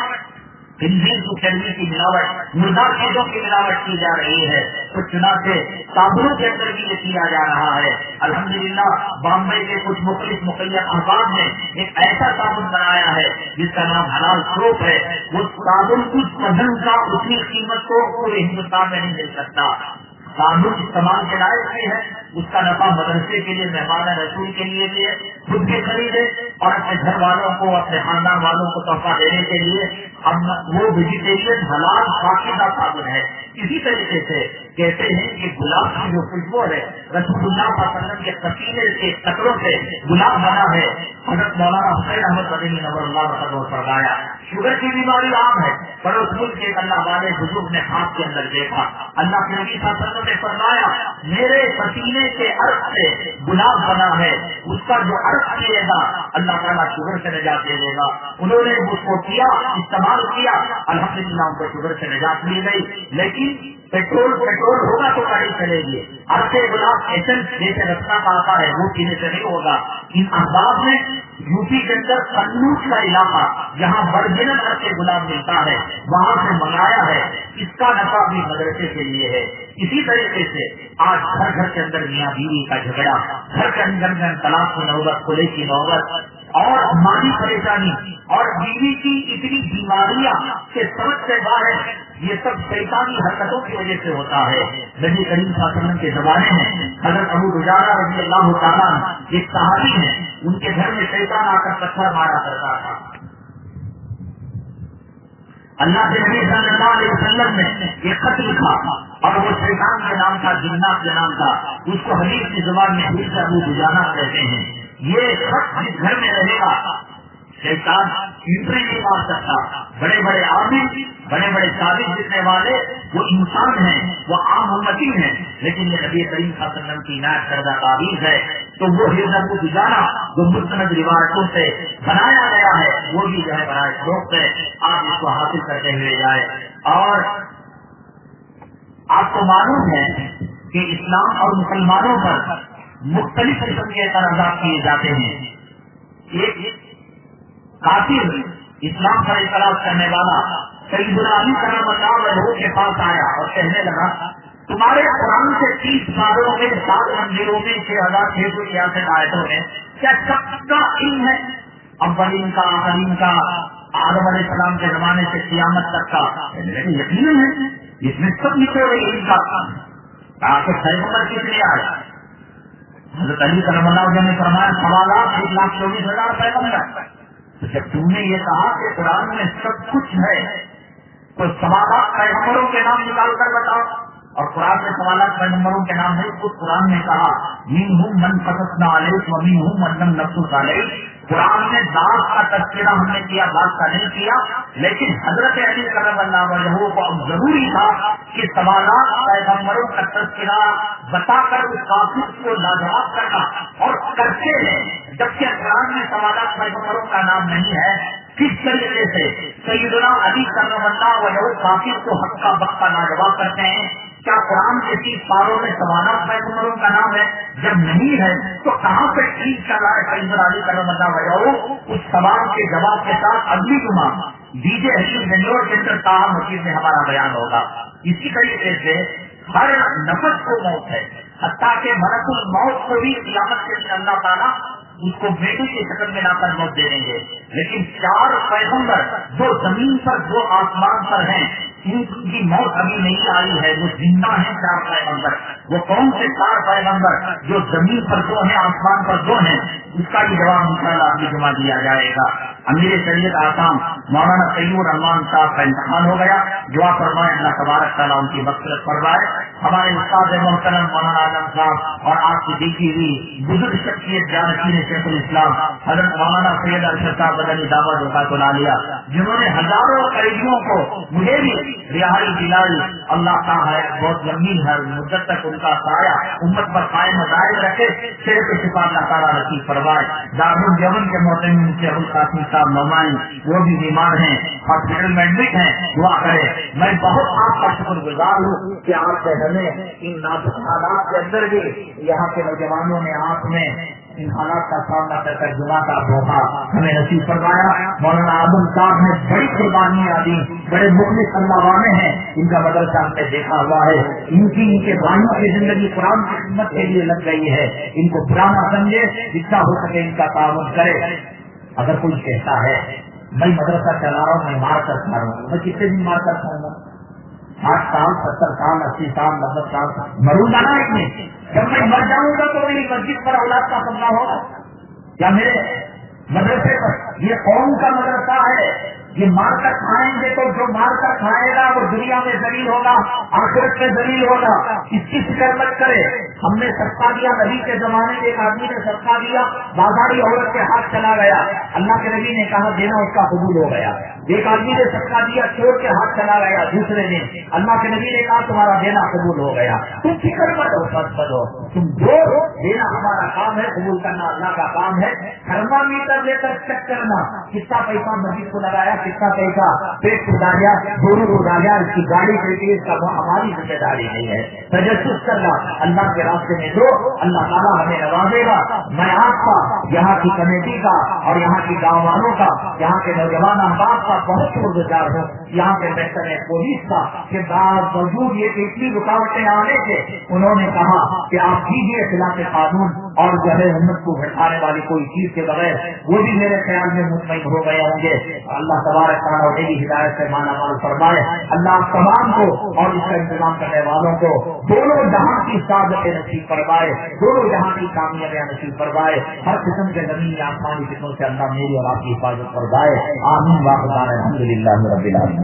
B: ہندی کی کی ملاوٹ، مردہ چیزوں کی ملاوٹ کی جا رہی ہے۔ تو چنا سے صابنوں کے اندر بھی یہ کیا جا رہا ہے۔ الحمدللہ بامبئی کے کچھ مختلف مقیہ احباب نے ایک ایسا صابن بنایا ہے جس کا نام حلال سروپ ہے۔ وہ صابن کچھ پسند کا اتنی قیمت کو پورے ہندوستان میں نہیں مل سکتا۔ قانون استعمال کے لائق بھی ہے۔ اس کا نفع مدرسے کے لیے، مہمان رسول کے لیے بھی خود کے خریدے اور اپنے گھر والوں کو، اپنے خاندان والوں کو تحفہ دینے کے لیے اب وہ ویجیٹیرین حلال باقی کا صابن ہے۔ اسی طریقے سے کہتے ہیں کہ گلاب کی جو خوشبو ہے، رسول اللہ وسلم کے پسینے کے قطروں سے گلاب بنا ہے۔ حضرت مولانا حسین احمد عدیم نور اللہ وسلم فرمایا، شوگر کی بیماری عام ہے پڑوس ملک کے اللہ والے بزرگ نے ہاتھ کے اندر دیکھا۔ اللہ کے نبی صلی اللہ علیہ وسلم نے فرمایا، میرے پسینے کے عرض سے گلاب بنا ہے، اس کا جو عرض کیے گا، اللہ تعالیٰ شوگر سے نجات دے دے گا۔ انہوں نے اس کو کیا، استعمال کیا الحمد للہ ان کو شوگر سے نجات مل گئی۔ لیکن پیٹرول پیٹرول ہوگا تو گاڑی چلے گی۔ اب سے گلاب ایسن جیسے رسنا کا آتا ہے، وہ پینے سے نہیں ہوگا۔ ان احباب میں یو پی کے اندر کنوج کا علاقہ جہاں برجن کر کے گلاب ملتا ہے، وہاں سے منگایا ہے، اس کا نفع بھی مدرسے کے لیے ہے۔ اسی طریقے سے آج گھر گھر کے اندر میاں بیوی کا جھگڑا، گھر کے اندر اندر تلاش کی نوبت کھلے کی نوبت، اور مالی پریشانی، اور بیوی کی اتنی بیماریاں کے سمجھ سے باہر یہ سب شیطانی حرکتوں کی وجہ سے ہوتا ہے۔ نبی کریم صلی اللہ علیہ وسلم کے زمانے میں حضرت ابو رجارا رضی اللہ تعالیٰ ایک صحابی ہے ان کے گھر میں شیطان آ کر پتھر مارا کرتا تھا۔ اللہ کے نبی صلی اللہ علیہ وسلم نے ایک خط لکھا اور وہ شیطان کے نام تھا، جنات کے نام تھا۔ اس کو حدیث کی زبان میں حدیث ابو رجانا کہتے ہیں۔ یہ خط جس گھر میں رہے گا شیطان انٹری نہیں مار سکتا بڑے بڑے آدمی، بڑے بڑے ثابت جتنے والے، وہ انسان ہیں، وہ عام امتی ہیں۔ لیکن یہ نبی کریم صلی اللہ علیہ وسلم کی نائب کردہ تعویذ ہے۔ تو وہ حضرت کو گزارا جو مستند روایتوں سے بنایا گیا ہے، وہ بھی جو ہے بڑا شوق ہے۔ آپ اس کو حاصل کرتے ہوئے جائے۔ اور آپ کو معلوم ہے کہ اسلام اور مسلمانوں پر مختلف قسم کے اعتراضات کیے جاتے ہیں۔ ایک کافر اسلام پر اعتراض کرنے والا کئی علی کرم اللہ لوگوں کے پاس آیا اور کہنے لگا، تمہارے قرآن سے تیس سالوں میں سات مندروں میں چھ ہزار چھ سو چھیاسٹھ آیتوں میں کیا سب کا علم ہے؟ اولین کا علیم کا آدم علیہ السلام کے زمانے سے قیامت تک کا یقین ہے۔ اس میں سب لکھے ہوئے علم کا تاکہ سیمبر کتنے آئے حضرت علی کرم اللہ نے فرمایا، سوالات ایک لاکھ چوبیس ہزار پیغمبر جب تم نے یہ کہا کہ قرآن میں سب کچھ ہے، تو سوالات پیغمبروں کے نام نکال کر بتاؤ۔ اور قرآن میں سوالات پیغمبروں کے نام ہے، خود قرآن نے کہا مین ہوں من فصل نہ علیہ مین ہوں من نفس علیہ قرآن میں داغ کا تذکرہ ہم نے کیا بات کا نہیں کیا، لیکن حضرت علی کرم اللہ وجہ کو اب ضروری تھا کہ سوالات پیغمبروں کا تذکرہ بتا کر اس کافی کو لاجواب کرنا۔ اور کرتے ہیں، جبکہ قرآن میں سوالات پیغمبروں کا نام نہیں ہے، کس طریقے سے؟ سیدنا علی کرم اللہ وجہ کافی کو حق کا وقت لاجواب کرتے ہیں۔ کیا قرآن کے تیس پاروں میں سوالات پیغمبروں کا نام ہے؟ جب نہیں ہے، تو کہاں پہ ٹھیک چل رہا ہے؟ سعید علی کرم اللہ وجہ اس سوال کے جواب کے ساتھ اگلی جمعہ ڈی جے حکیم بنگلور کے اندر تاہم مسجد میں ہمارا بیان ہوگا۔ اسی طریقے سے ہر نفس کو موت ہے۔ حتیٰ کہ ملک الموت کو بھی قیامت کے لیے اللہ تعالیٰ اس کو بیٹے کی شکل میں لا کر موت دے دیں گے۔ لیکن چار پیغمبر جو زمین پر جو آسمان پر ہیں۔ کی موت ابھی نہیں آئی ہے، وہ زندہ ہے چار پیغمبر۔ وہ کون سے چار پیغمبر جو زمین پر دو ہیں، آسمان پر دو ہیں، اس کا بھی جواب ان شاء اللہ جمع دیا جائے گا۔ امیر شریعت آسام، مولانا سید الرحمان صاحب کا انتقال ہو گیا۔ دعا فرمائے اللہ تبارک تعالیٰ ان کی مقصد فرمائے۔ ہمارے استاد محترم مولانا اعظم صاحب اور آپ کی دیکھی ہوئی بزرگ شخصیت جانتی شیخ الاسلام، حضرت مولانا سید ارشد صاحب بدنی دعوت کا کو لیا، جنہوں نے ہزاروں قریبیوں کو مجھے بھی رہائی دلائی۔ اللہ کا ہے، بہت لمبی ہے، مدت تک ان کا سایہ امت پر قائم دائر رکھے، صرف شفا اللہ تعالیٰ رکھی فرمائے۔ دار الجمن کے محتم سے ابو قاسم صاحب نمائن وہ بھی بیمار ہیں، ہاسپٹل میں ایڈمٹ ہیں، دعا کرے میں بہت آپ کا شکر گزار ہوں کہ آپ سے ہمیں ان حالات کے اندر بھی یہاں کے نوجوانوں نے آپ میں ان حالات کا سامنا کر کر جمع کا موقع ہمیں نصیب فرمایا، مولانا اعظم صاحب نے بڑی قربانیاں دی، بڑے مختلف اللہ والے ہیں۔ ان کا مدرسہ ہم نے دیکھا ہوا ہے۔ ان کی ان کے بانوں کی زندگی قرآن کی خدمت کے لیے لگ گئی ہے۔ ان کو پرانا سمجھے جتنا ہو سکے ان کا تعاون کرے۔ اگر کوئی کہتا ہے، میں مدرسہ چلا رہا ہوں، میں مار کر کھا رہا ہوں، میں کتنے دن مار کر کھاؤں گا؟ آٹھ سال ستر سال اسی سال نبے سال مروں جانا نا ایک میں جب میں مر جاؤں گا تو میری مسجد پر اولاد کا سپنا ہوگا۔ یا میرے مدرسے پر۔ یہ قوم کا مدرسہ ہے۔ یہ مار کر کھائیں گے تو جو مار کر کھائے گا وہ دنیا میں ذلیل ہوگا، آخرت میں ذلیل ہوگا۔ اس کی فکر مت کرے۔ ہم نے سستا دیا، نبی کے زمانے میں ایک آدمی نے سستا دیا، بازاری عورت کے ہاتھ چلا گیا۔ اللہ کے نبی نے کہا، دینا اس کا قبول ہو گیا۔ ایک آدمی نے سستا دیا، چور کے ہاتھ چلا گیا دوسرے نے اللہ کے نبی نے کہا، تمہارا دینا قبول ہو گیا۔ تم فکر مت ہو سچ بدو۔ تم جو دینا ہمارا کام ہے، قبول کرنا اللہ کا کام ہے۔ تھرما میٹر لے کر، چیک کرنا۔ کتنا پیسہ مسجد کو لگایا کتنا پیسہ؟ پیٹ کو ڈالیا دونوں کو ڈالیا اس کی گاڑی خریدی اس کا ہماری ذمہ داری نہیں ہے۔ تجسس کرنا، اللہ کے راستے میں دو، اللہ تعالیٰ ہمیں نوازے گا۔ میں آپ کا، یہاں کی کمیٹی کا اور یہاں کی گاؤں والوں کا، یہاں کے نوجوان احباب کا بہت شکر گزار ہوں۔ یہاں کے بہتر پولیس کا کہ باوجود یہ اتنی رکاوٹیں آنے سے انہوں نے کہا کہ آپ کیجیے خلاف قانون اور جو ہے امت کو گھٹانے والی کوئی چیز کے بغیر وہ بھی میرے خیال میں مطمئن ہو گئے ہوں گے۔ اللہ تعالیٰ تبارک تعالیٰ میری ہدایت سے مانا مال فرمائے۔ اللہ تمام کو اور اس کا انتظام کرنے والوں کو دونوں جہاں کی سعادت نصیب فرمائے، دونوں جہاں کی کامیابیاں نصیب فرمائے۔ ہر قسم کے زمین آسمانی قسموں سے اللہ میری اور آپ کی حفاظت فرمائے۔ آمین۔ واقع الحمد للہ رب العالمین۔